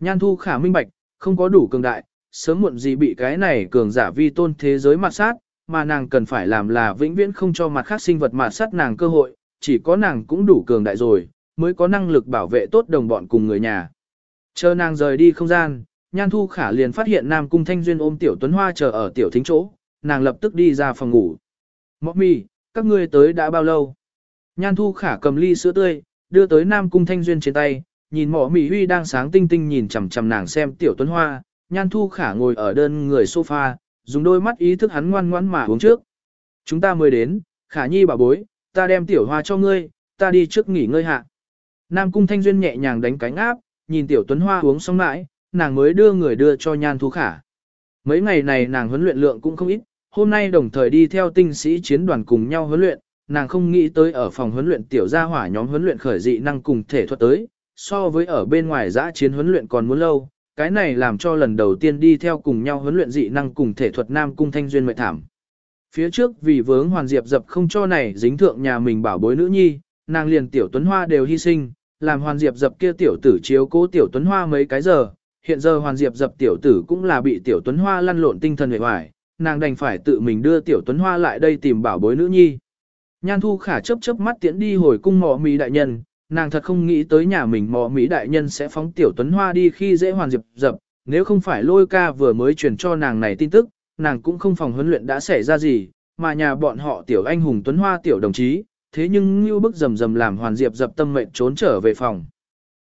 Nhan thu khả minh bạch, không có đủ cường đại, sớm muộn gì bị cái này cường giả vi tôn thế giới mặt sát, mà nàng cần phải làm là vĩnh viễn không cho mặt khác sinh vật mặt sát nàng cơ hội, chỉ có nàng cũng đủ cường đại rồi, mới có năng lực bảo vệ tốt đồng bọn cùng người nhà. Chờ nàng rời đi không gian, Nhan Thu Khả liền phát hiện Nam Cung Thanh Duyên ôm Tiểu Tuấn Hoa chờ ở Tiểu Thính chỗ, nàng lập tức đi ra phòng ngủ. Mọc mì, các ngươi tới đã bao lâu? Nhan Thu Khả cầm ly sữa tươi, đưa tới Nam Cung Thanh Duyên trên tay, nhìn mỏ mì huy đang sáng tinh tinh nhìn chằm chằm nàng xem tiểu tuấn hoa, nhan thu khả ngồi ở đơn người sofa, dùng đôi mắt ý thức hắn ngoan ngoãn mà uống trước. Chúng ta mới đến, khả nhi bảo bối, ta đem tiểu hoa cho ngươi, ta đi trước nghỉ ngơi hạ. Nam cung thanh duyên nhẹ nhàng đánh cánh áp, nhìn tiểu tuấn hoa uống xong lại nàng mới đưa người đưa cho nhan thu khả. Mấy ngày này nàng huấn luyện lượng cũng không ít, hôm nay đồng thời đi theo tinh sĩ chiến đoàn cùng nhau huấn luyện, nàng không nghĩ tới ở phòng huấn luyện tiểu gia hỏa nhóm huấn luyện khởi dị năng cùng thể thuật tới, so với ở bên ngoài giã chiến huấn luyện còn muốn lâu, cái này làm cho lần đầu tiên đi theo cùng nhau huấn luyện dị năng cùng thể thuật Nam Cung Thanh Duyên mệt thảm. Phía trước vì vướng Hoàn Diệp dập không cho này dính thượng nhà mình bảo bối nữ nhi, nàng liền tiểu Tuấn Hoa đều hy sinh, làm Hoàn Diệp dập kia tiểu tử chiếu cố tiểu Tuấn Hoa mấy cái giờ, hiện giờ Hoàn Diệp dập tiểu tử cũng là bị tiểu Tuấn Hoa lăn lộn tinh thần hề hoài, nàng đành phải tự mình đưa tiểu Tuấn Hoa lại đây tìm bảo bối nữ nhi. Nhan Thu Khả chớp chớp mắt tiễn đi hồi cung mọ mì đại nhân, nàng thật không nghĩ tới nhà mình mọ mì đại nhân sẽ phóng tiểu Tuấn Hoa đi khi dễ Hoàn Diệp dập, nếu không phải lôi ca vừa mới truyền cho nàng này tin tức, nàng cũng không phòng huấn luyện đã xảy ra gì, mà nhà bọn họ tiểu anh hùng Tuấn Hoa tiểu đồng chí, thế nhưng như bức rầm rầm làm Hoàn Diệp dập tâm mệnh trốn trở về phòng.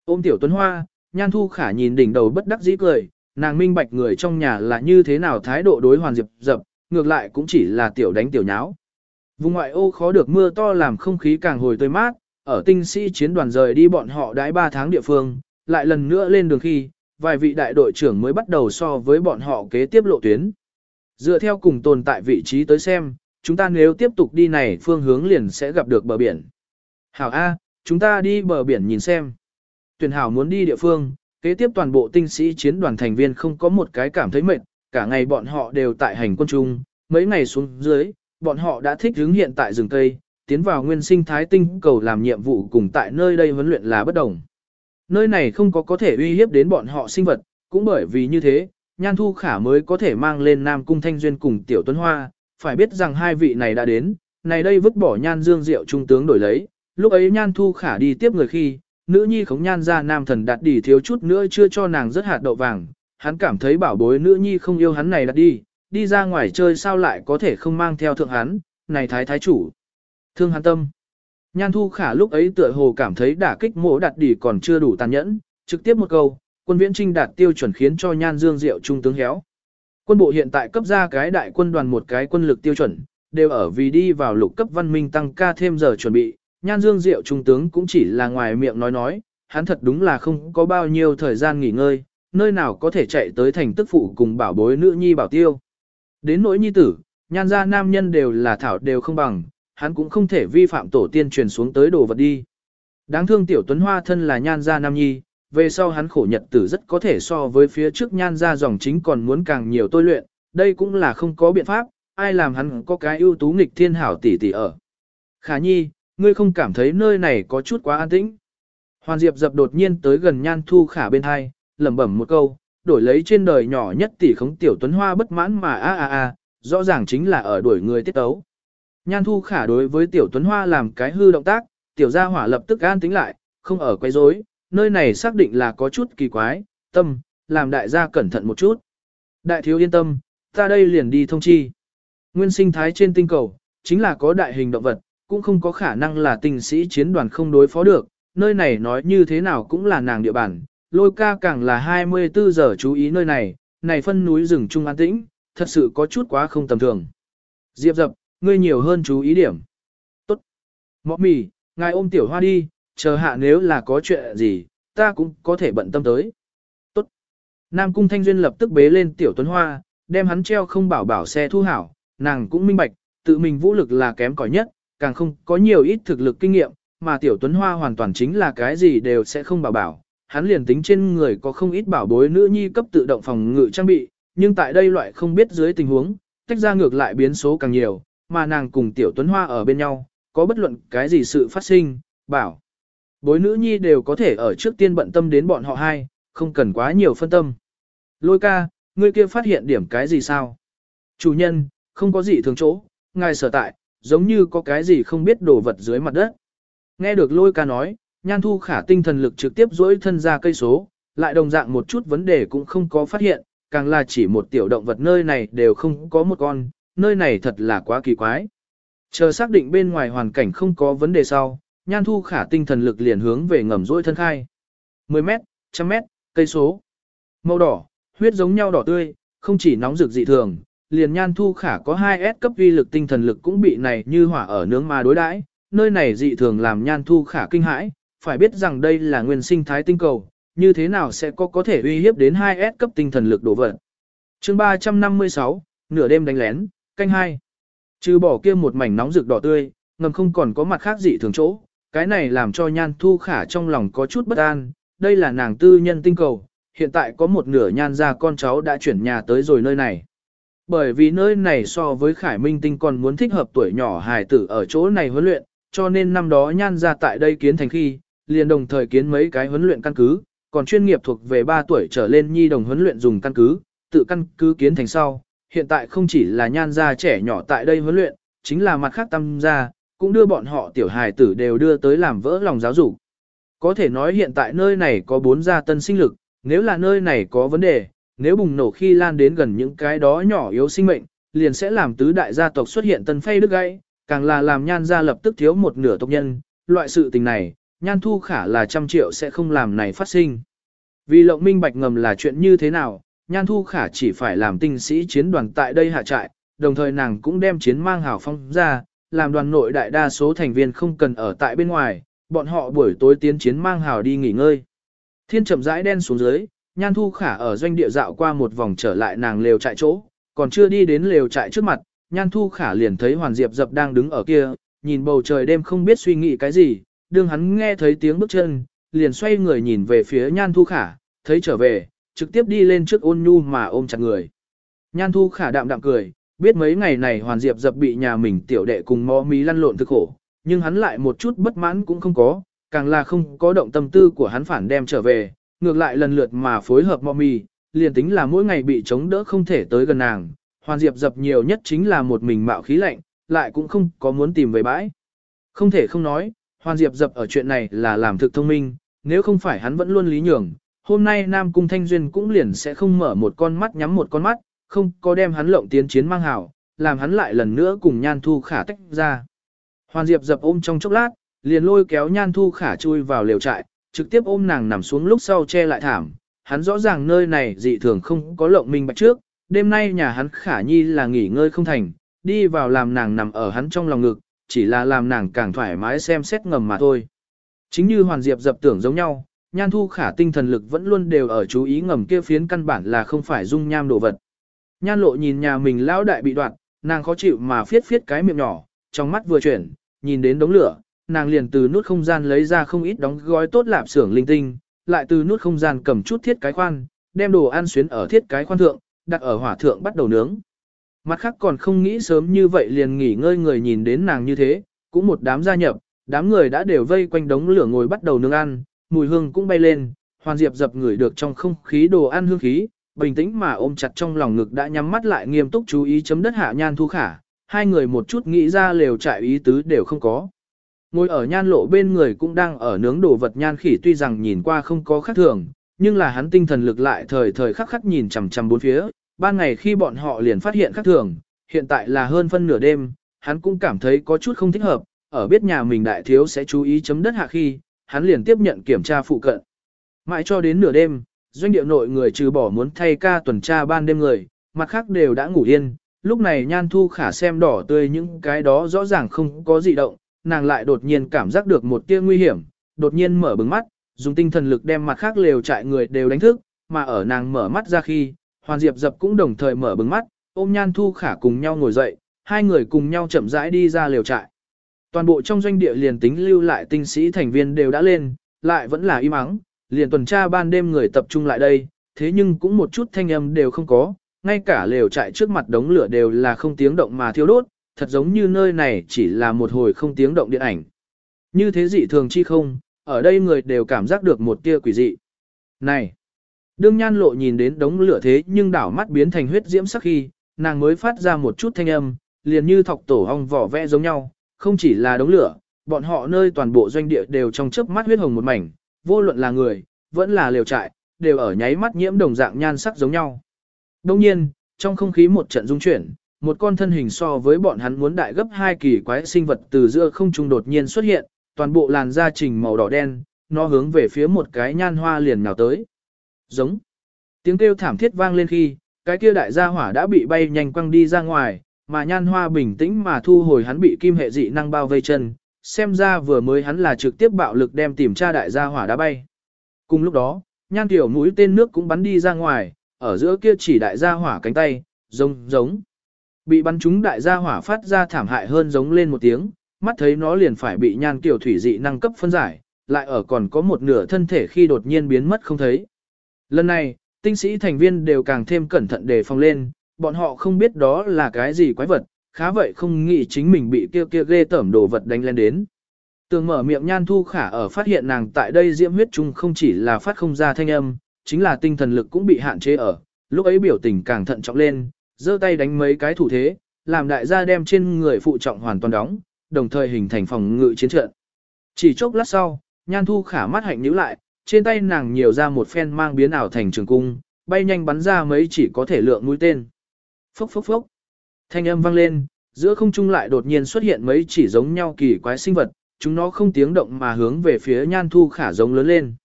Ôm tiểu Tuấn Hoa, Nhan Thu Khả nhìn đỉnh đầu bất đắc dĩ cười, nàng minh bạch người trong nhà là như thế nào thái độ đối Hoàn Diệp dập, ngược lại cũng chỉ là tiểu đánh tiểu nháo. Vùng ngoại ô khó được mưa to làm không khí càng hồi tươi mát, ở tinh sĩ chiến đoàn rời đi bọn họ đãi 3 tháng địa phương, lại lần nữa lên đường khi, vài vị đại đội trưởng mới bắt đầu so với bọn họ kế tiếp lộ tuyến. Dựa theo cùng tồn tại vị trí tới xem, chúng ta nếu tiếp tục đi này phương hướng liền sẽ gặp được bờ biển. Hảo A, chúng ta đi bờ biển nhìn xem. Tuyển Hảo muốn đi địa phương, kế tiếp toàn bộ tinh sĩ chiến đoàn thành viên không có một cái cảm thấy mệt, cả ngày bọn họ đều tại hành quân chung, mấy ngày xuống dưới, bọn họ đã thích hướng hiện tại rừng cây, tiến vào nguyên sinh thái tinh cầu làm nhiệm vụ cùng tại nơi đây huấn luyện là bất đồng. Nơi này không có có thể uy hiếp đến bọn họ sinh vật, cũng bởi vì như thế, Nhan Thu Khả mới có thể mang lên Nam Cung Thanh Duyên cùng Tiểu Tuấn Hoa, phải biết rằng hai vị này đã đến, này đây vứt bỏ Nhan Dương Diệu trung tướng đổi lấy, lúc ấy Nhan Thu Khả đi tiếp người khi, nữ nhi khống Nhan ra Nam Thần đạt đi thiếu chút nữa chưa cho nàng rất hạt đậu vàng, hắn cảm thấy bảo bối nữ nhi không yêu hắn này đạt đi, đi ra ngoài chơi sao lại có thể không mang theo thượng hắn, này thái thái chủ. Thương hắn tâm. Nhan Thu Khả lúc ấy tựa hồ cảm thấy đả kích mỗ đạt đi còn chưa đủ tàn nhẫn, trực tiếp một câu, quân viễn trinh đạt tiêu chuẩn khiến cho Nhan Dương Diệu trung tướng héo. Quân bộ hiện tại cấp ra cái đại quân đoàn một cái quân lực tiêu chuẩn, đều ở vì đi vào lục cấp văn minh tăng ca thêm giờ chuẩn bị, Nhan Dương Diệu trung tướng cũng chỉ là ngoài miệng nói nói, hắn thật đúng là không có bao nhiêu thời gian nghỉ ngơi, nơi nào có thể chạy tới thành tức phụ cùng bảo bối nữ nhi bảo tiêu. Đến nỗi nhi tử, nhan gia nam nhân đều là thảo đều không bằng, hắn cũng không thể vi phạm tổ tiên truyền xuống tới đồ vật đi. Đáng thương tiểu tuấn hoa thân là nhan gia nam nhi, về sau hắn khổ nhật tử rất có thể so với phía trước nhan gia dòng chính còn muốn càng nhiều tôi luyện, đây cũng là không có biện pháp, ai làm hắn có cái ưu tú nghịch thiên hảo tỷ tỷ ở. Khả nhi, ngươi không cảm thấy nơi này có chút quá an tĩnh. Hoàn Diệp dập đột nhiên tới gần nhan thu khả bên hai, lẩm bẩm một câu, đổi lấy trên đời nhỏ nhất tỷ khống tiểu tuấn hoa bất mãn mà a a a, rõ ràng chính là ở đuổi người tiết tấu. Nhan thu khả đối với tiểu tuấn hoa làm cái hư động tác, tiểu gia hỏa lập tức an tính lại, không ở quay rối, nơi này xác định là có chút kỳ quái, tâm, làm đại gia cẩn thận một chút. Đại thiếu yên tâm, ta đây liền đi thông chi. Nguyên sinh thái trên tinh cầu, chính là có đại hình động vật, cũng không có khả năng là tình sĩ chiến đoàn không đối phó được, nơi này nói như thế nào cũng là nàng địa bàn, lôi ca càng là 24 giờ chú ý nơi này, này phân núi rừng trung an tĩnh, thật sự có chút quá không tầm thường. Diệp dập, ngươi nhiều hơn chú ý điểm. Tốt. Mọ mì, ngài ôm tiểu hoa đi, chờ hạ nếu là có chuyện gì, ta cũng có thể bận tâm tới. Tốt. Nam Cung Thanh Duyên lập tức bế lên tiểu tuấn hoa, đem hắn treo không bảo bảo xe thu hảo, nàng cũng minh bạch, tự mình vũ lực là kém cỏi nhất, càng không có nhiều ít thực lực kinh nghiệm, mà tiểu tuấn hoa hoàn toàn chính là cái gì đều sẽ không bảo bảo, hắn liền tính trên người có không ít bảo bối nữ nhi cấp tự động phòng ngự trang bị, nhưng tại đây loại không biết dưới tình huống, tách ra ngược lại biến số càng nhiều, mà nàng cùng tiểu tuấn hoa ở bên nhau, có bất luận cái gì sự phát sinh, bảo. Bối nữ nhi đều có thể ở trước tiên bận tâm đến bọn họ hai, không cần quá nhiều phân tâm. Lôi ca, ngươi kia phát hiện điểm cái gì sao? Chủ nhân, không có gì thường chỗ, ngài sở tại, giống như có cái gì không biết đồ vật dưới mặt đất. Nghe được lôi ca nói, Nhan Thu Khả tinh thần lực trực tiếp dỗi thân ra cây số, lại đồng dạng một chút vấn đề cũng không có phát hiện, càng là chỉ một tiểu động vật nơi này đều không có một con, nơi này thật là quá kỳ quái. Chờ xác định bên ngoài hoàn cảnh không có vấn đề sau, Nhan Thu Khả tinh thần lực liền hướng về ngầm dỗi thân khai. 10 mét, 100 mét, cây số. Màu đỏ, huyết giống nhau đỏ tươi, không chỉ nóng rực dị thường, liền nhan thu khả có 2S cấp vi lực tinh thần lực cũng bị này như hỏa ở nướng mà đối đãi, nơi này dị thường làm nhan thu khả kinh hãi, phải biết rằng đây là nguyên sinh thái tinh cầu, như thế nào sẽ có có thể uy hiếp đến 2S cấp tinh thần lực đổ vật. chương 356, nửa đêm đánh lén, canh hai Trừ bỏ kia một mảnh nóng rực đỏ tươi, ngầm không còn có mặt khác dị thường chỗ, cái này làm cho nhan thu khả trong lòng có chút bất an, đây là nàng tư nhân tinh cầu, hiện tại có một nửa nhan ra con cháu đã chuyển nhà tới rồi nơi này. Bởi vì nơi này so với Khải Minh Tinh còn muốn thích hợp tuổi nhỏ hài tử ở chỗ này huấn luyện, cho nên năm đó nhan ra tại đây kiến thành khi, liền đồng thời kiến mấy cái huấn luyện căn cứ, còn chuyên nghiệp thuộc về 3 tuổi trở lên nhi đồng huấn luyện dùng căn cứ, tự căn cứ kiến thành sau. Hiện tại không chỉ là nhan gia trẻ nhỏ tại đây huấn luyện, chính là mặt khác tâm gia, cũng đưa bọn họ tiểu hài tử đều đưa tới làm vỡ lòng giáo dục. Có thể nói hiện tại nơi này có 4 gia tân sinh lực, nếu là nơi này có vấn đề, nếu bùng nổ khi lan đến gần những cái đó nhỏ yếu sinh mệnh, liền sẽ làm tứ đại gia tộc xuất hiện tân phay đứt gãy, càng là làm nhan gia lập tức thiếu một nửa tộc nhân, loại sự tình này, nhan thu khả là trăm triệu sẽ không làm này phát sinh. Vì lộng minh bạch ngầm là chuyện như thế nào, nhan thu khả chỉ phải làm tinh sĩ chiến đoàn tại đây hạ trại, đồng thời nàng cũng đem chiến mang hào phong ra, làm đoàn nội đại đa số thành viên không cần ở tại bên ngoài, bọn họ buổi tối tiến chiến mang hào đi nghỉ ngơi. Thiên chậm rãi đen xuống dưới, nhan thu khả ở doanh địa dạo qua một vòng trở lại nàng lều trại chỗ, còn chưa đi đến lều trại trước mặt, nhan thu khả liền thấy hoàn diệp dập đang đứng ở kia, nhìn bầu trời đêm không biết suy nghĩ cái gì, đương hắn nghe thấy tiếng bước chân, liền xoay người nhìn về phía nhan thu khả, thấy trở về, trực tiếp đi lên trước ôn nhu mà ôm chặt người. Nhan thu khả đạm đạm cười, biết mấy ngày này hoàn diệp dập bị nhà mình tiểu đệ cùng mò mí lăn lộn thực khổ, nhưng hắn lại một chút bất mãn cũng không có, càng là không có động tâm tư của hắn phản đem trở về, ngược lại lần lượt mà phối hợp mọ mì, liền tính là mỗi ngày bị chống đỡ không thể tới gần nàng, hoàn diệp dập nhiều nhất chính là một mình mạo khí lạnh, lại cũng không có muốn tìm về bãi. Không thể không nói, hoàn diệp dập ở chuyện này là làm thực thông minh, nếu không phải hắn vẫn luôn lý nhường, hôm nay Nam Cung Thanh Duyên cũng liền sẽ không mở một con mắt nhắm một con mắt, không có đem hắn lộng tiến chiến mang hảo, làm hắn lại lần nữa cùng Nhan Thu Khả tách ra. Hoàn Diệp dập ôm trong chốc lát, liền lôi kéo Nhan Thu Khả chui vào liều trại, trực tiếp ôm nàng nằm xuống lúc sau che lại thảm. Hắn rõ ràng nơi này dị thường không có lộng minh bạch trước, đêm nay nhà hắn Khả Nhi là nghỉ ngơi không thành, đi vào làm nàng nằm ở hắn trong lòng ngực, chỉ là làm nàng càng thoải mái xem xét ngầm mà thôi. Chính như Hoàn Diệp dập tưởng giống nhau, Nhan Thu Khả tinh thần lực vẫn luôn đều ở chú ý ngầm kia phiến căn bản là không phải dung nham đồ vật. Nhan lộ nhìn nhà mình lão đại bị đoạn, nàng khó chịu mà phiết phiết cái miệng nhỏ, trong mắt vừa chuyển, nhìn đến đống lửa, nàng liền từ nút không gian lấy ra không ít đóng gói tốt lạp xưởng linh tinh, lại từ nút không gian cầm chút thiết cái khoan, đem đồ ăn xuyến ở thiết cái khoan thượng, đặt ở hỏa thượng bắt đầu nướng. Mặt khác còn không nghĩ sớm như vậy liền nghỉ ngơi người nhìn đến nàng như thế, cũng một đám gia nhập, đám người đã đều vây quanh đống lửa ngồi bắt đầu nướng ăn, mùi hương cũng bay lên, hoàn diệp dập người được trong không khí đồ ăn hương khí, bình tĩnh mà ôm chặt trong lòng ngực đã nhắm mắt lại nghiêm túc chú ý chấm đất hạ nhan thu khả, hai người một chút nghĩ ra lều trại ý tứ đều không có. Ngồi ở nhan lộ bên người cũng đang ở nướng đồ vật nhan khỉ tuy rằng nhìn qua không có khác thường, nhưng là hắn tinh thần lực lại thời thời khắc khắc nhìn chằm chằm bốn phía, ban ngày khi bọn họ liền phát hiện khác thường, hiện tại là hơn phân nửa đêm, hắn cũng cảm thấy có chút không thích hợp, ở biết nhà mình đại thiếu sẽ chú ý chấm đất hạ khi, hắn liền tiếp nhận kiểm tra phụ cận. Mãi cho đến nửa đêm, doanh địa nội người trừ bỏ muốn thay ca tuần tra ban đêm người, mặt khác đều đã ngủ yên, lúc này nhan thu khả xem đỏ tươi những cái đó rõ ràng không có gì động, nàng lại đột nhiên cảm giác được một tia nguy hiểm, đột nhiên mở bừng mắt, dùng tinh thần lực đem mặt khác lều trại người đều đánh thức, mà ở nàng mở mắt ra khi, Hoàn Diệp dập cũng đồng thời mở bừng mắt, ôm nhan thu khả cùng nhau ngồi dậy, hai người cùng nhau chậm rãi đi ra lều trại. Toàn bộ trong doanh địa liền tính lưu lại tinh sĩ thành viên đều đã lên, lại vẫn là im ắng, liền tuần tra ban đêm người tập trung lại đây, thế nhưng cũng một chút thanh âm đều không có, ngay cả lều trại trước mặt đống lửa đều là không tiếng động mà thiêu đốt, thật giống như nơi này chỉ là một hồi không tiếng động điện ảnh. Như thế dị thường chi không, ở đây người đều cảm giác được một tia quỷ dị. Này! Đương nhan lộ nhìn đến đống lửa thế nhưng đảo mắt biến thành huyết diễm sắc khi, nàng mới phát ra một chút thanh âm, liền như thọc tổ hong vỏ vẽ giống nhau, không chỉ là đống lửa, bọn họ nơi toàn bộ doanh địa đều trong chớp mắt huyết hồng một mảnh, vô luận là người, vẫn là liều trại, đều ở nháy mắt nhiễm đồng dạng nhan sắc giống nhau. Đồng nhiên, trong không khí một trận rung chuyển, một con thân hình so với bọn hắn muốn đại gấp hai kỳ quái sinh vật từ giữa không trung đột nhiên xuất hiện, toàn bộ làn da trình màu đỏ đen, nó hướng về phía một cái nhan hoa liền nhào tới. Giống. Tiếng kêu thảm thiết vang lên khi, cái kia đại gia hỏa đã bị bay nhanh quăng đi ra ngoài, mà nhan hoa bình tĩnh mà thu hồi hắn bị kim hệ dị năng bao vây chân, xem ra vừa mới hắn là trực tiếp bạo lực đem tìm tra đại gia hỏa đã bay. Cùng lúc đó, nhan tiểu mũi tên nước cũng bắn đi ra ngoài, ở giữa kia chỉ đại gia hỏa cánh tay, giống giống. Bị bắn trúng đại gia hỏa phát ra thảm hại hơn giống lên một tiếng, mắt thấy nó liền phải bị nhan kiểu thủy dị năng cấp phân giải, lại ở còn có một nửa thân thể khi đột nhiên biến mất không thấy. Lần này, tinh sĩ thành viên đều càng thêm cẩn thận đề phòng lên, bọn họ không biết đó là cái gì quái vật, khá vậy không nghĩ chính mình bị kia kia ghê tởm đồ vật đánh lên đến. Tường mở miệng nhan thu khả ở phát hiện nàng tại đây diễm huyết chung không chỉ là phát không ra thanh âm, chính là tinh thần lực cũng bị hạn chế ở, lúc ấy biểu tình càng thận trọng lên, giơ tay đánh mấy cái thủ thế, làm đại gia đem trên người phụ trọng hoàn toàn đóng, đồng thời hình thành phòng ngự chiến trận. Chỉ chốc lát sau, nhan thu khả mắt hạnh nhíu lại, trên tay nàng nhiều ra một phen mang biến ảo thành trường cung, bay nhanh bắn ra mấy chỉ có thể lượng mũi tên. Phốc phốc phốc. Thanh âm vang lên, giữa không trung lại đột nhiên xuất hiện mấy chỉ giống nhau kỳ quái sinh vật, chúng nó không tiếng động mà hướng về phía nhan thu khả giống lớn lên.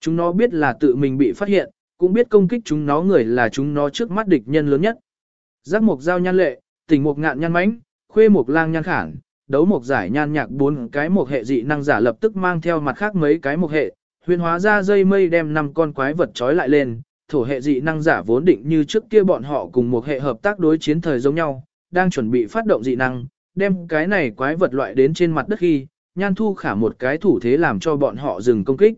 Chúng nó biết là tự mình bị phát hiện, cũng biết công kích chúng nó người là chúng nó trước mắt địch nhân lớn nhất. Giác mục giao nhan lệ, tỉnh mục ngạn nhan mãnh, khuê mục lang nhan khản, đấu mục giải nhan nhạc bốn cái mục hệ dị năng giả lập tức mang theo mặt khác mấy cái mục hệ, huyền hóa ra dây mây đem năm con quái vật trói lại lên, thổ hệ dị năng giả vốn định như trước kia bọn họ cùng một hệ hợp tác đối chiến thời giống nhau, đang chuẩn bị phát động dị năng, đem cái này quái vật loại đến trên mặt đất khi, Nhan Thu Khả một cái thủ thế làm cho bọn họ dừng công kích.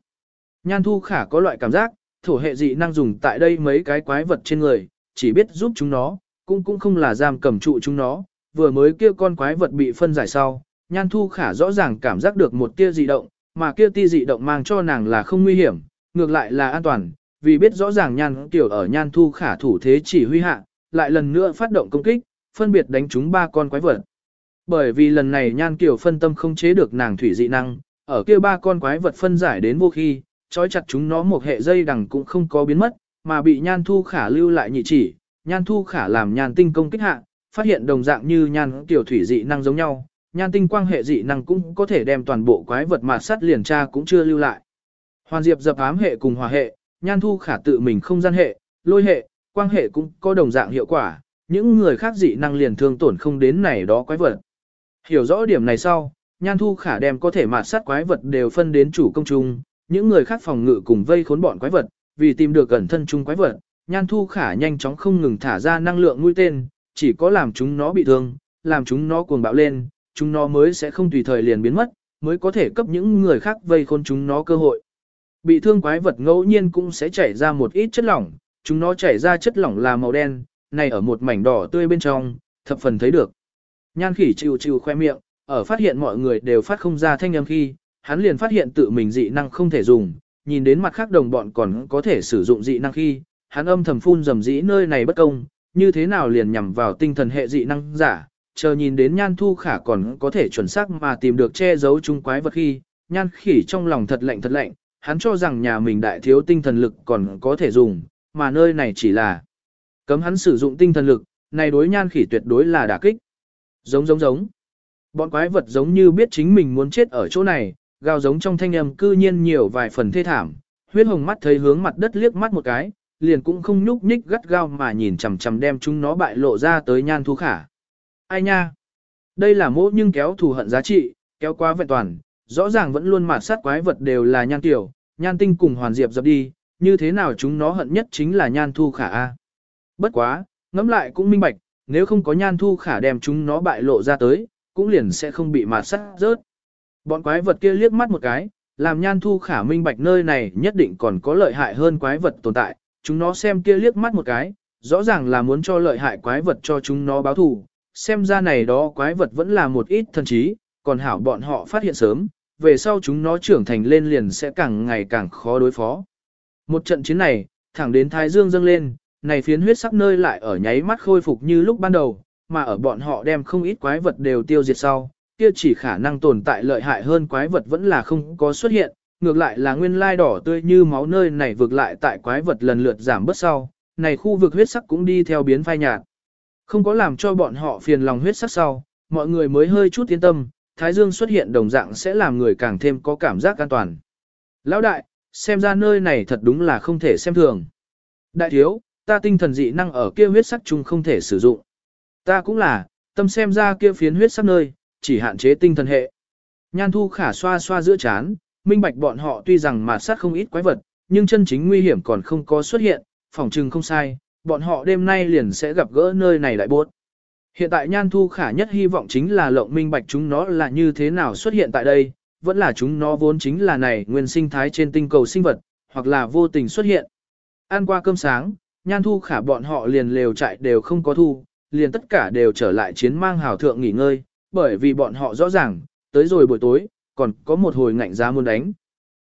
Nhan Thu Khả có loại cảm giác, thổ hệ dị năng dùng tại đây mấy cái quái vật trên người, chỉ biết giúp chúng nó, cũng cũng không là giam cầm trụ chúng nó, vừa mới kia con quái vật bị phân giải sau, Nhan Thu Khả rõ ràng cảm giác được một tia dị động, mà kia tia dị động mang cho nàng là không nguy hiểm, ngược lại là an toàn, vì biết rõ ràng Nhan Tiểu ở Nhan Thu Khả thủ thế chỉ huy hạ, lại lần nữa phát động công kích, phân biệt đánh trúng ba con quái vật. Bởi vì lần này Nhan tiểu phân tâm không chế được nàng thủy dị năng, ở kia ba con quái vật phân giải đến vô khi, trói chặt chúng nó một hệ dây đằng cũng không có biến mất, mà bị Nhan Thu Khả lưu lại nhị chỉ, Nhan Thu Khả làm Nhan Tinh công kích hạ, phát hiện đồng dạng như Nhan tiểu thủy dị năng giống nhau, Nhan Tinh quang hệ dị năng cũng có thể đem toàn bộ quái vật mà sát liền tra cũng chưa lưu lại. Hoàn Diệp dập ám hệ cùng hòa hệ, Nhan Thu Khả tự mình không gian hệ, lôi hệ, quang hệ cũng có đồng dạng hiệu quả, những người khác dị năng liền thương tổn không đến này đó quái vật. Hiểu rõ điểm này sau, Nhan Thu Khả đem có thể mạt sát quái vật đều phân đến chủ công chung, những người khác phòng ngự cùng vây khốn bọn quái vật, vì tìm được gần thân chung quái vật, Nhan Thu Khả nhanh chóng không ngừng thả ra năng lượng mũi tên, chỉ có làm chúng nó bị thương, làm chúng nó cuồng bạo lên, chúng nó mới sẽ không tùy thời liền biến mất, mới có thể cấp những người khác vây khôn chúng nó cơ hội. Bị thương quái vật ngẫu nhiên cũng sẽ chảy ra một ít chất lỏng, chúng nó chảy ra chất lỏng là màu đen, này ở một mảnh đỏ tươi bên trong, thập phần thấy được. Nhan khỉ chịu chịu khoe miệng, ở phát hiện mọi người đều phát không ra thanh âm khi, hắn liền phát hiện tự mình dị năng không thể dùng, nhìn đến mặt khác đồng bọn còn có thể sử dụng dị năng khi, hắn âm thầm phun dầm dĩ nơi này bất công, như thế nào liền nhằm vào tinh thần hệ dị năng giả, chờ nhìn đến nhan thu khả còn có thể chuẩn xác mà tìm được che giấu chung quái vật khi, nhan khỉ trong lòng thật lạnh thật lạnh, hắn cho rằng nhà mình đại thiếu tinh thần lực còn có thể dùng, mà nơi này chỉ là cấm hắn sử dụng tinh thần lực, này đối nhan khỉ tuyệt đối là đả kích. Giống giống giống. Bọn quái vật giống như biết chính mình muốn chết ở chỗ này, gào giống trong thanh âm cư nhiên nhiều vài phần thê thảm. Huyết hồng mắt thấy hướng mặt đất liếc mắt một cái, liền cũng không nhúc nhích gắt gao mà nhìn chằm chằm đem chúng nó bại lộ ra tới nhan thu khả. Ai nha? Đây là mỗ nhưng kéo thù hận giá trị, kéo quá vẹn toàn, rõ ràng vẫn luôn mạt sát quái vật đều là nhan tiểu, nhan tinh cùng hoàn diệp dập đi, như thế nào chúng nó hận nhất chính là nhan thu khả a. Bất quá, ngẫm lại cũng minh bạch, nếu không có nhan thu khả đem chúng nó bại lộ ra tới, cũng liền sẽ không bị mạt sát rớt. Bọn quái vật kia liếc mắt một cái, làm nhan thu khả minh bạch nơi này nhất định còn có lợi hại hơn quái vật tồn tại, chúng nó xem kia liếc mắt một cái, rõ ràng là muốn cho lợi hại quái vật cho chúng nó báo thù, xem ra này đó quái vật vẫn là một ít thần trí, còn hảo bọn họ phát hiện sớm, về sau chúng nó trưởng thành lên liền sẽ càng ngày càng khó đối phó. Một trận chiến này, thẳng đến Thái Dương dâng lên, này phiến huyết sắc nơi lại ở nháy mắt khôi phục như lúc ban đầu, mà ở bọn họ đem không ít quái vật đều tiêu diệt sau, kia chỉ khả năng tồn tại lợi hại hơn quái vật vẫn là không có xuất hiện, ngược lại là nguyên lai đỏ tươi như máu nơi này vượt lại tại quái vật lần lượt giảm bớt sau, này khu vực huyết sắc cũng đi theo biến phai nhạt. Không có làm cho bọn họ phiền lòng huyết sắc sau, mọi người mới hơi chút yên tâm, Thái Dương xuất hiện đồng dạng sẽ làm người càng thêm có cảm giác an toàn. Lão đại, xem ra nơi này thật đúng là không thể xem thường. Đại thiếu, ta tinh thần dị năng ở kia huyết sắc chung không thể sử dụng. Ta cũng là, tâm xem ra kia phiến huyết sắc nơi, chỉ hạn chế tinh thần hệ. Nhan thu khả xoa xoa giữa chán, minh bạch bọn họ tuy rằng mà sát không ít quái vật, nhưng chân chính nguy hiểm còn không có xuất hiện, phòng trừng không sai, bọn họ đêm nay liền sẽ gặp gỡ nơi này lại bốt. Hiện tại nhan thu khả nhất hy vọng chính là lộng minh bạch chúng nó là như thế nào xuất hiện tại đây, vẫn là chúng nó vốn chính là này nguyên sinh thái trên tinh cầu sinh vật, hoặc là vô tình xuất hiện. Ăn qua cơm sáng, nhan thu khả bọn họ liền lều trại đều không có thu, liền tất cả đều trở lại chiến mang hào thượng nghỉ ngơi, bởi vì bọn họ rõ ràng, tới rồi buổi tối, còn có một hồi ngạnh giá muốn đánh.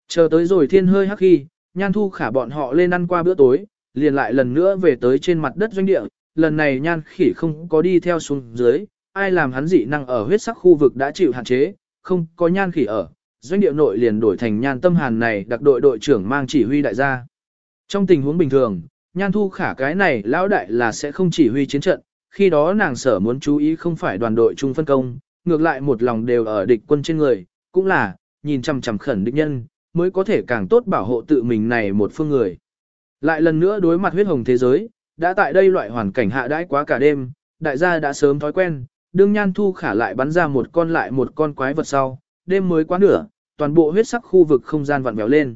Chờ tới rồi thiên hơi hắc khi, nhan thu khả bọn họ lên ăn qua bữa tối, liền lại lần nữa về tới trên mặt đất doanh địa, lần này nhan khỉ không có đi theo xuống dưới, ai làm hắn dị năng ở huyết sắc khu vực đã chịu hạn chế, không có nhan khỉ ở, doanh địa nội liền đổi thành nhan tâm hàn này đặc đội đội trưởng mang chỉ huy đại gia. Trong tình huống bình thường, nhan thu khả cái này lão đại là sẽ không chỉ huy chiến trận, khi đó nàng sở muốn chú ý không phải đoàn đội chung phân công, ngược lại một lòng đều ở địch quân trên người, cũng là, nhìn chằm chằm khẩn địch nhân, mới có thể càng tốt bảo hộ tự mình này một phương người. Lại lần nữa đối mặt huyết hồng thế giới, đã tại đây loại hoàn cảnh hạ đãi quá cả đêm, đại gia đã sớm thói quen, đương nhan thu khả lại bắn ra một con lại một con quái vật sau, đêm mới quá nửa, toàn bộ huyết sắc khu vực không gian vặn vẹo lên.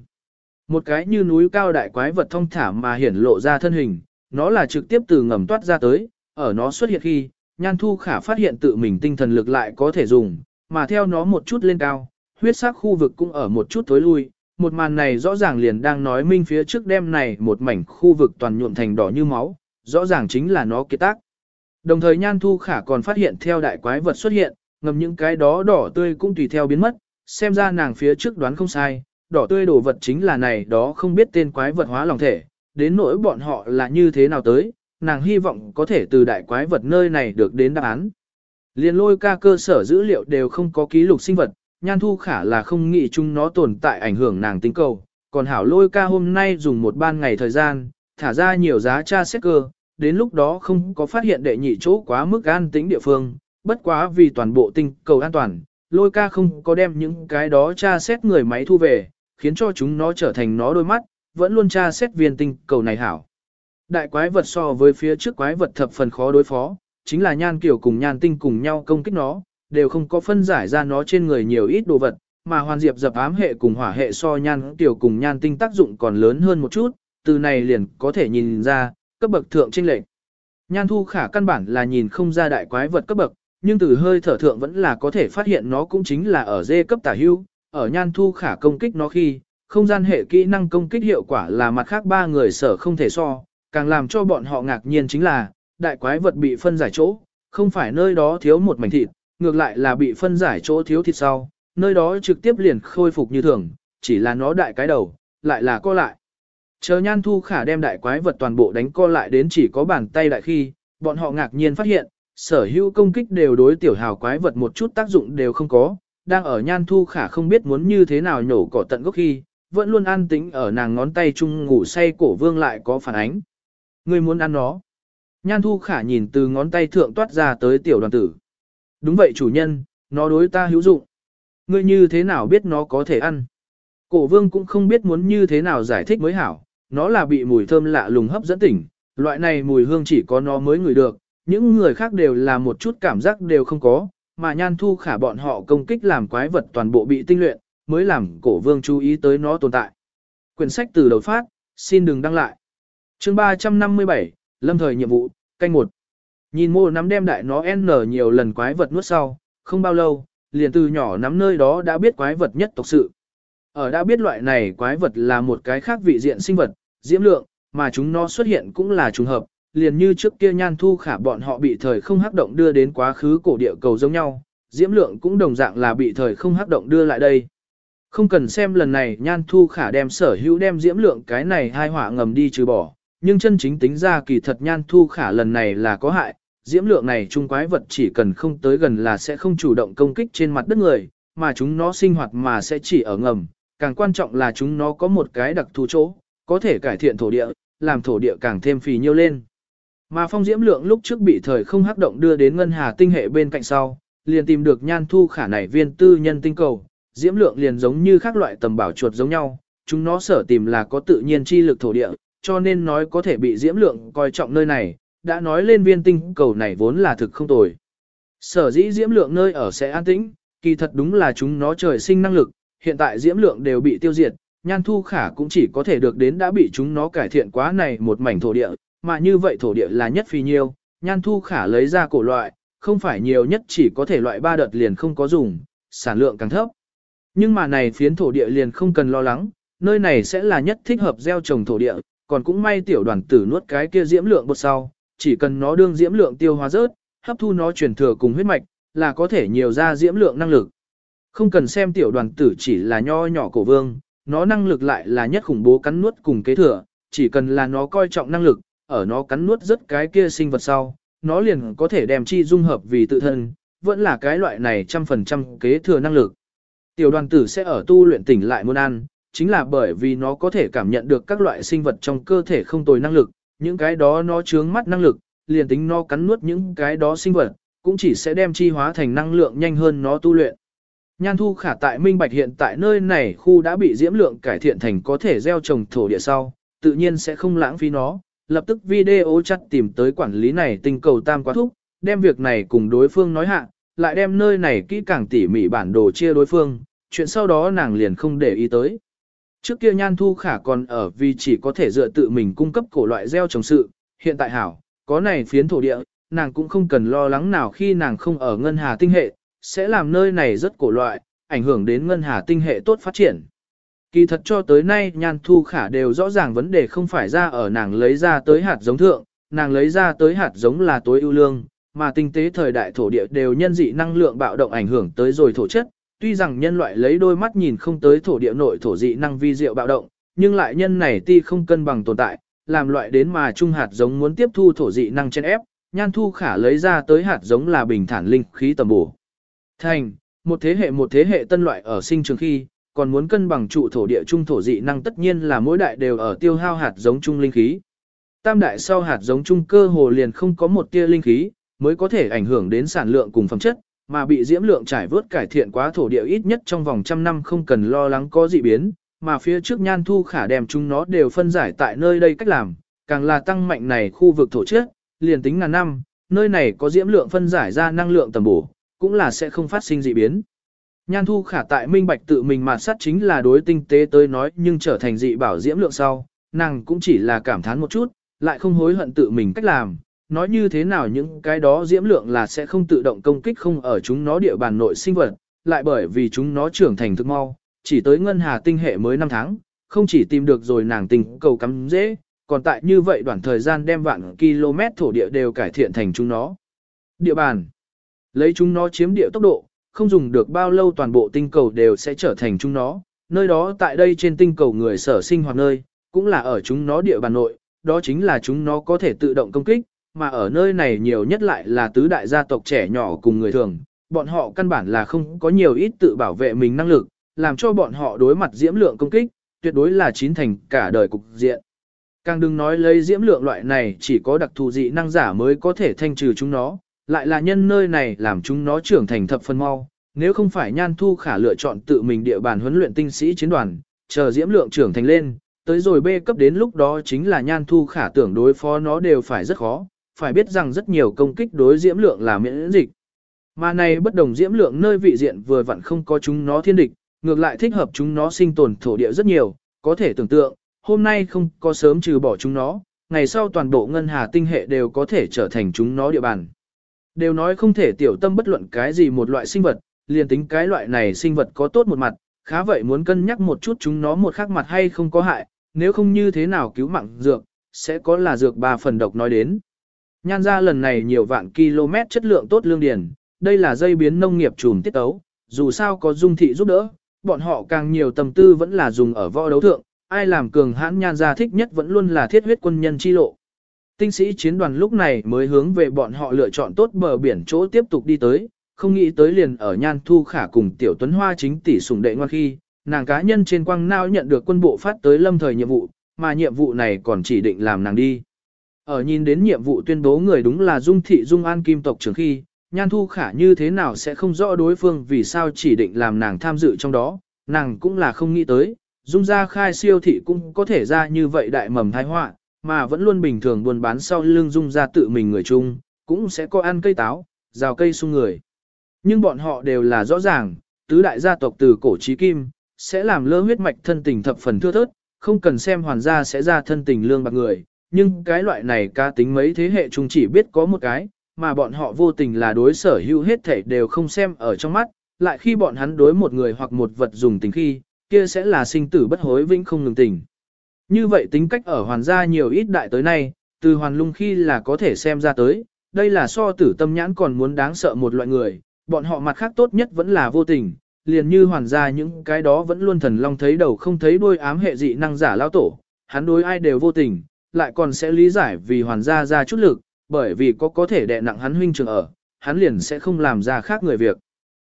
Một cái như núi cao đại quái vật thông thả mà hiển lộ ra thân hình, nó là trực tiếp từ ngầm toát ra tới, ở nó xuất hiện khi, nhan thu khả phát hiện tự mình tinh thần lực lại có thể dùng, mà theo nó một chút lên cao, huyết sắc khu vực cũng ở một chút tối lui, một màn này rõ ràng liền đang nói minh phía trước đêm này một mảnh khu vực toàn nhuộm thành đỏ như máu, rõ ràng chính là nó kết tác. Đồng thời Nhan Thu Khả còn phát hiện theo đại quái vật xuất hiện, ngầm những cái đó đỏ tươi cũng tùy theo biến mất, xem ra nàng phía trước đoán không sai, đỏ tươi đồ vật chính là này đó không biết tên quái vật hóa lòng thể, đến nỗi bọn họ là như thế nào tới, nàng hy vọng có thể từ đại quái vật nơi này được đến đáp án. Liên lôi ca cơ sở dữ liệu đều không có ký lục sinh vật, nhan thu khả là không nghĩ chung nó tồn tại ảnh hưởng nàng tính cầu, còn hảo lôi ca hôm nay dùng một ban ngày thời gian, thả ra nhiều giá tra xét cơ, đến lúc đó không có phát hiện đệ nhị chỗ quá mức an tĩnh địa phương, bất quá vì toàn bộ tinh cầu an toàn, lôi ca không có đem những cái đó tra xét người máy thu về, khiến cho chúng nó trở thành nó đôi mắt, vẫn luôn tra xét viên tinh cầu này hảo. Đại quái vật so với phía trước quái vật thập phần khó đối phó, chính là nhan kiểu cùng nhan tinh cùng nhau công kích nó, đều không có phân giải ra nó trên người nhiều ít đồ vật, mà hoàn diệp dập ám hệ cùng hỏa hệ so nhan tiểu cùng nhan tinh tác dụng còn lớn hơn một chút, từ này liền có thể nhìn ra, cấp bậc thượng trinh lệnh. Nhan thu khả căn bản là nhìn không ra đại quái vật cấp bậc, nhưng từ hơi thở thượng vẫn là có thể phát hiện nó cũng chính là ở dê cấp tả hưu, ở nhan thu khả công kích nó khi, không gian hệ kỹ năng công kích hiệu quả là mặt khác ba người sở không thể so, càng làm cho bọn họ ngạc nhiên chính là, đại quái vật bị phân giải chỗ, không phải nơi đó thiếu một mảnh thịt, ngược lại là bị phân giải chỗ thiếu thịt sau, nơi đó trực tiếp liền khôi phục như thường, chỉ là nó đại cái đầu, lại là co lại. Chờ nhan thu khả đem đại quái vật toàn bộ đánh co lại đến chỉ có bàn tay đại khi, bọn họ ngạc nhiên phát hiện, sở hữu công kích đều đối tiểu hào quái vật một chút tác dụng đều không có, đang ở nhan thu khả không biết muốn như thế nào nhổ cỏ tận gốc khi, vẫn luôn an tính ở nàng ngón tay chung ngủ say cổ vương lại có phản ánh. Người muốn ăn nó. Nhan thu khả nhìn từ ngón tay thượng toát ra tới tiểu đoàn tử. Đúng vậy chủ nhân, nó đối ta hữu dụng. Ngươi như thế nào biết nó có thể ăn? Cổ vương cũng không biết muốn như thế nào giải thích mới hảo, nó là bị mùi thơm lạ lùng hấp dẫn tỉnh, loại này mùi hương chỉ có nó mới ngửi được, những người khác đều là một chút cảm giác đều không có, mà nhan thu khả bọn họ công kích làm quái vật toàn bộ bị tinh luyện, mới làm cổ vương chú ý tới nó tồn tại. Quyển sách từ đầu phát, xin đừng đăng lại. chương 357, lâm thời nhiệm vụ, canh 1. Nhìn mô nắm đem đại nó n nhiều lần quái vật nuốt sau, không bao lâu, liền từ nhỏ nắm nơi đó đã biết quái vật nhất tộc sự. Ở đã biết loại này quái vật là một cái khác vị diện sinh vật, diễm lượng, mà chúng nó xuất hiện cũng là trùng hợp, liền như trước kia nhan thu khả bọn họ bị thời không hắc động đưa đến quá khứ cổ địa cầu giống nhau, diễm lượng cũng đồng dạng là bị thời không hắc động đưa lại đây. Không cần xem lần này nhan thu khả đem sở hữu đem diễm lượng cái này hai hỏa ngầm đi trừ bỏ, nhưng chân chính tính ra kỳ thật nhan thu khả lần này là có hại, diễm lượng này trung quái vật chỉ cần không tới gần là sẽ không chủ động công kích trên mặt đất người, mà chúng nó sinh hoạt mà sẽ chỉ ở ngầm, càng quan trọng là chúng nó có một cái đặc thù chỗ, có thể cải thiện thổ địa, làm thổ địa càng thêm phì nhiêu lên. Mà phong diễm lượng lúc trước bị thời không hắc động đưa đến ngân hà tinh hệ bên cạnh sau, liền tìm được nhan thu khả nảy viên tư nhân tinh cầu, diễm lượng liền giống như các loại tầm bảo chuột giống nhau, chúng nó sở tìm là có tự nhiên chi lực thổ địa, cho nên nói có thể bị diễm lượng coi trọng nơi này, đã nói lên viên tinh cầu này vốn là thực không tồi. Sở dĩ diễm lượng nơi ở sẽ an tĩnh, kỳ thật đúng là chúng nó trời sinh năng lực, hiện tại diễm lượng đều bị tiêu diệt, nhan thu khả cũng chỉ có thể được đến đã bị chúng nó cải thiện quá này một mảnh thổ địa, mà như vậy thổ địa là nhất phi nhiêu, nhan thu khả lấy ra cổ loại, không phải nhiều nhất chỉ có thể loại ba đợt liền không có dùng, sản lượng càng thấp. Nhưng mà này phiến thổ địa liền không cần lo lắng, nơi này sẽ là nhất thích hợp gieo trồng thổ địa, còn cũng may tiểu đoàn tử nuốt cái kia diễm lượng bột sau, chỉ cần nó đương diễm lượng tiêu hóa rớt, hấp thu nó truyền thừa cùng huyết mạch, là có thể nhiều ra diễm lượng năng lực. Không cần xem tiểu đoàn tử chỉ là nho nhỏ cổ vương, nó năng lực lại là nhất khủng bố cắn nuốt cùng kế thừa, chỉ cần là nó coi trọng năng lực, ở nó cắn nuốt rất cái kia sinh vật sau, nó liền có thể đem chi dung hợp vì tự thân, vẫn là cái loại này trăm phần trăm kế thừa năng lực. Tiểu đoàn tử sẽ ở tu luyện tỉnh lại muốn ăn, chính là bởi vì nó có thể cảm nhận được các loại sinh vật trong cơ thể không tồi năng lực, những cái đó nó chướng mắt năng lực, liền tính nó cắn nuốt những cái đó sinh vật, cũng chỉ sẽ đem chi hóa thành năng lượng nhanh hơn nó tu luyện. Nhan thu khả tại minh bạch hiện tại nơi này khu đã bị diễm lượng cải thiện thành có thể gieo trồng thổ địa sau, tự nhiên sẽ không lãng phí nó, lập tức video chat tìm tới quản lý này tinh cầu tam quá thúc, đem việc này cùng đối phương nói hạ, lại đem nơi này kỹ càng tỉ mỉ bản đồ chia đối phương, chuyện sau đó nàng liền không để ý tới. Trước kia Nhan Thu Khả còn ở vì chỉ có thể dựa tự mình cung cấp cổ loại gieo trồng sự, hiện tại hảo, có này phiến thổ địa, nàng cũng không cần lo lắng nào khi nàng không ở ngân hà tinh hệ, sẽ làm nơi này rất cổ loại, ảnh hưởng đến ngân hà tinh hệ tốt phát triển. Kỳ thật cho tới nay Nhan Thu Khả đều rõ ràng vấn đề không phải ra ở nàng lấy ra tới hạt giống thượng, nàng lấy ra tới hạt giống là tối ưu lương, mà tinh tế thời đại thổ địa đều nhân dị năng lượng bạo động ảnh hưởng tới rồi thổ chất, tuy rằng nhân loại lấy đôi mắt nhìn không tới thổ địa nội thổ dị năng vi diệu bạo động, nhưng lại nhân này ti không cân bằng tồn tại, làm loại đến mà trung hạt giống muốn tiếp thu thổ dị năng trên ép, nhan thu khả lấy ra tới hạt giống là bình thản linh khí tầm bổ. Thành, một thế hệ một thế hệ tân loại ở sinh trường khi, còn muốn cân bằng trụ thổ địa trung thổ dị năng tất nhiên là mỗi đại đều ở tiêu hao hạt giống trung linh khí. Tam đại sau hạt giống trung cơ hồ liền không có một tia linh khí, mới có thể ảnh hưởng đến sản lượng cùng phẩm chất, mà bị diễm lượng trải vớt cải thiện quá thổ địa ít nhất trong vòng trăm năm không cần lo lắng có dị biến, mà phía trước nhan thu khả đem chúng nó đều phân giải tại nơi đây cách làm, càng là tăng mạnh này khu vực thổ trước, liền tính ngàn năm, nơi này có diễm lượng phân giải ra năng lượng tầm bổ, cũng là sẽ không phát sinh dị biến. Nhan thu khả tại minh bạch tự mình mà sát chính là đối tinh tế tới nói nhưng trở thành dị bảo diễm lượng sau, nàng cũng chỉ là cảm thán một chút, lại không hối hận tự mình cách làm, nói như thế nào những cái đó diễm lượng là sẽ không tự động công kích không ở chúng nó địa bàn nội sinh vật, lại bởi vì chúng nó trưởng thành thực mau, chỉ tới ngân hà tinh hệ mới 5 tháng, không chỉ tìm được rồi nàng tình cầu cắm dễ, còn tại như vậy đoạn thời gian đem vạn km thổ địa đều cải thiện thành chúng nó. Địa bàn, lấy chúng nó chiếm địa tốc độ, không dùng được bao lâu toàn bộ tinh cầu đều sẽ trở thành chúng nó, nơi đó tại đây trên tinh cầu người sở sinh hoạt nơi, cũng là ở chúng nó địa bàn nội, đó chính là chúng nó có thể tự động công kích, mà ở nơi này nhiều nhất lại là tứ đại gia tộc trẻ nhỏ cùng người thường, bọn họ căn bản là không có nhiều ít tự bảo vệ mình năng lực, làm cho bọn họ đối mặt diễm lượng công kích, tuyệt đối là chín thành cả đời cục diện. Càng đừng nói lấy diễm lượng loại này chỉ có đặc thù dị năng giả mới có thể thanh trừ chúng nó, lại là nhân nơi này làm chúng nó trưởng thành thập phân mau, nếu không phải nhan thu khả lựa chọn tự mình địa bàn huấn luyện tinh sĩ chiến đoàn, chờ diễm lượng trưởng thành lên, tới rồi B cấp đến lúc đó chính là nhan thu khả tưởng đối phó nó đều phải rất khó, phải biết rằng rất nhiều công kích đối diễm lượng là miễn dịch. Mà này bất đồng diễm lượng nơi vị diện vừa vặn không có chúng nó thiên địch, ngược lại thích hợp chúng nó sinh tồn thổ địa rất nhiều, có thể tưởng tượng, hôm nay không có sớm trừ bỏ chúng nó, ngày sau toàn bộ ngân hà tinh hệ đều có thể trở thành chúng nó địa bàn. Đều nói không thể tiểu tâm bất luận cái gì một loại sinh vật, liền tính cái loại này sinh vật có tốt một mặt, khá vậy muốn cân nhắc một chút chúng nó một khác mặt hay không có hại, nếu không như thế nào cứu mạng dược, sẽ có là dược ba phần độc nói đến. Nhan ra lần này nhiều vạn km chất lượng tốt lương điền, đây là dây biến nông nghiệp trùm tiết tấu, dù sao có dung thị giúp đỡ, bọn họ càng nhiều tầm tư vẫn là dùng ở võ đấu thượng, ai làm cường hãn nhan ra thích nhất vẫn luôn là thiết huyết quân nhân chi lộ. Tinh sĩ chiến đoàn lúc này mới hướng về bọn họ lựa chọn tốt bờ biển chỗ tiếp tục đi tới, không nghĩ tới liền ở nhan thu khả cùng tiểu tuấn hoa chính tỷ sùng đệ ngoan khi, nàng cá nhân trên quang nao nhận được quân bộ phát tới lâm thời nhiệm vụ, mà nhiệm vụ này còn chỉ định làm nàng đi. Ở nhìn đến nhiệm vụ tuyên bố người đúng là Dung Thị Dung An Kim tộc trưởng khi, Nhan Thu Khả như thế nào sẽ không rõ đối phương vì sao chỉ định làm nàng tham dự trong đó, nàng cũng là không nghĩ tới, dung ra khai siêu thị cũng có thể ra như vậy đại mầm thái họa, mà vẫn luôn bình thường buôn bán sau lưng dung ra tự mình người chung, cũng sẽ có ăn cây táo, rào cây sung người. Nhưng bọn họ đều là rõ ràng, tứ đại gia tộc từ cổ chí kim, sẽ làm lơ huyết mạch thân tình thập phần thưa thớt, không cần xem hoàn gia sẽ ra thân tình lương bạc người, nhưng cái loại này ca tính mấy thế hệ chung chỉ biết có một cái, mà bọn họ vô tình là đối sở hữu hết thể đều không xem ở trong mắt, lại khi bọn hắn đối một người hoặc một vật dùng tình khi, kia sẽ là sinh tử bất hối vĩnh không ngừng tình. Như vậy tính cách ở hoàn gia nhiều ít đại tới nay, từ hoàn lung khi là có thể xem ra tới, đây là so tử tâm nhãn còn muốn đáng sợ một loại người, bọn họ mặt khác tốt nhất vẫn là vô tình, liền như hoàn gia những cái đó vẫn luôn thần long thấy đầu không thấy đuôi ám hệ dị năng giả lao tổ, hắn đối ai đều vô tình, lại còn sẽ lý giải vì hoàn gia ra chút lực, bởi vì có có thể đè nặng hắn huynh trường ở, hắn liền sẽ không làm ra khác người việc.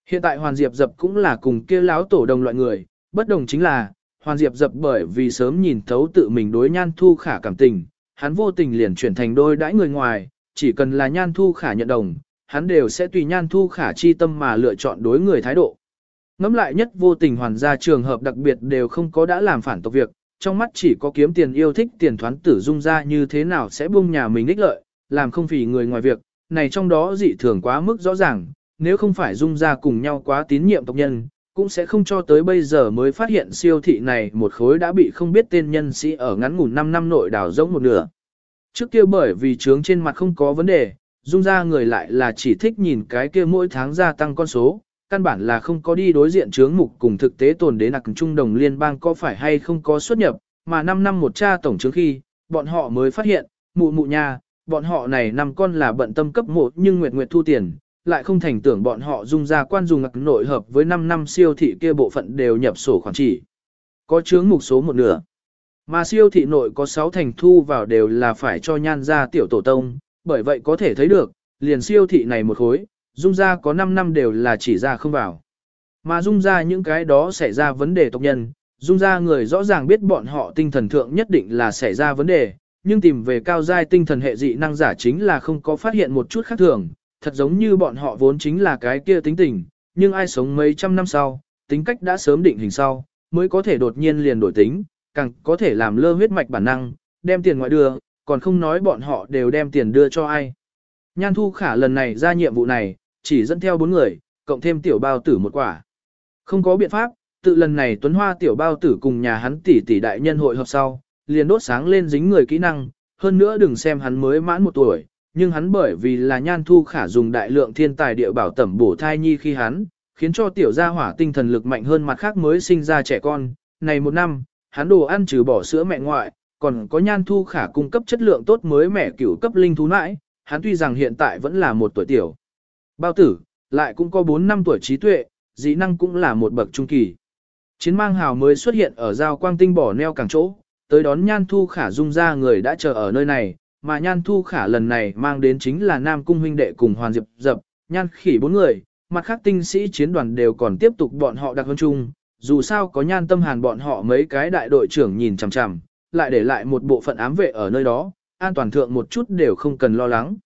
Hiện tại Hoàn Diệp Dập cũng là cùng kia lão tổ đồng loại người, bất đồng chính là, Hoàn Diệp Dập bởi vì sớm nhìn thấu tự mình đối nhan thu khả cảm tình, hắn vô tình liền chuyển thành đôi đãi người ngoài, chỉ cần là nhan thu khả nhận đồng, hắn đều sẽ tùy nhan thu khả chi tâm mà lựa chọn đối người thái độ. Ngắm lại nhất vô tình hoàn gia trường hợp đặc biệt đều không có đã làm phản tộc việc, trong mắt chỉ có kiếm tiền yêu thích tiền thoán tử dung ra như thế nào sẽ buông nhà mình ích lợi, làm không vì người ngoài việc, này trong đó dị thường quá mức rõ ràng, nếu không phải dung ra cùng nhau quá tín nhiệm tộc nhân, cũng sẽ không cho tới bây giờ mới phát hiện siêu thị này một khối đã bị không biết tên nhân sĩ ở ngắn ngủn 5 năm nội đảo rỗng một nửa. Trước kia bởi vì trướng trên mặt không có vấn đề, dung ra người lại là chỉ thích nhìn cái kia mỗi tháng gia tăng con số, căn bản là không có đi đối diện chướng mục cùng thực tế tồn đến nặc trung đồng liên bang có phải hay không có xuất nhập, mà 5 năm một cha tổng trước khi, bọn họ mới phát hiện, mụ mụ nha, bọn họ này năm con là bận tâm cấp một nhưng Nguyệt Nguyệt thu tiền, lại không thành tưởng bọn họ dung ra quan dùng ngặc nội hợp với 5 năm siêu thị kia bộ phận đều nhập sổ khoản chỉ. Có chướng mục số một nửa. Mà siêu thị nội có 6 thành thu vào đều là phải cho nhan ra tiểu tổ tông, bởi vậy có thể thấy được, liền siêu thị này một khối, dung ra có 5 năm đều là chỉ ra không vào. Mà dung ra những cái đó xảy ra vấn đề tộc nhân, dung ra người rõ ràng biết bọn họ tinh thần thượng nhất định là xảy ra vấn đề, nhưng tìm về cao giai tinh thần hệ dị năng giả chính là không có phát hiện một chút khác thường, thật giống như bọn họ vốn chính là cái kia tính tình, nhưng ai sống mấy trăm năm sau, tính cách đã sớm định hình sau, mới có thể đột nhiên liền đổi tính, càng có thể làm lơ huyết mạch bản năng, đem tiền ngoại đưa, còn không nói bọn họ đều đem tiền đưa cho ai. Nhan Thu Khả lần này ra nhiệm vụ này, chỉ dẫn theo bốn người, cộng thêm tiểu bao tử một quả. Không có biện pháp, tự lần này Tuấn Hoa tiểu bao tử cùng nhà hắn tỷ tỷ đại nhân hội hợp sau, liền đốt sáng lên dính người kỹ năng, hơn nữa đừng xem hắn mới mãn một tuổi, nhưng hắn bởi vì là nhan thu khả dùng đại lượng thiên tài địa bảo tẩm bổ thai nhi khi hắn, khiến cho tiểu gia hỏa tinh thần lực mạnh hơn mặt khác mới sinh ra trẻ con. Này một năm, hắn đồ ăn trừ bỏ sữa mẹ ngoại, còn có nhan thu khả cung cấp chất lượng tốt mới mẹ cửu cấp linh thú nãi, hắn tuy rằng hiện tại vẫn là một tuổi tiểu. Bao tử, lại cũng có 4 năm tuổi trí tuệ, dĩ năng cũng là một bậc trung kỳ. Chiến mang hào mới xuất hiện ở giao quang tinh bỏ neo càng chỗ, tới đón nhan thu khả dung ra người đã chờ ở nơi này, mà nhan thu khả lần này mang đến chính là Nam Cung huynh đệ cùng Hoàn Diệp Dập, nhan khỉ bốn người, mặt khác tinh sĩ chiến đoàn đều còn tiếp tục bọn họ đặc hơn chung, dù sao có nhan tâm hàn bọn họ mấy cái đại đội trưởng nhìn chằm chằm, lại để lại một bộ phận ám vệ ở nơi đó, an toàn thượng một chút đều không cần lo lắng.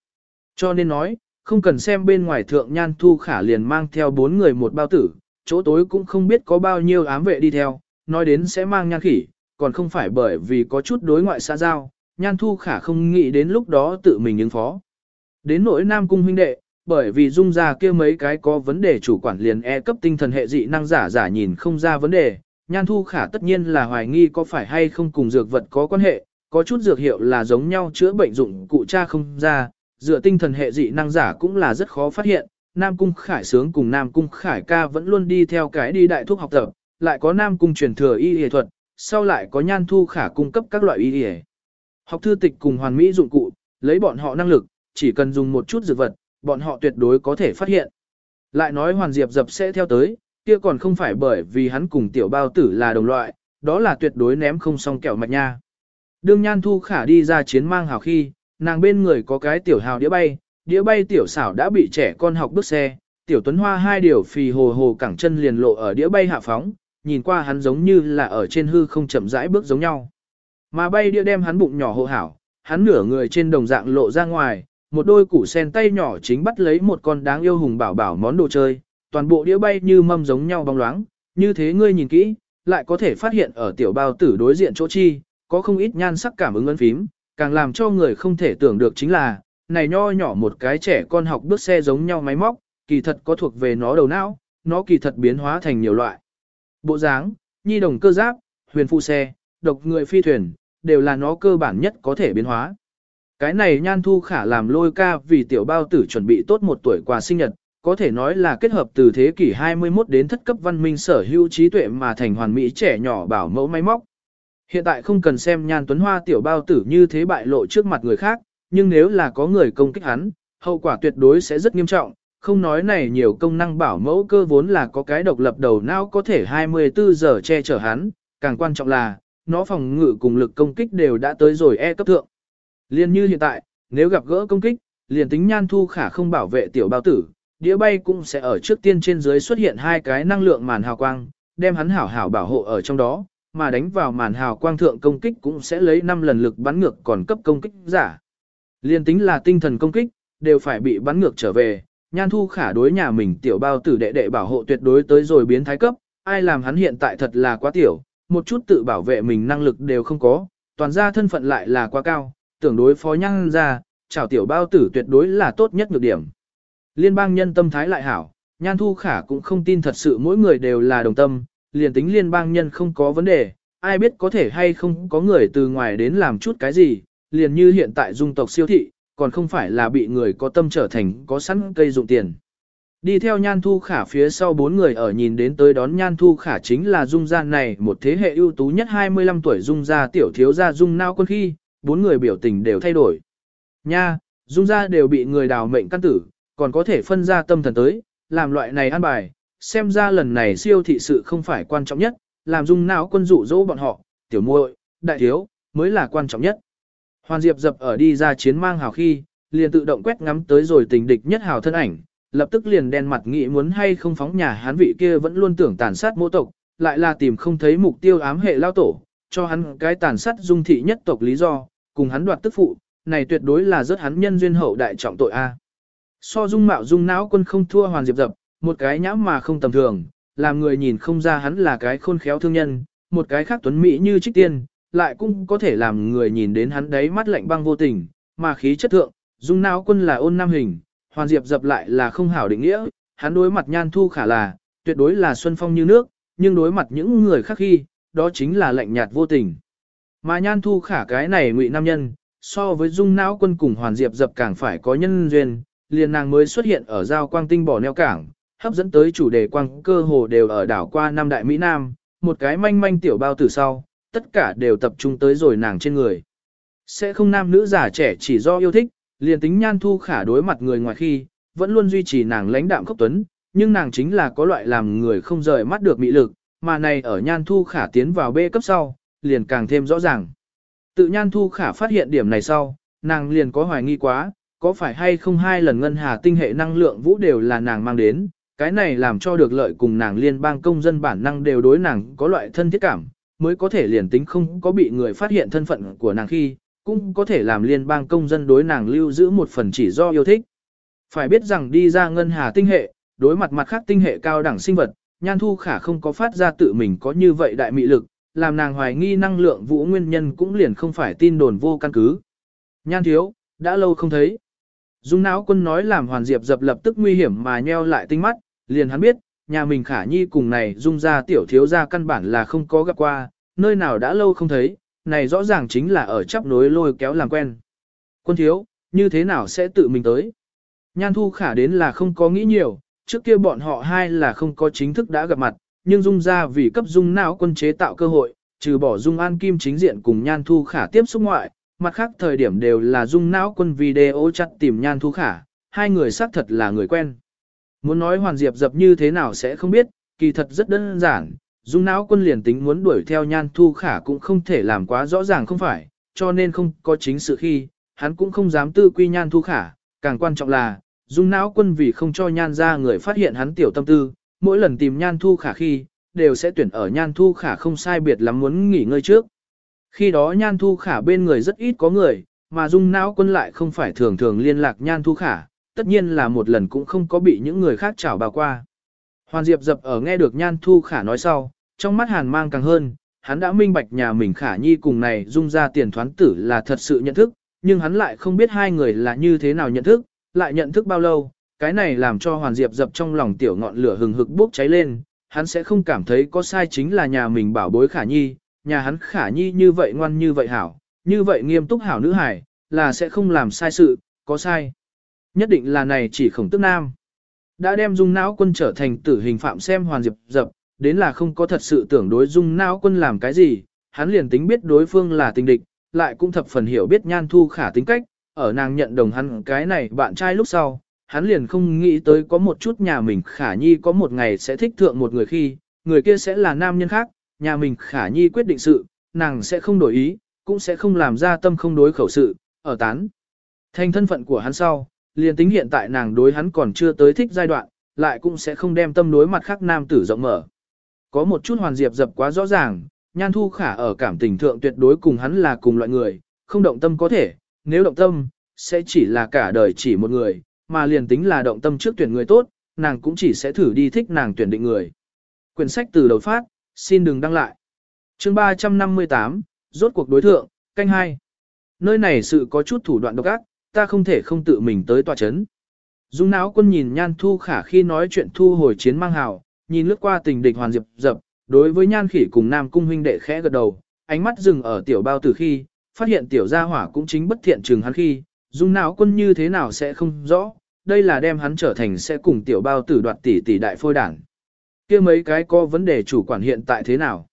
Cho nên nói, không cần xem bên ngoài thượng nhan thu khả liền mang theo bốn người một bao tử, chỗ tối cũng không biết có bao nhiêu ám vệ đi theo, nói đến sẽ mang nhan khỉ, còn không phải bởi vì có chút đối ngoại xã giao, nhan thu khả không nghĩ đến lúc đó tự mình ứng phó. Đến nỗi nam cung huynh đệ, bởi vì dung ra kia mấy cái có vấn đề chủ quản liền e cấp tinh thần hệ dị năng giả giả nhìn không ra vấn đề, nhan thu khả tất nhiên là hoài nghi có phải hay không cùng dược vật có quan hệ, có chút dược hiệu là giống nhau chữa bệnh dụng cụ cha không ra, dựa tinh thần hệ dị năng giả cũng là rất khó phát hiện. Nam Cung Khải Sướng cùng Nam Cung Khải Ca vẫn luôn đi theo cái đi đại thuốc học tập, lại có Nam Cung truyền thừa y y thuật, sau lại có Nhan Thu Khả cung cấp các loại y y. Học thư tịch cùng hoàn mỹ dụng cụ, lấy bọn họ năng lực, chỉ cần dùng một chút dược vật, bọn họ tuyệt đối có thể phát hiện. Lại nói Hoàn Diệp dập sẽ theo tới, kia còn không phải bởi vì hắn cùng tiểu bao tử là đồng loại, đó là tuyệt đối ném không xong kẹo mạch nha. Đương Nhan Thu Khả đi ra chiến mang hào khi, nàng bên người có cái tiểu hào đĩa bay, đĩa bay tiểu xảo đã bị trẻ con học bước xe, tiểu tuấn hoa hai điều phì hồ hồ cẳng chân liền lộ ở đĩa bay hạ phóng, nhìn qua hắn giống như là ở trên hư không chậm rãi bước giống nhau. Mà bay đĩa đem hắn bụng nhỏ hộ hảo, hắn nửa người trên đồng dạng lộ ra ngoài, một đôi củ sen tay nhỏ chính bắt lấy một con đáng yêu hùng bảo bảo món đồ chơi, toàn bộ đĩa bay như mâm giống nhau bóng loáng, như thế ngươi nhìn kỹ, lại có thể phát hiện ở tiểu bao tử đối diện chỗ chi, có không ít nhan sắc cảm ứng ấn phím, càng làm cho người không thể tưởng được chính là, này nho nhỏ một cái trẻ con học bước xe giống nhau máy móc, kỳ thật có thuộc về nó đầu não, nó kỳ thật biến hóa thành nhiều loại. Bộ dáng, nhi đồng cơ giáp, huyền phụ xe, độc người phi thuyền, đều là nó cơ bản nhất có thể biến hóa. Cái này nhan thu khả làm lôi ca vì tiểu bao tử chuẩn bị tốt một tuổi quà sinh nhật, có thể nói là kết hợp từ thế kỷ 21 đến thất cấp văn minh sở hữu trí tuệ mà thành hoàn mỹ trẻ nhỏ bảo mẫu máy móc. Hiện tại không cần xem nhan tuấn hoa tiểu bao tử như thế bại lộ trước mặt người khác, nhưng nếu là có người công kích hắn, hậu quả tuyệt đối sẽ rất nghiêm trọng. Không nói này nhiều công năng bảo mẫu cơ vốn là có cái độc lập đầu não có thể 24 giờ che chở hắn, càng quan trọng là, nó phòng ngự cùng lực công kích đều đã tới rồi E cấp thượng. Liên như hiện tại, nếu gặp gỡ công kích, liền tính nhan thu khả không bảo vệ tiểu bao tử, đĩa bay cũng sẽ ở trước tiên trên dưới xuất hiện hai cái năng lượng màn hào quang, đem hắn hảo hảo bảo hộ ở trong đó, mà đánh vào màn hào quang thượng công kích cũng sẽ lấy 5 lần lực bắn ngược còn cấp công kích giả. Liên tính là tinh thần công kích, đều phải bị bắn ngược trở về, nhan thu khả đối nhà mình tiểu bao tử đệ đệ bảo hộ tuyệt đối tới rồi biến thái cấp, ai làm hắn hiện tại thật là quá tiểu, một chút tự bảo vệ mình năng lực đều không có, toàn ra thân phận lại là quá cao, tưởng đối phó nhan ra, chào tiểu bao tử tuyệt đối là tốt nhất nhược điểm. Liên bang nhân tâm thái lại hảo, nhan thu khả cũng không tin thật sự mỗi người đều là đồng tâm, liền tính liên bang nhân không có vấn đề, ai biết có thể hay không có người từ ngoài đến làm chút cái gì, liền như hiện tại dung tộc siêu thị, còn không phải là bị người có tâm trở thành có sẵn cây dụng tiền. Đi theo Nhan Thu Khả phía sau bốn người ở nhìn đến tới đón Nhan Thu Khả chính là Dung Gia này một thế hệ ưu tú nhất 25 tuổi Dung Gia tiểu thiếu gia Dung Nao quân khi, bốn người biểu tình đều thay đổi. Nha, Dung Gia đều bị người đào mệnh căn tử, còn có thể phân ra tâm thần tới, làm loại này ăn bài, xem ra lần này siêu thị sự không phải quan trọng nhất, làm Dung não quân dụ dỗ bọn họ, tiểu muội, đại thiếu, mới là quan trọng nhất. Hoàn Diệp dập ở đi ra chiến mang hào khi, liền tự động quét ngắm tới rồi tình địch nhất hào thân ảnh, lập tức liền đen mặt nghĩ muốn hay không phóng nhà hán vị kia vẫn luôn tưởng tàn sát mô tộc, lại là tìm không thấy mục tiêu ám hệ lao tổ, cho hắn cái tàn sát dung thị nhất tộc lý do, cùng hắn đoạt tức phụ, này tuyệt đối là rất hắn nhân duyên hậu đại trọng tội a. So dung mạo dung não quân không thua hoàn diệp dập, một cái nhãm mà không tầm thường, làm người nhìn không ra hắn là cái khôn khéo thương nhân, một cái khác tuấn mỹ như trích tiên, lại cũng có thể làm người nhìn đến hắn đấy mắt lạnh băng vô tình, mà khí chất thượng, dung não quân là ôn nam hình, hoàn diệp dập lại là không hảo định nghĩa, hắn đối mặt nhan thu khả là, tuyệt đối là xuân phong như nước, nhưng đối mặt những người khác khi, đó chính là lạnh nhạt vô tình. Mà nhan thu khả cái này ngụy nam nhân, so với dung não quân cùng hoàn diệp dập càng phải có nhân duyên, liền nàng mới xuất hiện ở giao quang tinh bỏ neo cảng, hấp dẫn tới chủ đề quang cơ hồ đều ở đảo qua năm đại Mỹ Nam, một cái manh manh tiểu bao từ sau, tất cả đều tập trung tới rồi nàng trên người. Sẽ không nam nữ già trẻ chỉ do yêu thích, liền tính nhan thu khả đối mặt người ngoài khi, vẫn luôn duy trì nàng lãnh đạm khốc tuấn, nhưng nàng chính là có loại làm người không rời mắt được mỹ lực, mà này ở nhan thu khả tiến vào B cấp sau, liền càng thêm rõ ràng. Tự nhan thu khả phát hiện điểm này sau, nàng liền có hoài nghi quá, có phải hay không hai lần ngân hà tinh hệ năng lượng vũ đều là nàng mang đến, cái này làm cho được lợi cùng nàng liên bang công dân bản năng đều đối nàng có loại thân thiết cảm, mới có thể liền tính không có bị người phát hiện thân phận của nàng khi, cũng có thể làm liên bang công dân đối nàng lưu giữ một phần chỉ do yêu thích. Phải biết rằng đi ra ngân hà tinh hệ, đối mặt mặt khác tinh hệ cao đẳng sinh vật, nhan thu khả không có phát ra tự mình có như vậy đại mị lực, làm nàng hoài nghi năng lượng vũ nguyên nhân cũng liền không phải tin đồn vô căn cứ. Nhan thiếu, đã lâu không thấy. Dung não quân nói làm hoàn diệp dập lập tức nguy hiểm mà nheo lại tinh mắt, liền hắn biết, nhà mình khả nhi cùng này dung ra tiểu thiếu ra căn bản là không có gặp qua, nơi nào đã lâu không thấy, này rõ ràng chính là ở chấp nối lôi kéo làm quen. Quân thiếu, như thế nào sẽ tự mình tới? Nhan thu khả đến là không có nghĩ nhiều, trước kia bọn họ hai là không có chính thức đã gặp mặt, nhưng dung ra vì cấp dung não quân chế tạo cơ hội, trừ bỏ dung an kim chính diện cùng nhan thu khả tiếp xúc ngoại, mặt khác thời điểm đều là dung não quân video chặt tìm nhan thu khả, hai người xác thật là người quen. Muốn nói hoàn diệp dập như thế nào sẽ không biết, kỳ thật rất đơn giản, dung não quân liền tính muốn đuổi theo nhan thu khả cũng không thể làm quá rõ ràng không phải, cho nên không có chính sự khi, hắn cũng không dám tư quy nhan thu khả, càng quan trọng là, dung não quân vì không cho nhan ra người phát hiện hắn tiểu tâm tư, mỗi lần tìm nhan thu khả khi, đều sẽ tuyển ở nhan thu khả không sai biệt lắm muốn nghỉ ngơi trước. Khi đó nhan thu khả bên người rất ít có người, mà dung não quân lại không phải thường thường liên lạc nhan thu khả, tất nhiên là một lần cũng không có bị những người khác chảo bà qua. Hoàn Diệp dập ở nghe được nhan thu khả nói sau, trong mắt hàn mang càng hơn, hắn đã minh bạch nhà mình khả nhi cùng này dung ra tiền thoán tử là thật sự nhận thức, nhưng hắn lại không biết hai người là như thế nào nhận thức, lại nhận thức bao lâu, cái này làm cho Hoàn Diệp dập trong lòng tiểu ngọn lửa hừng hực bốc cháy lên, hắn sẽ không cảm thấy có sai chính là nhà mình bảo bối khả nhi, nhà hắn khả nhi như vậy ngoan như vậy hảo, như vậy nghiêm túc hảo nữ hải, là sẽ không làm sai sự, có sai. Nhất định là này chỉ khổng tức nam. Đã đem dung não quân trở thành tử hình phạm xem Hoàn Diệp dập, đến là không có thật sự tưởng đối dung não quân làm cái gì, hắn liền tính biết đối phương là tình địch, lại cũng thập phần hiểu biết nhan thu khả tính cách, ở nàng nhận đồng hắn cái này bạn trai lúc sau, hắn liền không nghĩ tới có một chút nhà mình khả nhi có một ngày sẽ thích thượng một người khi, người kia sẽ là nam nhân khác, nhà mình khả nhi quyết định sự, nàng sẽ không đổi ý, cũng sẽ không làm ra tâm không đối khẩu sự, ở tán. Thành thân phận của hắn sau, liền tính hiện tại nàng đối hắn còn chưa tới thích giai đoạn, lại cũng sẽ không đem tâm đối mặt khác nam tử rộng mở. Có một chút hoàn diệp dập quá rõ ràng, nhan thu khả ở cảm tình thượng tuyệt đối cùng hắn là cùng loại người, không động tâm có thể, nếu động tâm, sẽ chỉ là cả đời chỉ một người, mà liền tính là động tâm trước tuyển người tốt, nàng cũng chỉ sẽ thử đi thích nàng tuyển định người. Quyển sách từ đầu phát, xin đừng đăng lại. chương 358, rốt cuộc đối thượng, canh hai. Nơi này sự có chút thủ đoạn độc ác, ta không thể không tự mình tới tòa chấn. Dung não quân nhìn nhan thu khả khi nói chuyện thu hồi chiến mang hào, nhìn lướt qua tình địch hoàn diệp dập, đối với nhan khỉ cùng nam cung huynh đệ khẽ gật đầu, ánh mắt dừng ở tiểu bao tử khi, phát hiện tiểu gia hỏa cũng chính bất thiện trừng hắn khi, dung não quân như thế nào sẽ không rõ, đây là đem hắn trở thành sẽ cùng tiểu bao tử đoạt tỷ tỷ đại phôi đảng. kia mấy cái có vấn đề chủ quản hiện tại thế nào?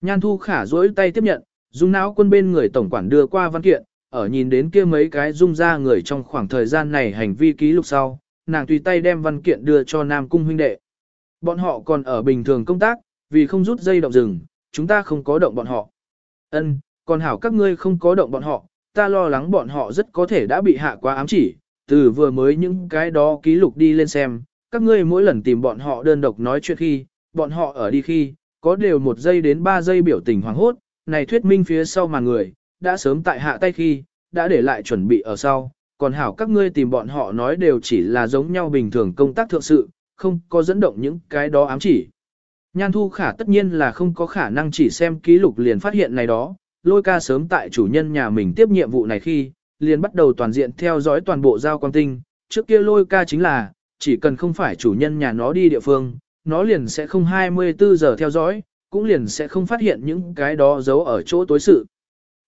Nhan thu khả duỗi tay tiếp nhận, dung não quân bên người tổng quản đưa qua văn kiện, ở nhìn đến kia mấy cái dung ra người trong khoảng thời gian này hành vi ký lục sau, nàng tùy tay đem văn kiện đưa cho Nam Cung huynh đệ. Bọn họ còn ở bình thường công tác, vì không rút dây động rừng, chúng ta không có động bọn họ. Ân, còn hảo các ngươi không có động bọn họ, ta lo lắng bọn họ rất có thể đã bị hạ quá ám chỉ, từ vừa mới những cái đó ký lục đi lên xem, các ngươi mỗi lần tìm bọn họ đơn độc nói chuyện khi, bọn họ ở đi khi, có đều một giây đến ba giây biểu tình hoảng hốt, này thuyết minh phía sau mà người, đã sớm tại hạ tay khi, đã để lại chuẩn bị ở sau, còn hảo các ngươi tìm bọn họ nói đều chỉ là giống nhau bình thường công tác thượng sự, không có dẫn động những cái đó ám chỉ. Nhan thu khả tất nhiên là không có khả năng chỉ xem ký lục liền phát hiện này đó, lôi ca sớm tại chủ nhân nhà mình tiếp nhiệm vụ này khi, liền bắt đầu toàn diện theo dõi toàn bộ giao quan tinh, trước kia lôi ca chính là, chỉ cần không phải chủ nhân nhà nó đi địa phương, nó liền sẽ không 24 giờ theo dõi, cũng liền sẽ không phát hiện những cái đó giấu ở chỗ tối sự.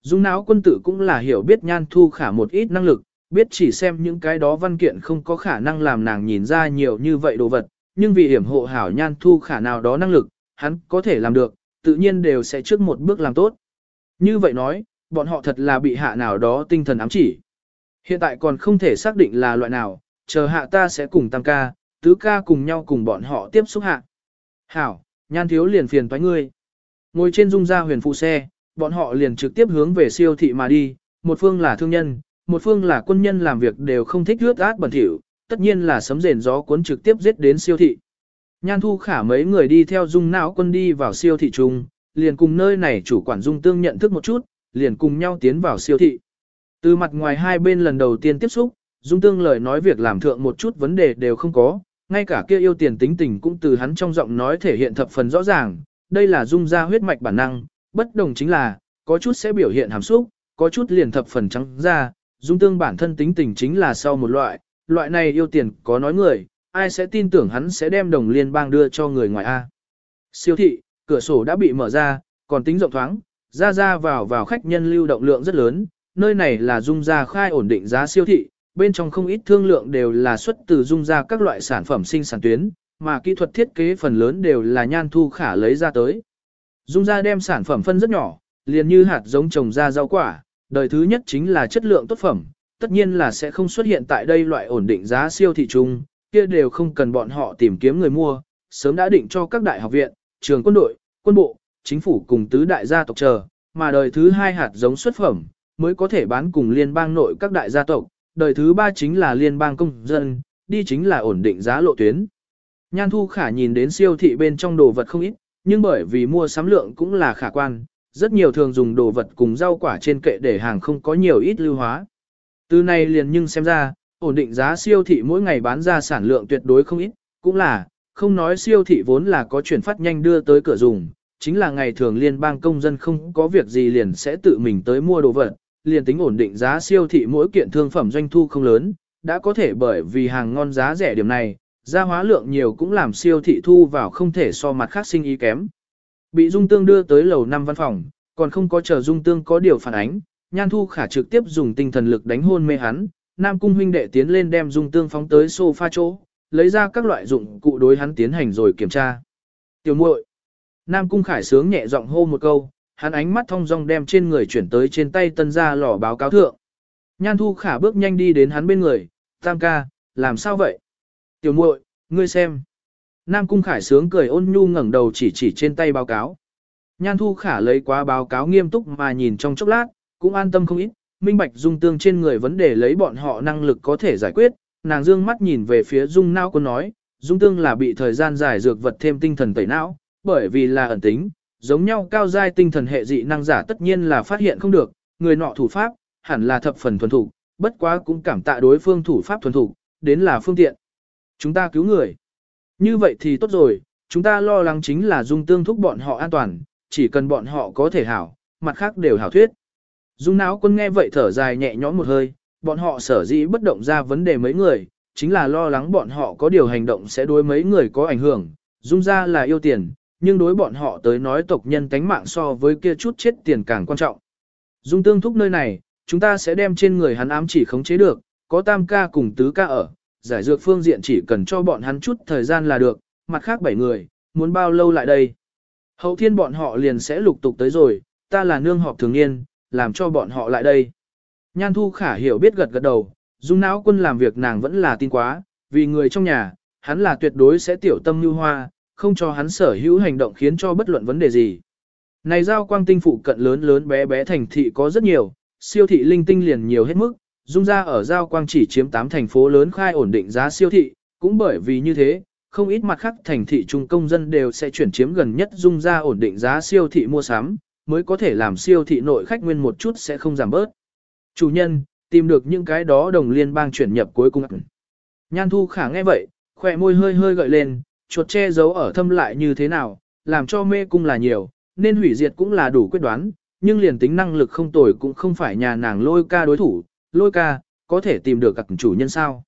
Dung não quân tử cũng là hiểu biết nhan thu khả một ít năng lực, biết chỉ xem những cái đó văn kiện không có khả năng làm nàng nhìn ra nhiều như vậy đồ vật, nhưng vì hiểm hộ hảo nhan thu khả nào đó năng lực, hắn có thể làm được, tự nhiên đều sẽ trước một bước làm tốt. Như vậy nói, bọn họ thật là bị hạ nào đó tinh thần ám chỉ. Hiện tại còn không thể xác định là loại nào, chờ hạ ta sẽ cùng tăng ca, tứ ca cùng nhau cùng bọn họ tiếp xúc hạ. Hảo, nhan thiếu liền phiền toái ngươi. Ngồi trên dung ra huyền phụ xe, bọn họ liền trực tiếp hướng về siêu thị mà đi, một phương là thương nhân, một phương là quân nhân làm việc đều không thích rước át bẩn thỉu, tất nhiên là sấm rền gió cuốn trực tiếp giết đến siêu thị. Nhan thu khả mấy người đi theo dung não quân đi vào siêu thị chung, liền cùng nơi này chủ quản dung tương nhận thức một chút, liền cùng nhau tiến vào siêu thị. Từ mặt ngoài hai bên lần đầu tiên tiếp xúc, dung tương lời nói việc làm thượng một chút vấn đề đều không có, ngay cả kia yêu tiền tính tình cũng từ hắn trong giọng nói thể hiện thập phần rõ ràng, đây là dung ra huyết mạch bản năng, bất đồng chính là, có chút sẽ biểu hiện hàm xúc, có chút liền thập phần trắng ra, dung tương bản thân tính tình chính là sau một loại, loại này yêu tiền có nói người, ai sẽ tin tưởng hắn sẽ đem đồng liên bang đưa cho người ngoài A. Siêu thị, cửa sổ đã bị mở ra, còn tính rộng thoáng, ra ra vào vào khách nhân lưu động lượng rất lớn, nơi này là dung gia khai ổn định giá siêu thị, bên trong không ít thương lượng đều là xuất từ dung gia các loại sản phẩm sinh sản tuyến, mà kỹ thuật thiết kế phần lớn đều là nhan thu khả lấy ra tới. Dung gia đem sản phẩm phân rất nhỏ, liền như hạt giống trồng ra rau quả, đời thứ nhất chính là chất lượng tốt phẩm, tất nhiên là sẽ không xuất hiện tại đây loại ổn định giá siêu thị chung, kia đều không cần bọn họ tìm kiếm người mua, sớm đã định cho các đại học viện, trường quân đội, quân bộ, chính phủ cùng tứ đại gia tộc chờ, mà đời thứ hai hạt giống xuất phẩm, mới có thể bán cùng liên bang nội các đại gia tộc, đời thứ ba chính là liên bang công dân, đi chính là ổn định giá lộ tuyến. Nhan Thu Khả nhìn đến siêu thị bên trong đồ vật không ít, nhưng bởi vì mua sắm lượng cũng là khả quan, rất nhiều thường dùng đồ vật cùng rau quả trên kệ để hàng không có nhiều ít lưu hóa. Từ này liền nhưng xem ra, ổn định giá siêu thị mỗi ngày bán ra sản lượng tuyệt đối không ít, cũng là, không nói siêu thị vốn là có chuyển phát nhanh đưa tới cửa dùng, chính là ngày thường liên bang công dân không có việc gì liền sẽ tự mình tới mua đồ vật, liền tính ổn định giá siêu thị mỗi kiện thương phẩm doanh thu không lớn, đã có thể bởi vì hàng ngon giá rẻ điểm này, gia hóa lượng nhiều cũng làm siêu thị thu vào không thể so mặt khác sinh ý kém. Bị Dung Tương đưa tới lầu 5 văn phòng, còn không có chờ Dung Tương có điều phản ánh, Nhan Thu Khả trực tiếp dùng tinh thần lực đánh hôn mê hắn, Nam Cung huynh đệ tiến lên đem Dung Tương phóng tới sofa chỗ, lấy ra các loại dụng cụ đối hắn tiến hành rồi kiểm tra. Tiểu muội, Nam Cung Khải sướng nhẹ giọng hô một câu, hắn ánh mắt thông dong đem trên người chuyển tới trên tay tân gia lò báo cáo thượng. Nhan Thu Khả bước nhanh đi đến hắn bên người, Tam ca, làm sao vậy? Tiểu muội, ngươi xem. Nam Cung Khải sướng cười ôn nhu ngẩng đầu chỉ chỉ trên tay báo cáo. Nhan Thu Khả lấy quá báo cáo nghiêm túc mà nhìn trong chốc lát, cũng an tâm không ít, minh bạch dung tương trên người vấn đề lấy bọn họ năng lực có thể giải quyết, nàng dương mắt nhìn về phía dung não quân nói, dung tương là bị thời gian dài dược vật thêm tinh thần tẩy não, bởi vì là ẩn tính, giống nhau cao giai tinh thần hệ dị năng giả tất nhiên là phát hiện không được, người nọ thủ pháp, hẳn là thập phần thuần thủ, bất quá cũng cảm tạ đối phương thủ pháp thuần thủ, đến là phương tiện. Chúng ta cứu người. Như vậy thì tốt rồi, chúng ta lo lắng chính là dung tương thúc bọn họ an toàn, chỉ cần bọn họ có thể hảo, mặt khác đều hảo thuyết. Dung não quân nghe vậy thở dài nhẹ nhõm một hơi, bọn họ sở dĩ bất động ra vấn đề mấy người, chính là lo lắng bọn họ có điều hành động sẽ đối mấy người có ảnh hưởng. Dung ra là yêu tiền, nhưng đối bọn họ tới nói tộc nhân tánh mạng so với kia chút chết tiền càng quan trọng. Dung tương thúc nơi này, chúng ta sẽ đem trên người hắn ám chỉ khống chế được, có tam ca cùng tứ ca ở, giải dược phương diện chỉ cần cho bọn hắn chút thời gian là được, mặt khác bảy người, muốn bao lâu lại đây. Hậu thiên bọn họ liền sẽ lục tục tới rồi, ta là nương họp thường niên, làm cho bọn họ lại đây. Nhan Thu Khả hiểu biết gật gật đầu, dung não quân làm việc nàng vẫn là tin quá, vì người trong nhà, hắn là tuyệt đối sẽ tiểu tâm như hoa, không cho hắn sở hữu hành động khiến cho bất luận vấn đề gì. Này giao quang tinh phụ cận lớn lớn bé bé thành thị có rất nhiều, siêu thị linh tinh liền nhiều hết mức, dung ra ở giao quang chỉ chiếm 8 thành phố lớn khai ổn định giá siêu thị, cũng bởi vì như thế, không ít mặt khác thành thị trung công dân đều sẽ chuyển chiếm gần nhất dung ra ổn định giá siêu thị mua sắm, mới có thể làm siêu thị nội khách nguyên một chút sẽ không giảm bớt. Chủ nhân, tìm được những cái đó đồng liên bang chuyển nhập cuối cùng. Nhan thu khả nghe vậy, khỏe môi hơi hơi gợi lên, chuột che giấu ở thâm lại như thế nào, làm cho mê cung là nhiều, nên hủy diệt cũng là đủ quyết đoán, nhưng liền tính năng lực không tồi cũng không phải nhà nàng lôi ca đối thủ, lôi ca, có thể tìm được các chủ nhân sao.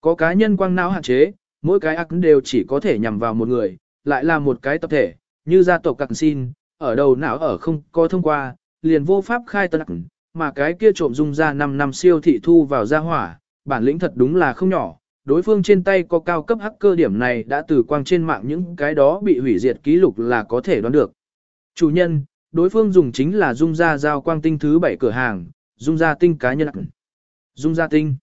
Có cá nhân quang não hạn chế, mỗi cái ác đều chỉ có thể nhằm vào một người, lại là một cái tập thể, như gia tộc cặc xin, ở đầu não ở không có thông qua, liền vô pháp khai tân ác, mà cái kia trộm dung ra 5 năm siêu thị thu vào gia hỏa, bản lĩnh thật đúng là không nhỏ, đối phương trên tay có cao cấp hacker điểm này đã từ quang trên mạng những cái đó bị hủy diệt ký lục là có thể đoán được. Chủ nhân, đối phương dùng chính là dung ra giao quang tinh thứ 7 cửa hàng, dung ra tinh cá nhân. Dung gia tinh.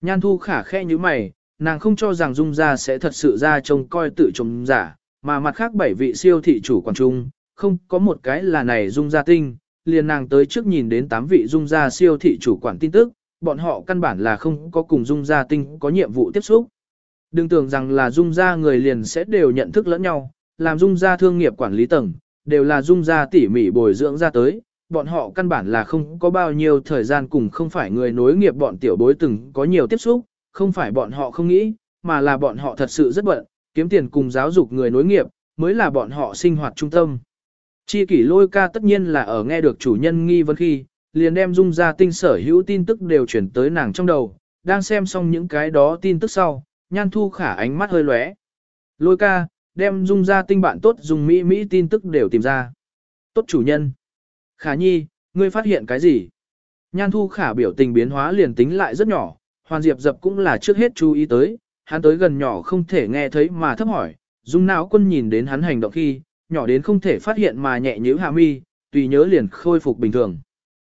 Nhan thu khả khe như mày, nàng không cho rằng dung gia sẽ thật sự ra trông coi tự trông giả, mà mặt khác bảy vị siêu thị chủ quản trung, không có một cái là này dung gia tinh, liền nàng tới trước nhìn đến 8 vị dung gia siêu thị chủ quản tin tức, bọn họ căn bản là không có cùng dung gia tinh có nhiệm vụ tiếp xúc. Đừng tưởng rằng là dung gia người liền sẽ đều nhận thức lẫn nhau, làm dung gia thương nghiệp quản lý tầng, đều là dung gia tỉ mỉ bồi dưỡng ra tới, bọn họ căn bản là không có bao nhiêu thời gian cùng không phải người nối nghiệp bọn tiểu bối từng có nhiều tiếp xúc, không phải bọn họ không nghĩ, mà là bọn họ thật sự rất bận, kiếm tiền cùng giáo dục người nối nghiệp, mới là bọn họ sinh hoạt trung tâm. Chi kỷ lôi ca tất nhiên là ở nghe được chủ nhân nghi vấn khi, liền đem dung ra tinh sở hữu tin tức đều chuyển tới nàng trong đầu, đang xem xong những cái đó tin tức sau, nhan thu khả ánh mắt hơi lóe. Lôi ca, đem dung ra tinh bạn tốt dùng Mỹ Mỹ tin tức đều tìm ra. Tốt chủ nhân. Khả nhi, ngươi phát hiện cái gì? Nhan thu khả biểu tình biến hóa liền tính lại rất nhỏ, hoàn diệp dập cũng là trước hết chú ý tới, hắn tới gần nhỏ không thể nghe thấy mà thấp hỏi, dung não quân nhìn đến hắn hành động khi, nhỏ đến không thể phát hiện mà nhẹ nhữ hạ mi, tùy nhớ liền khôi phục bình thường.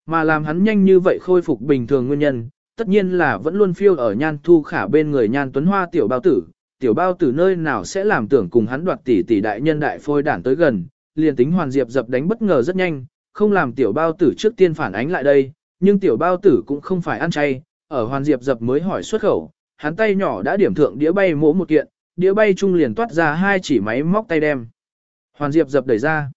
Mà làm hắn nhanh như vậy khôi phục bình thường nguyên nhân, tất nhiên là vẫn luôn phiêu ở nhan thu khả bên người nhan tuấn hoa tiểu bao tử, tiểu bao tử nơi nào sẽ làm tưởng cùng hắn đoạt tỷ tỷ đại nhân đại phôi đản tới gần, liền tính hoàn diệp dập đánh bất ngờ rất nhanh, không làm tiểu bao tử trước tiên phản ánh lại đây, nhưng tiểu bao tử cũng không phải ăn chay, ở hoàn diệp dập mới hỏi xuất khẩu, hắn tay nhỏ đã điểm thượng đĩa bay mỗ một kiện, đĩa bay chung liền toát ra hai chỉ máy móc tay đem. Hoàn diệp dập đẩy ra.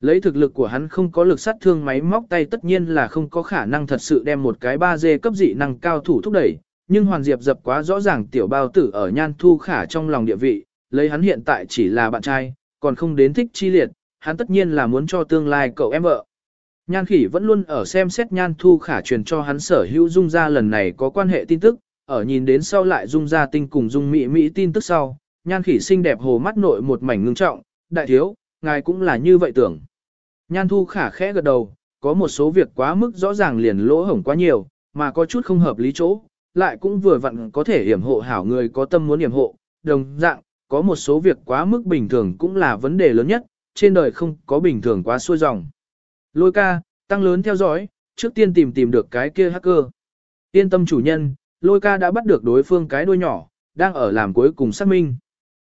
Lấy thực lực của hắn không có lực sát thương máy móc tay tất nhiên là không có khả năng thật sự đem một cái 3G cấp dị năng cao thủ thúc đẩy, nhưng Hoàn Diệp dập quá rõ ràng tiểu bao tử ở nhan thu khả trong lòng địa vị, lấy hắn hiện tại chỉ là bạn trai, còn không đến thích chi liệt, hắn tất nhiên là muốn cho tương lai cậu em vợ. Nhan khỉ vẫn luôn ở xem xét nhan thu khả truyền cho hắn sở hữu dung ra lần này có quan hệ tin tức, ở nhìn đến sau lại dung ra tinh cùng dung mỹ mỹ tin tức sau, nhan khỉ xinh đẹp hồ mắt nội một mảnh ngưng trọng, đại thiếu, ngài cũng là như vậy tưởng. Nhan thu khả khẽ gật đầu, có một số việc quá mức rõ ràng liền lỗ hổng quá nhiều, mà có chút không hợp lý chỗ, lại cũng vừa vặn có thể hiểm hộ hảo người có tâm muốn hiểm hộ, đồng dạng, có một số việc quá mức bình thường cũng là vấn đề lớn nhất, trên đời không có bình thường quá xuôi dòng. Lôi ca, tăng lớn theo dõi, trước tiên tìm tìm được cái kia hacker. Yên tâm chủ nhân, lôi ca đã bắt được đối phương cái đuôi nhỏ, đang ở làm cuối cùng xác minh.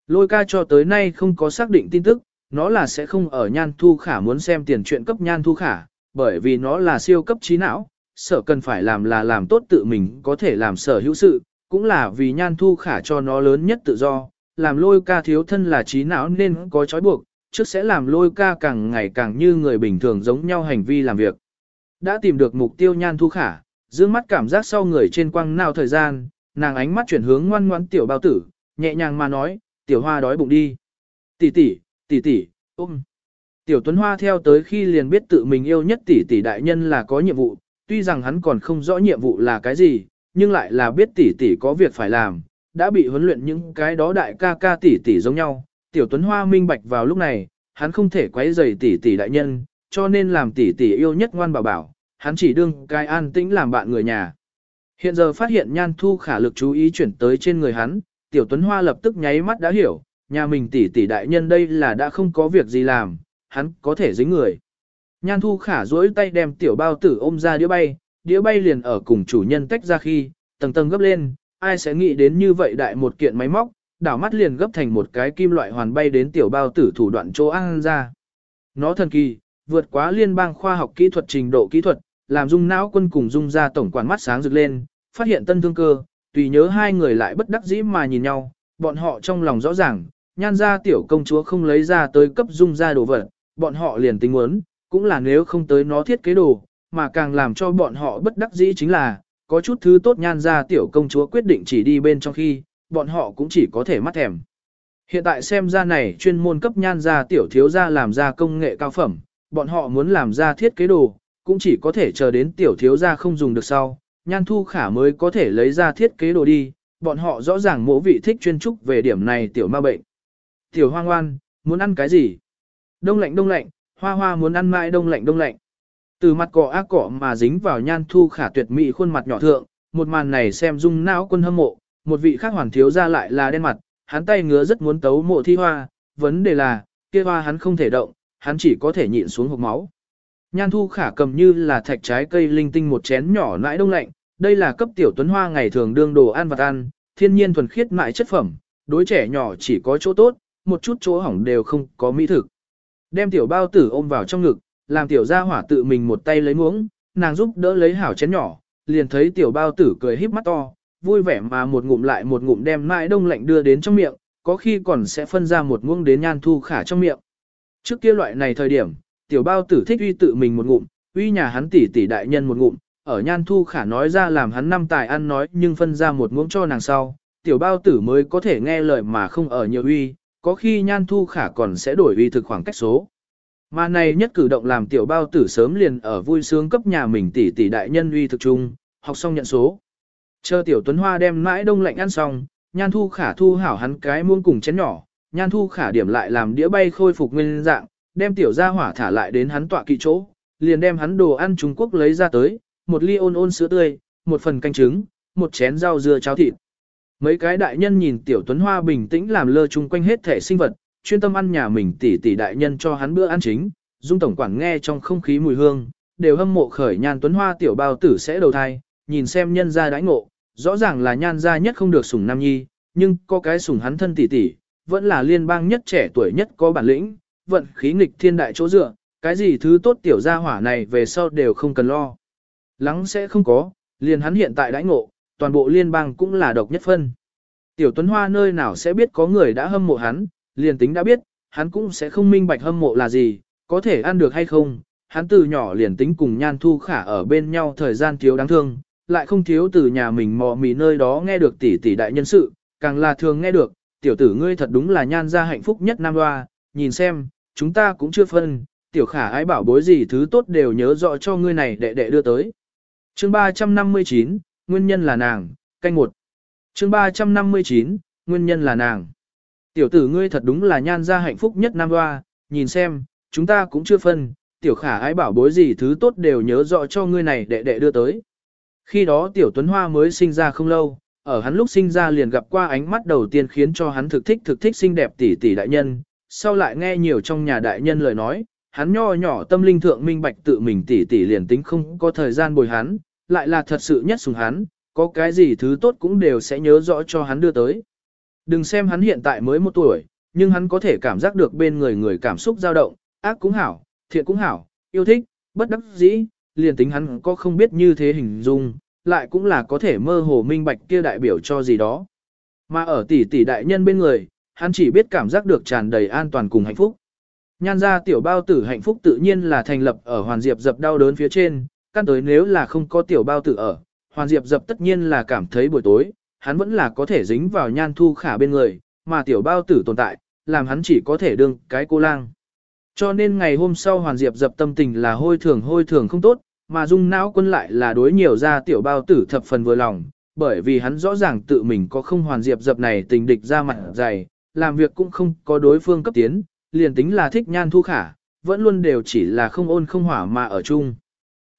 Lôi ca cho tới nay không có xác định tin tức, nó là sẽ không ở nhan thu khả muốn xem tiền chuyện cấp nhan thu khả, bởi vì nó là siêu cấp trí não, sở cần phải làm là làm tốt tự mình có thể làm sở hữu sự, cũng là vì nhan thu khả cho nó lớn nhất tự do, làm lôi ca thiếu thân là trí não nên có trói buộc, trước sẽ làm lôi ca càng ngày càng như người bình thường giống nhau hành vi làm việc. Đã tìm được mục tiêu nhan thu khả, dương mắt cảm giác sau người trên quăng nào thời gian, nàng ánh mắt chuyển hướng ngoan ngoãn tiểu bao tử, nhẹ nhàng mà nói, tiểu hoa đói bụng đi. Tỷ tỷ, tỷ tỷ, ôm. Tiểu Tuấn Hoa theo tới khi liền biết tự mình yêu nhất tỷ tỷ đại nhân là có nhiệm vụ, tuy rằng hắn còn không rõ nhiệm vụ là cái gì, nhưng lại là biết tỷ tỷ có việc phải làm, đã bị huấn luyện những cái đó đại ca ca tỷ tỷ giống nhau. Tiểu Tuấn Hoa minh bạch vào lúc này, hắn không thể quấy rầy tỷ tỷ đại nhân, cho nên làm tỷ tỷ yêu nhất ngoan bảo bảo, hắn chỉ đương cai an tĩnh làm bạn người nhà. Hiện giờ phát hiện Nhan Thu khả lực chú ý chuyển tới trên người hắn, Tiểu Tuấn Hoa lập tức nháy mắt đã hiểu, nhà mình tỷ tỷ đại nhân đây là đã không có việc gì làm, hắn có thể dính người. Nhan Thu khả duỗi tay đem tiểu bao tử ôm ra đĩa bay, đĩa bay liền ở cùng chủ nhân tách ra khi, tầng tầng gấp lên, ai sẽ nghĩ đến như vậy đại một kiện máy móc, đảo mắt liền gấp thành một cái kim loại hoàn bay đến tiểu bao tử thủ đoạn chỗ ăn ra. Nó thần kỳ, vượt quá liên bang khoa học kỹ thuật trình độ kỹ thuật, làm dung não quân cùng dung ra tổng quản mắt sáng rực lên, phát hiện tân thương cơ, tùy nhớ hai người lại bất đắc dĩ mà nhìn nhau, bọn họ trong lòng rõ ràng, nhan ra tiểu công chúa không lấy ra tới cấp dung ra đồ vật, bọn họ liền tính muốn, cũng là nếu không tới nó thiết kế đồ, mà càng làm cho bọn họ bất đắc dĩ chính là, có chút thứ tốt nhan ra tiểu công chúa quyết định chỉ đi bên trong khi, bọn họ cũng chỉ có thể mắt thèm. Hiện tại xem ra này chuyên môn cấp nhan ra tiểu thiếu ra làm ra công nghệ cao phẩm, bọn họ muốn làm ra thiết kế đồ, cũng chỉ có thể chờ đến tiểu thiếu ra không dùng được sau, nhan thu khả mới có thể lấy ra thiết kế đồ đi, bọn họ rõ ràng mỗ vị thích chuyên trúc về điểm này tiểu ma bệnh. Tiểu hoang ngoan, muốn ăn cái gì? Đông lạnh đông lạnh, hoa hoa muốn ăn mãi đông lạnh đông lạnh. Từ mặt cỏ ác cỏ mà dính vào nhan thu khả tuyệt mỹ khuôn mặt nhỏ thượng, một màn này xem dung não quân hâm mộ, một vị khác hoàn thiếu ra lại là đen mặt, hắn tay ngứa rất muốn tấu mộ thi hoa, vấn đề là, kia hoa hắn không thể động, hắn chỉ có thể nhịn xuống hộp máu. Nhan thu khả cầm như là thạch trái cây linh tinh một chén nhỏ nãi đông lạnh, đây là cấp tiểu tuấn hoa ngày thường đương đồ ăn vặt ăn, thiên nhiên thuần khiết mại chất phẩm, đối trẻ nhỏ chỉ có chỗ tốt, một chút chỗ hỏng đều không có mỹ thực. Đem tiểu bao tử ôm vào trong ngực, làm tiểu gia hỏa tự mình một tay lấy muỗng, nàng giúp đỡ lấy hảo chén nhỏ, liền thấy tiểu bao tử cười híp mắt to, vui vẻ mà một ngụm lại một ngụm đem mãi đông lạnh đưa đến trong miệng, có khi còn sẽ phân ra một muỗng đến nhan thu khả trong miệng. Trước kia loại này thời điểm, tiểu bao tử thích uy tự mình một ngụm, uy nhà hắn tỷ tỷ đại nhân một ngụm, ở nhan thu khả nói ra làm hắn năm tài ăn nói nhưng phân ra một muỗng cho nàng sau, tiểu bao tử mới có thể nghe lời mà không ở nhiều uy, có khi nhan thu khả còn sẽ đổi uy thực khoảng cách số. Mà này nhất cử động làm tiểu bao tử sớm liền ở vui sướng cấp nhà mình tỷ tỷ đại nhân uy thực chung, học xong nhận số. Chờ tiểu tuấn hoa đem mãi đông lạnh ăn xong, nhan thu khả thu hảo hắn cái muôn cùng chén nhỏ, nhan thu khả điểm lại làm đĩa bay khôi phục nguyên dạng, đem tiểu ra hỏa thả lại đến hắn tọa kỵ chỗ, liền đem hắn đồ ăn Trung Quốc lấy ra tới, một ly ôn ôn sữa tươi, một phần canh trứng, một chén rau dưa cháo thịt. Mấy cái đại nhân nhìn tiểu tuấn hoa bình tĩnh làm lơ chung quanh hết thể sinh vật, chuyên tâm ăn nhà mình tỷ tỷ đại nhân cho hắn bữa ăn chính, dung tổng quản nghe trong không khí mùi hương, đều hâm mộ khởi nhan tuấn hoa tiểu bao tử sẽ đầu thai, nhìn xem nhân gia đãi ngộ, rõ ràng là nhan gia nhất không được sủng nam nhi, nhưng có cái sủng hắn thân tỷ tỷ, vẫn là liên bang nhất trẻ tuổi nhất có bản lĩnh, vận khí nghịch thiên đại chỗ dựa, cái gì thứ tốt tiểu gia hỏa này về sau đều không cần lo. Lắng sẽ không có, liền hắn hiện tại đãi ngộ, toàn bộ liên bang cũng là độc nhất phân. Tiểu Tuấn Hoa nơi nào sẽ biết có người đã hâm mộ hắn, liền tính đã biết, hắn cũng sẽ không minh bạch hâm mộ là gì, có thể ăn được hay không. Hắn từ nhỏ liền tính cùng Nhan Thu Khả ở bên nhau thời gian thiếu đáng thương, lại không thiếu từ nhà mình mò mì nơi đó nghe được tỷ tỷ đại nhân sự, càng là thường nghe được, tiểu tử ngươi thật đúng là nhan gia hạnh phúc nhất nam hoa, nhìn xem, chúng ta cũng chưa phân, tiểu khả ái bảo bối gì thứ tốt đều nhớ rõ cho ngươi này đệ đệ đưa tới. Chương 359, nguyên nhân là nàng, canh một. Chương 359, nguyên nhân là nàng. Tiểu tử ngươi thật đúng là nhan ra hạnh phúc nhất nam hoa, nhìn xem, chúng ta cũng chưa phân, tiểu khả ái bảo bối gì thứ tốt đều nhớ rõ cho ngươi này đệ đệ đưa tới. Khi đó tiểu tuấn hoa mới sinh ra không lâu, ở hắn lúc sinh ra liền gặp qua ánh mắt đầu tiên khiến cho hắn thực thích thực thích xinh đẹp tỷ tỷ đại nhân, sau lại nghe nhiều trong nhà đại nhân lời nói, hắn nho nhỏ tâm linh thượng minh bạch tự mình tỷ tỷ liền tính không có thời gian bồi hắn, lại là thật sự nhất sùng hắn, có cái gì thứ tốt cũng đều sẽ nhớ rõ cho hắn đưa tới. Đừng xem hắn hiện tại mới một tuổi, nhưng hắn có thể cảm giác được bên người người cảm xúc dao động, ác cũng hảo, thiện cũng hảo, yêu thích, bất đắc dĩ, liền tính hắn có không biết như thế hình dung, lại cũng là có thể mơ hồ minh bạch kia đại biểu cho gì đó. Mà ở tỷ tỷ đại nhân bên người, hắn chỉ biết cảm giác được tràn đầy an toàn cùng hạnh phúc. Nhan ra tiểu bao tử hạnh phúc tự nhiên là thành lập ở hoàn diệp dập đau đớn phía trên, căn tới nếu là không có tiểu bao tử ở, hoàn diệp dập tất nhiên là cảm thấy buổi tối, hắn vẫn là có thể dính vào nhan thu khả bên người, mà tiểu bao tử tồn tại, làm hắn chỉ có thể đương cái cô lang. Cho nên ngày hôm sau hoàn diệp dập tâm tình là hôi thường hôi thường không tốt, mà dung não quân lại là đối nhiều ra tiểu bao tử thập phần vừa lòng, bởi vì hắn rõ ràng tự mình có không hoàn diệp dập này tình địch ra mặt dày, làm việc cũng không có đối phương cấp tiến, liền tính là thích nhan thu khả, vẫn luôn đều chỉ là không ôn không hỏa mà ở chung.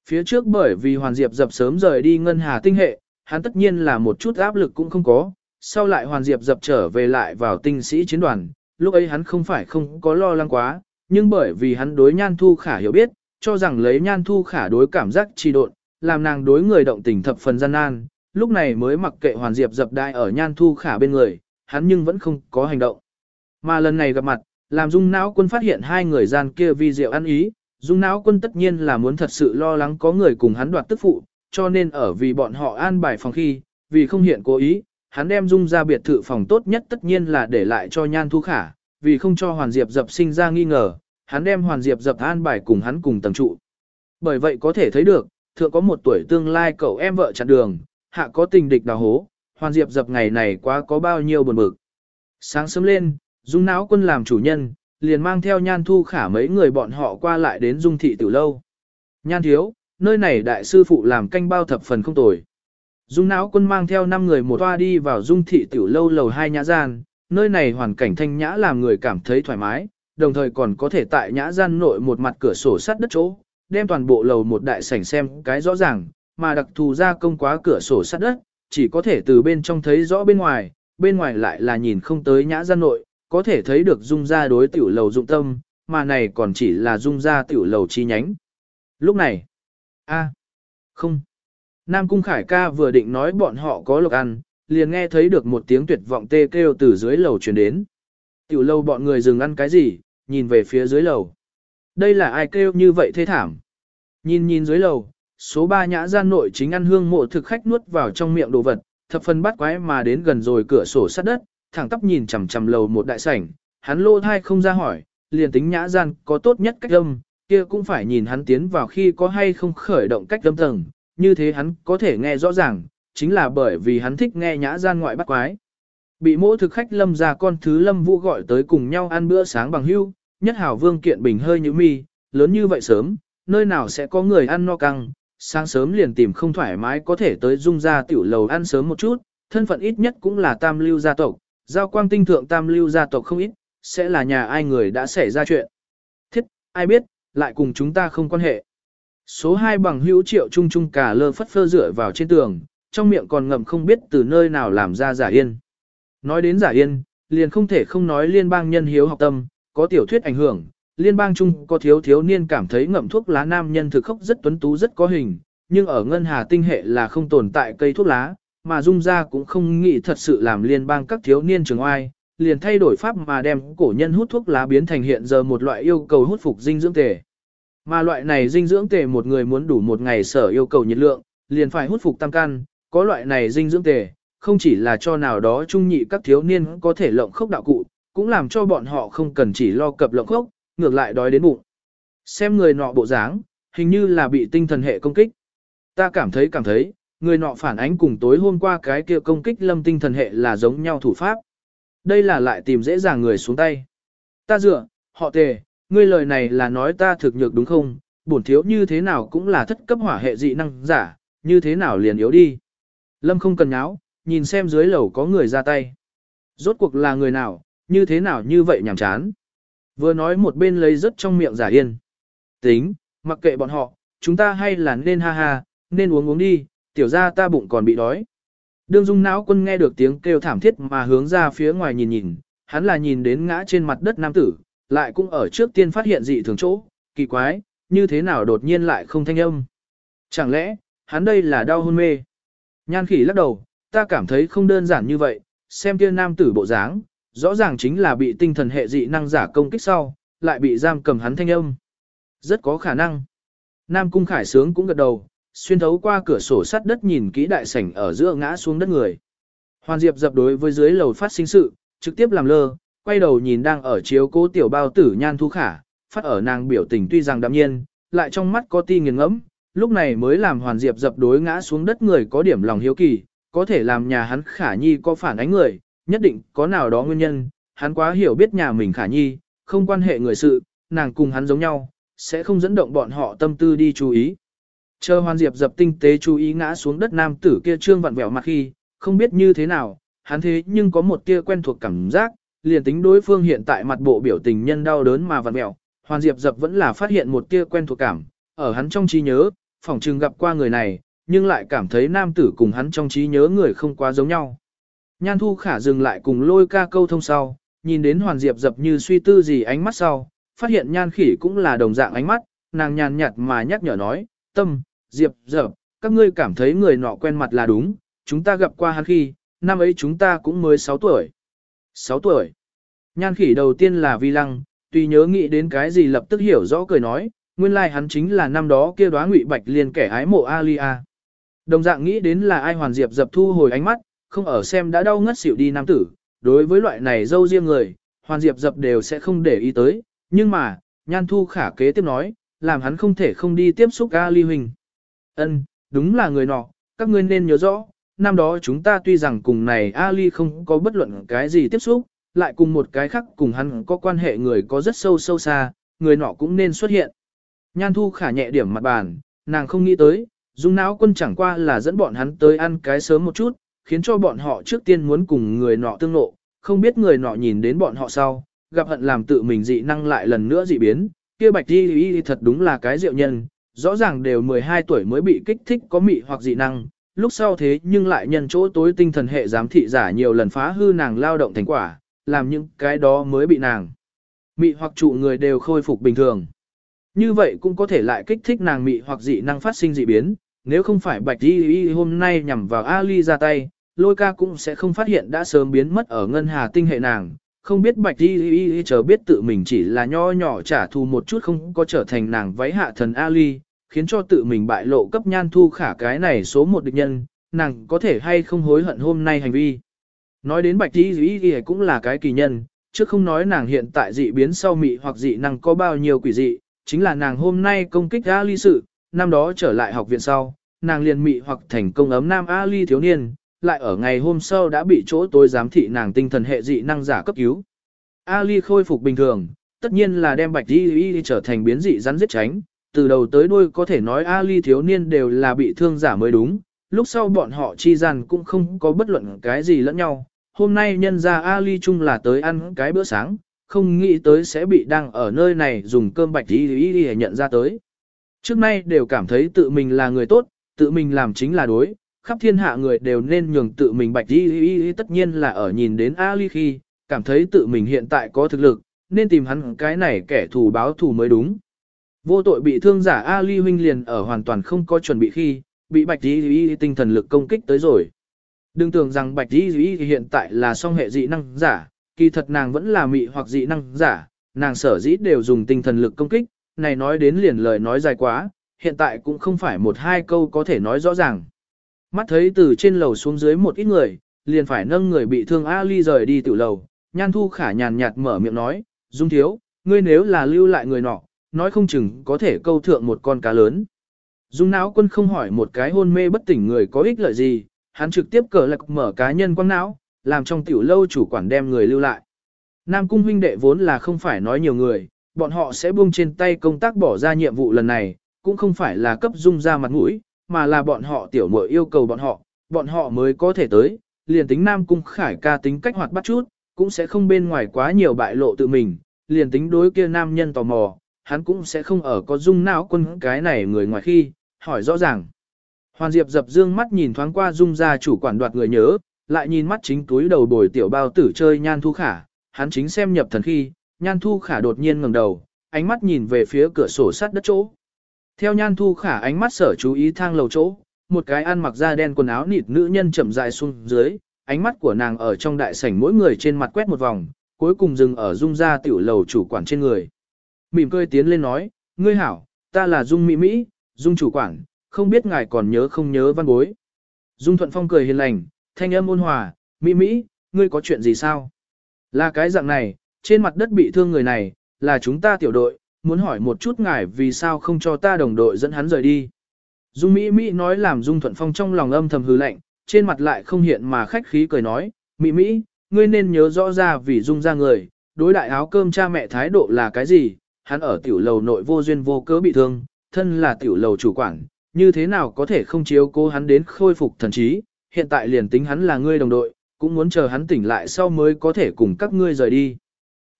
Phía trước bởi vì hoàn diệp dập sớm rời đi ngân hà tinh hệ, hắn tất nhiên là một chút áp lực cũng không có, sau lại hoàn diệp dập trở về lại vào tinh sĩ chiến đoàn, lúc ấy hắn không phải không có lo lắng quá, nhưng bởi vì hắn đối nhan thu khả hiểu biết, cho rằng lấy nhan thu khả đối cảm giác trì độn, làm nàng đối người động tình thập phần gian nan, lúc này mới mặc kệ hoàn diệp dập đại ở nhan thu khả bên người, hắn nhưng vẫn không có hành động. Mà lần này gặp mặt, làm dung não quân phát hiện hai người gian kia vi diệu ăn ý, dung não quân tất nhiên là muốn thật sự lo lắng có người cùng hắn đoạt tức phụ, cho nên ở vì bọn họ an bài phòng khi, vì không hiện cố ý, hắn đem dung ra biệt thự phòng tốt nhất tất nhiên là để lại cho nhan thu khả, vì không cho hoàn diệp dập sinh ra nghi ngờ, hắn đem hoàn diệp dập an bài cùng hắn cùng tầng trụ. Bởi vậy có thể thấy được, thượng có một tuổi tương lai cậu em vợ chặn đường, hạ có tình địch đào hố, hoàn diệp dập ngày này quá có bao nhiêu buồn bực. Sáng sớm lên, dung não quân làm chủ nhân, liền mang theo nhan thu khả mấy người bọn họ qua lại đến dung thị tử lâu. Nhan thiếu, nơi này đại sư phụ làm canh bao thập phần không tồi. Dung não quân mang theo 5 người một toa đi vào dung thị tiểu lâu lầu hai nhã gian, nơi này hoàn cảnh thanh nhã làm người cảm thấy thoải mái, đồng thời còn có thể tại nhã gian nội một mặt cửa sổ sắt đất chỗ, đem toàn bộ lầu một đại sảnh xem cái rõ ràng, mà đặc thù ra công quá cửa sổ sắt đất, chỉ có thể từ bên trong thấy rõ bên ngoài, bên ngoài lại là nhìn không tới nhã gian nội, có thể thấy được dung ra đối tiểu lầu dụng tâm, mà này còn chỉ là dung ra tiểu lầu chi nhánh. Lúc này, a không, Nam Cung Khải ca vừa định nói bọn họ có lộc ăn, liền nghe thấy được một tiếng tuyệt vọng tê kêu từ dưới lầu truyền đến. Tiểu lâu bọn người dừng ăn cái gì, nhìn về phía dưới lầu. Đây là ai kêu như vậy thê thảm. Nhìn nhìn dưới lầu, số 3 nhã gian nội chính ăn hương mộ thực khách nuốt vào trong miệng đồ vật, thập phần bắt quái mà đến gần rồi cửa sổ sát đất, thẳng tóc nhìn chằm chằm lầu một đại sảnh, hắn lô thai không ra hỏi, liền tính nhã gian có tốt nhất cách âm, kia cũng phải nhìn hắn tiến vào khi có hay không khởi động cách âm tầng, như thế hắn có thể nghe rõ ràng, chính là bởi vì hắn thích nghe nhã gian ngoại bắt quái. Bị mỗi thực khách lâm ra con thứ lâm vũ gọi tới cùng nhau ăn bữa sáng bằng hưu, nhất hảo vương kiện bình hơi như mi, lớn như vậy sớm, nơi nào sẽ có người ăn no căng, sáng sớm liền tìm không thoải mái có thể tới dung ra tiểu lầu ăn sớm một chút, thân phận ít nhất cũng là tam lưu gia tộc, giao quang tinh thượng tam lưu gia tộc không ít, sẽ là nhà ai người đã xảy ra chuyện. Thiết, ai biết, lại cùng chúng ta không quan hệ. Số 2 bằng hữu triệu trung trung cả lơ phất phơ rửa vào trên tường, trong miệng còn ngậm không biết từ nơi nào làm ra giả yên. Nói đến giả yên, liền không thể không nói liên bang nhân hiếu học tâm, có tiểu thuyết ảnh hưởng, liên bang chung có thiếu thiếu niên cảm thấy ngậm thuốc lá nam nhân thực khốc rất tuấn tú rất có hình, nhưng ở ngân hà tinh hệ là không tồn tại cây thuốc lá, mà dung ra cũng không nghĩ thật sự làm liên bang các thiếu niên trường oai, liền thay đổi pháp mà đem cổ nhân hút thuốc lá biến thành hiện giờ một loại yêu cầu hút phục dinh dưỡng tề. Mà loại này dinh dưỡng tề một người muốn đủ một ngày sở yêu cầu nhiệt lượng, liền phải hút phục tam căn, có loại này dinh dưỡng tề, không chỉ là cho nào đó trung nhị các thiếu niên có thể lộng khốc đạo cụ, cũng làm cho bọn họ không cần chỉ lo cập lộng khốc, ngược lại đói đến bụng. Xem người nọ bộ dáng, hình như là bị tinh thần hệ công kích. Ta cảm thấy cảm thấy, người nọ phản ánh cùng tối hôm qua cái kia công kích lâm tinh thần hệ là giống nhau thủ pháp. Đây là lại tìm dễ dàng người xuống tay. Ta dựa, họ tề, ngươi lời này là nói ta thực nhược đúng không, bổn thiếu như thế nào cũng là thất cấp hỏa hệ dị năng giả, như thế nào liền yếu đi. Lâm không cần nháo, nhìn xem dưới lầu có người ra tay. Rốt cuộc là người nào, như thế nào như vậy nhảm chán. Vừa nói một bên lấy rất trong miệng giả yên. Tính, mặc kệ bọn họ, chúng ta hay là nên ha ha, nên uống uống đi, tiểu ra ta bụng còn bị đói. Đương dung não quân nghe được tiếng kêu thảm thiết mà hướng ra phía ngoài nhìn nhìn, hắn là nhìn đến ngã trên mặt đất nam tử, lại cũng ở trước tiên phát hiện dị thường chỗ, kỳ quái, như thế nào đột nhiên lại không thanh âm. Chẳng lẽ, hắn đây là đau hôn mê? Nhan khỉ lắc đầu, ta cảm thấy không đơn giản như vậy, xem kia nam tử bộ dáng, rõ ràng chính là bị tinh thần hệ dị năng giả công kích sau, lại bị giam cầm hắn thanh âm. Rất có khả năng. Nam cung khải sướng cũng gật đầu, xuyên thấu qua cửa sổ sắt đất nhìn kỹ đại sảnh ở giữa ngã xuống đất người. Hoàn Diệp dập đối với dưới lầu phát sinh sự, trực tiếp làm lơ, quay đầu nhìn đang ở chiếu cố tiểu bao tử nhan thu khả, phát ở nàng biểu tình tuy rằng đạm nhiên, lại trong mắt có ti nghiền ngẫm, lúc này mới làm Hoàn Diệp dập đối ngã xuống đất người có điểm lòng hiếu kỳ, có thể làm nhà hắn khả nhi có phản ánh người, nhất định có nào đó nguyên nhân, hắn quá hiểu biết nhà mình khả nhi, không quan hệ người sự, nàng cùng hắn giống nhau, sẽ không dẫn động bọn họ tâm tư đi chú ý. Chờ Hoàn Diệp dập tinh tế chú ý ngã xuống đất nam tử kia trương vặn vẹo mặt khi, không biết như thế nào, hắn thế nhưng có một tia quen thuộc cảm giác, liền tính đối phương hiện tại mặt bộ biểu tình nhân đau đớn mà vặn vẹo, Hoàn Diệp dập vẫn là phát hiện một tia quen thuộc cảm, ở hắn trong trí nhớ, phỏng chừng gặp qua người này, nhưng lại cảm thấy nam tử cùng hắn trong trí nhớ người không quá giống nhau. Nhan Thu Khả dừng lại cùng lôi ca câu thông sau, nhìn đến Hoàn Diệp dập như suy tư gì ánh mắt sau, phát hiện Nhan Khỉ cũng là đồng dạng ánh mắt, nàng nhàn nhạt mà nhắc nhở nói, tâm, Diệp dập, các ngươi cảm thấy người nọ quen mặt là đúng, chúng ta gặp qua hắn khi, năm ấy chúng ta cũng mới 6 tuổi. 6 tuổi. Nhan Khỉ đầu tiên là vi lăng, tùy nhớ nghĩ đến cái gì lập tức hiểu rõ cười nói, nguyên lai like hắn chính là năm đó kia đoá ngụy bạch liên kẻ ái mộ Alia. Đồng dạng nghĩ đến là ai hoàn diệp dập thu hồi ánh mắt, không ở xem đã đau ngất xỉu đi nam tử, đối với loại này dâu riêng người, hoàn diệp dập đều sẽ không để ý tới, nhưng mà, nhan thu khả kế tiếp nói, làm hắn không thể không đi tiếp xúc A Ly Huỳnh. Ân, đúng là người nọ, các ngươi nên nhớ rõ, năm đó chúng ta tuy rằng cùng này A Ly không có bất luận cái gì tiếp xúc, lại cùng một cái khác cùng hắn có quan hệ người có rất sâu sâu xa, người nọ cũng nên xuất hiện. Nhan thu khả nhẹ điểm mặt bàn, nàng không nghĩ tới, dung não quân chẳng qua là dẫn bọn hắn tới ăn cái sớm một chút, khiến cho bọn họ trước tiên muốn cùng người nọ tương nộ, không biết người nọ nhìn đến bọn họ sau, gặp hận làm tự mình dị năng lại lần nữa dị biến, kia bạch đi Y thật đúng là cái diệu nhân, rõ ràng đều 12 tuổi mới bị kích thích có mị hoặc dị năng, lúc sau thế nhưng lại nhân chỗ tối tinh thần hệ giám thị giả nhiều lần phá hư nàng lao động thành quả, làm những cái đó mới bị nàng. Mị hoặc trụ người đều khôi phục bình thường. Như vậy cũng có thể lại kích thích nàng mị hoặc dị năng phát sinh dị biến, nếu không phải Bạch Di Y hôm nay nhằm vào Ali ra tay, lôi ca cũng sẽ không phát hiện đã sớm biến mất ở ngân hà tinh hệ nàng. Không biết Bạch Di Y chờ biết tự mình chỉ là nho nhỏ trả thù một chút không có trở thành nàng váy hạ thần Ali, khiến cho tự mình bại lộ cấp nhan thu khả cái này số một địch nhân, nàng có thể hay không hối hận hôm nay hành vi. Nói đến Bạch Di Y cũng là cái kỳ nhân, chứ không nói nàng hiện tại dị biến sau mị hoặc dị năng có bao nhiêu quỷ dị, chính là nàng hôm nay công kích Ali sự, năm đó trở lại học viện sau, nàng liền mị hoặc thành công ấm nam Ali thiếu niên, lại ở ngày hôm sau đã bị chỗ tối giám thị nàng tinh thần hệ dị năng giả cấp cứu. Ali khôi phục bình thường, tất nhiên là đem bạch đi, y trở thành biến dị rắn giết tránh, từ đầu tới đuôi có thể nói Ali thiếu niên đều là bị thương giả mới đúng, lúc sau bọn họ chi rằng cũng không có bất luận cái gì lẫn nhau. Hôm nay nhân ra Ali chung là tới ăn cái bữa sáng, không nghĩ tới sẽ bị đang ở nơi này dùng cơm bạch đi đi đi nhận ra tới. Trước nay đều cảm thấy tự mình là người tốt, tự mình làm chính là đối, khắp thiên hạ người đều nên nhường tự mình bạch đi đi đi tất nhiên là ở nhìn đến Ali khi, cảm thấy tự mình hiện tại có thực lực, nên tìm hắn cái này kẻ thù báo thù mới đúng. Vô tội bị thương giả Ali huynh liền ở hoàn toàn không có chuẩn bị khi, bị bạch đi đi tinh thần lực công kích tới rồi. Đừng tưởng rằng bạch đi đi hiện tại là song hệ dị năng giả, kỳ thật nàng vẫn là mị hoặc dị năng giả, nàng sở dĩ đều dùng tinh thần lực công kích, này nói đến liền lời nói dài quá, hiện tại cũng không phải một hai câu có thể nói rõ ràng. Mắt thấy từ trên lầu xuống dưới một ít người, liền phải nâng người bị thương Ali rời đi tiểu lầu, nhan thu khả nhàn nhạt mở miệng nói, Dung thiếu, ngươi nếu là lưu lại người nọ, nói không chừng có thể câu thượng một con cá lớn. Dung não quân không hỏi một cái hôn mê bất tỉnh người có ích lợi gì, hắn trực tiếp cờ lạc mở cá nhân quăng não, làm trong tiểu lâu chủ quản đem người lưu lại. Nam cung huynh đệ vốn là không phải nói nhiều người, bọn họ sẽ buông trên tay công tác bỏ ra nhiệm vụ lần này, cũng không phải là cấp dung ra mặt mũi, mà là bọn họ tiểu muội yêu cầu bọn họ, bọn họ mới có thể tới, liền tính Nam Cung Khải ca tính cách hoạt bắt chút, cũng sẽ không bên ngoài quá nhiều bại lộ tự mình, liền tính đối kia nam nhân tò mò, hắn cũng sẽ không ở có dung não quân cái này người ngoài khi, hỏi rõ ràng. Hoàn Diệp dập dương mắt nhìn thoáng qua dung ra chủ quản đoạt người nhớ, lại nhìn mắt chính túi đầu bồi tiểu bao tử chơi nhan thu khả, hắn chính xem nhập thần khi, nhan thu khả đột nhiên ngẩng đầu, ánh mắt nhìn về phía cửa sổ sắt đất chỗ. Theo nhan thu khả ánh mắt sở chú ý thang lầu chỗ, một cái ăn mặc da đen quần áo nịt nữ nhân chậm dài xuống dưới, ánh mắt của nàng ở trong đại sảnh mỗi người trên mặt quét một vòng, cuối cùng dừng ở dung ra tiểu lầu chủ quản trên người. Mỉm cười tiến lên nói, ngươi hảo, ta là dung mỹ mỹ, dung chủ quản, không biết ngài còn nhớ không nhớ văn bối. Dung thuận phong cười hiền lành, thanh âm ôn hòa, mỹ mỹ, ngươi có chuyện gì sao? Là cái dạng này, trên mặt đất bị thương người này, là chúng ta tiểu đội, muốn hỏi một chút ngài vì sao không cho ta đồng đội dẫn hắn rời đi. Dung Mỹ Mỹ nói làm Dung Thuận Phong trong lòng âm thầm hư lạnh, trên mặt lại không hiện mà khách khí cười nói, Mỹ Mỹ, ngươi nên nhớ rõ ra vì Dung ra người, đối đại áo cơm cha mẹ thái độ là cái gì, hắn ở tiểu lầu nội vô duyên vô cớ bị thương, thân là tiểu lầu chủ quản, như thế nào có thể không chiếu cố hắn đến khôi phục thần trí, hiện tại liền tính hắn là ngươi đồng đội, cũng muốn chờ hắn tỉnh lại sau mới có thể cùng các ngươi rời đi.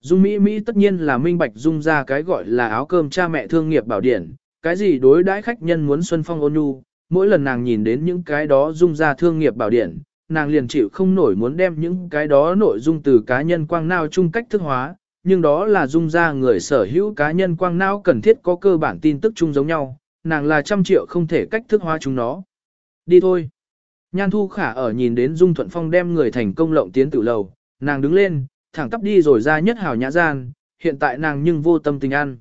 Dung Mỹ Mỹ tất nhiên là minh bạch dung ra cái gọi là áo cơm cha mẹ thương nghiệp bảo điển, cái gì đối đãi khách nhân muốn xuân phong ôn nhu, mỗi lần nàng nhìn đến những cái đó dung ra thương nghiệp bảo điển, nàng liền chịu không nổi muốn đem những cái đó nội dung từ cá nhân quang nào chung cách thức hóa, nhưng đó là dung ra người sở hữu cá nhân quang não cần thiết có cơ bản tin tức chung giống nhau, nàng là trăm triệu không thể cách thức hóa chúng nó. Đi thôi. Nhan Thu Khả ở nhìn đến Dung Thuận Phong đem người thành công lộng tiến tử lầu, nàng đứng lên, thẳng tắp đi rồi ra nhất hào nhã gian, hiện tại nàng nhưng vô tâm tình ăn.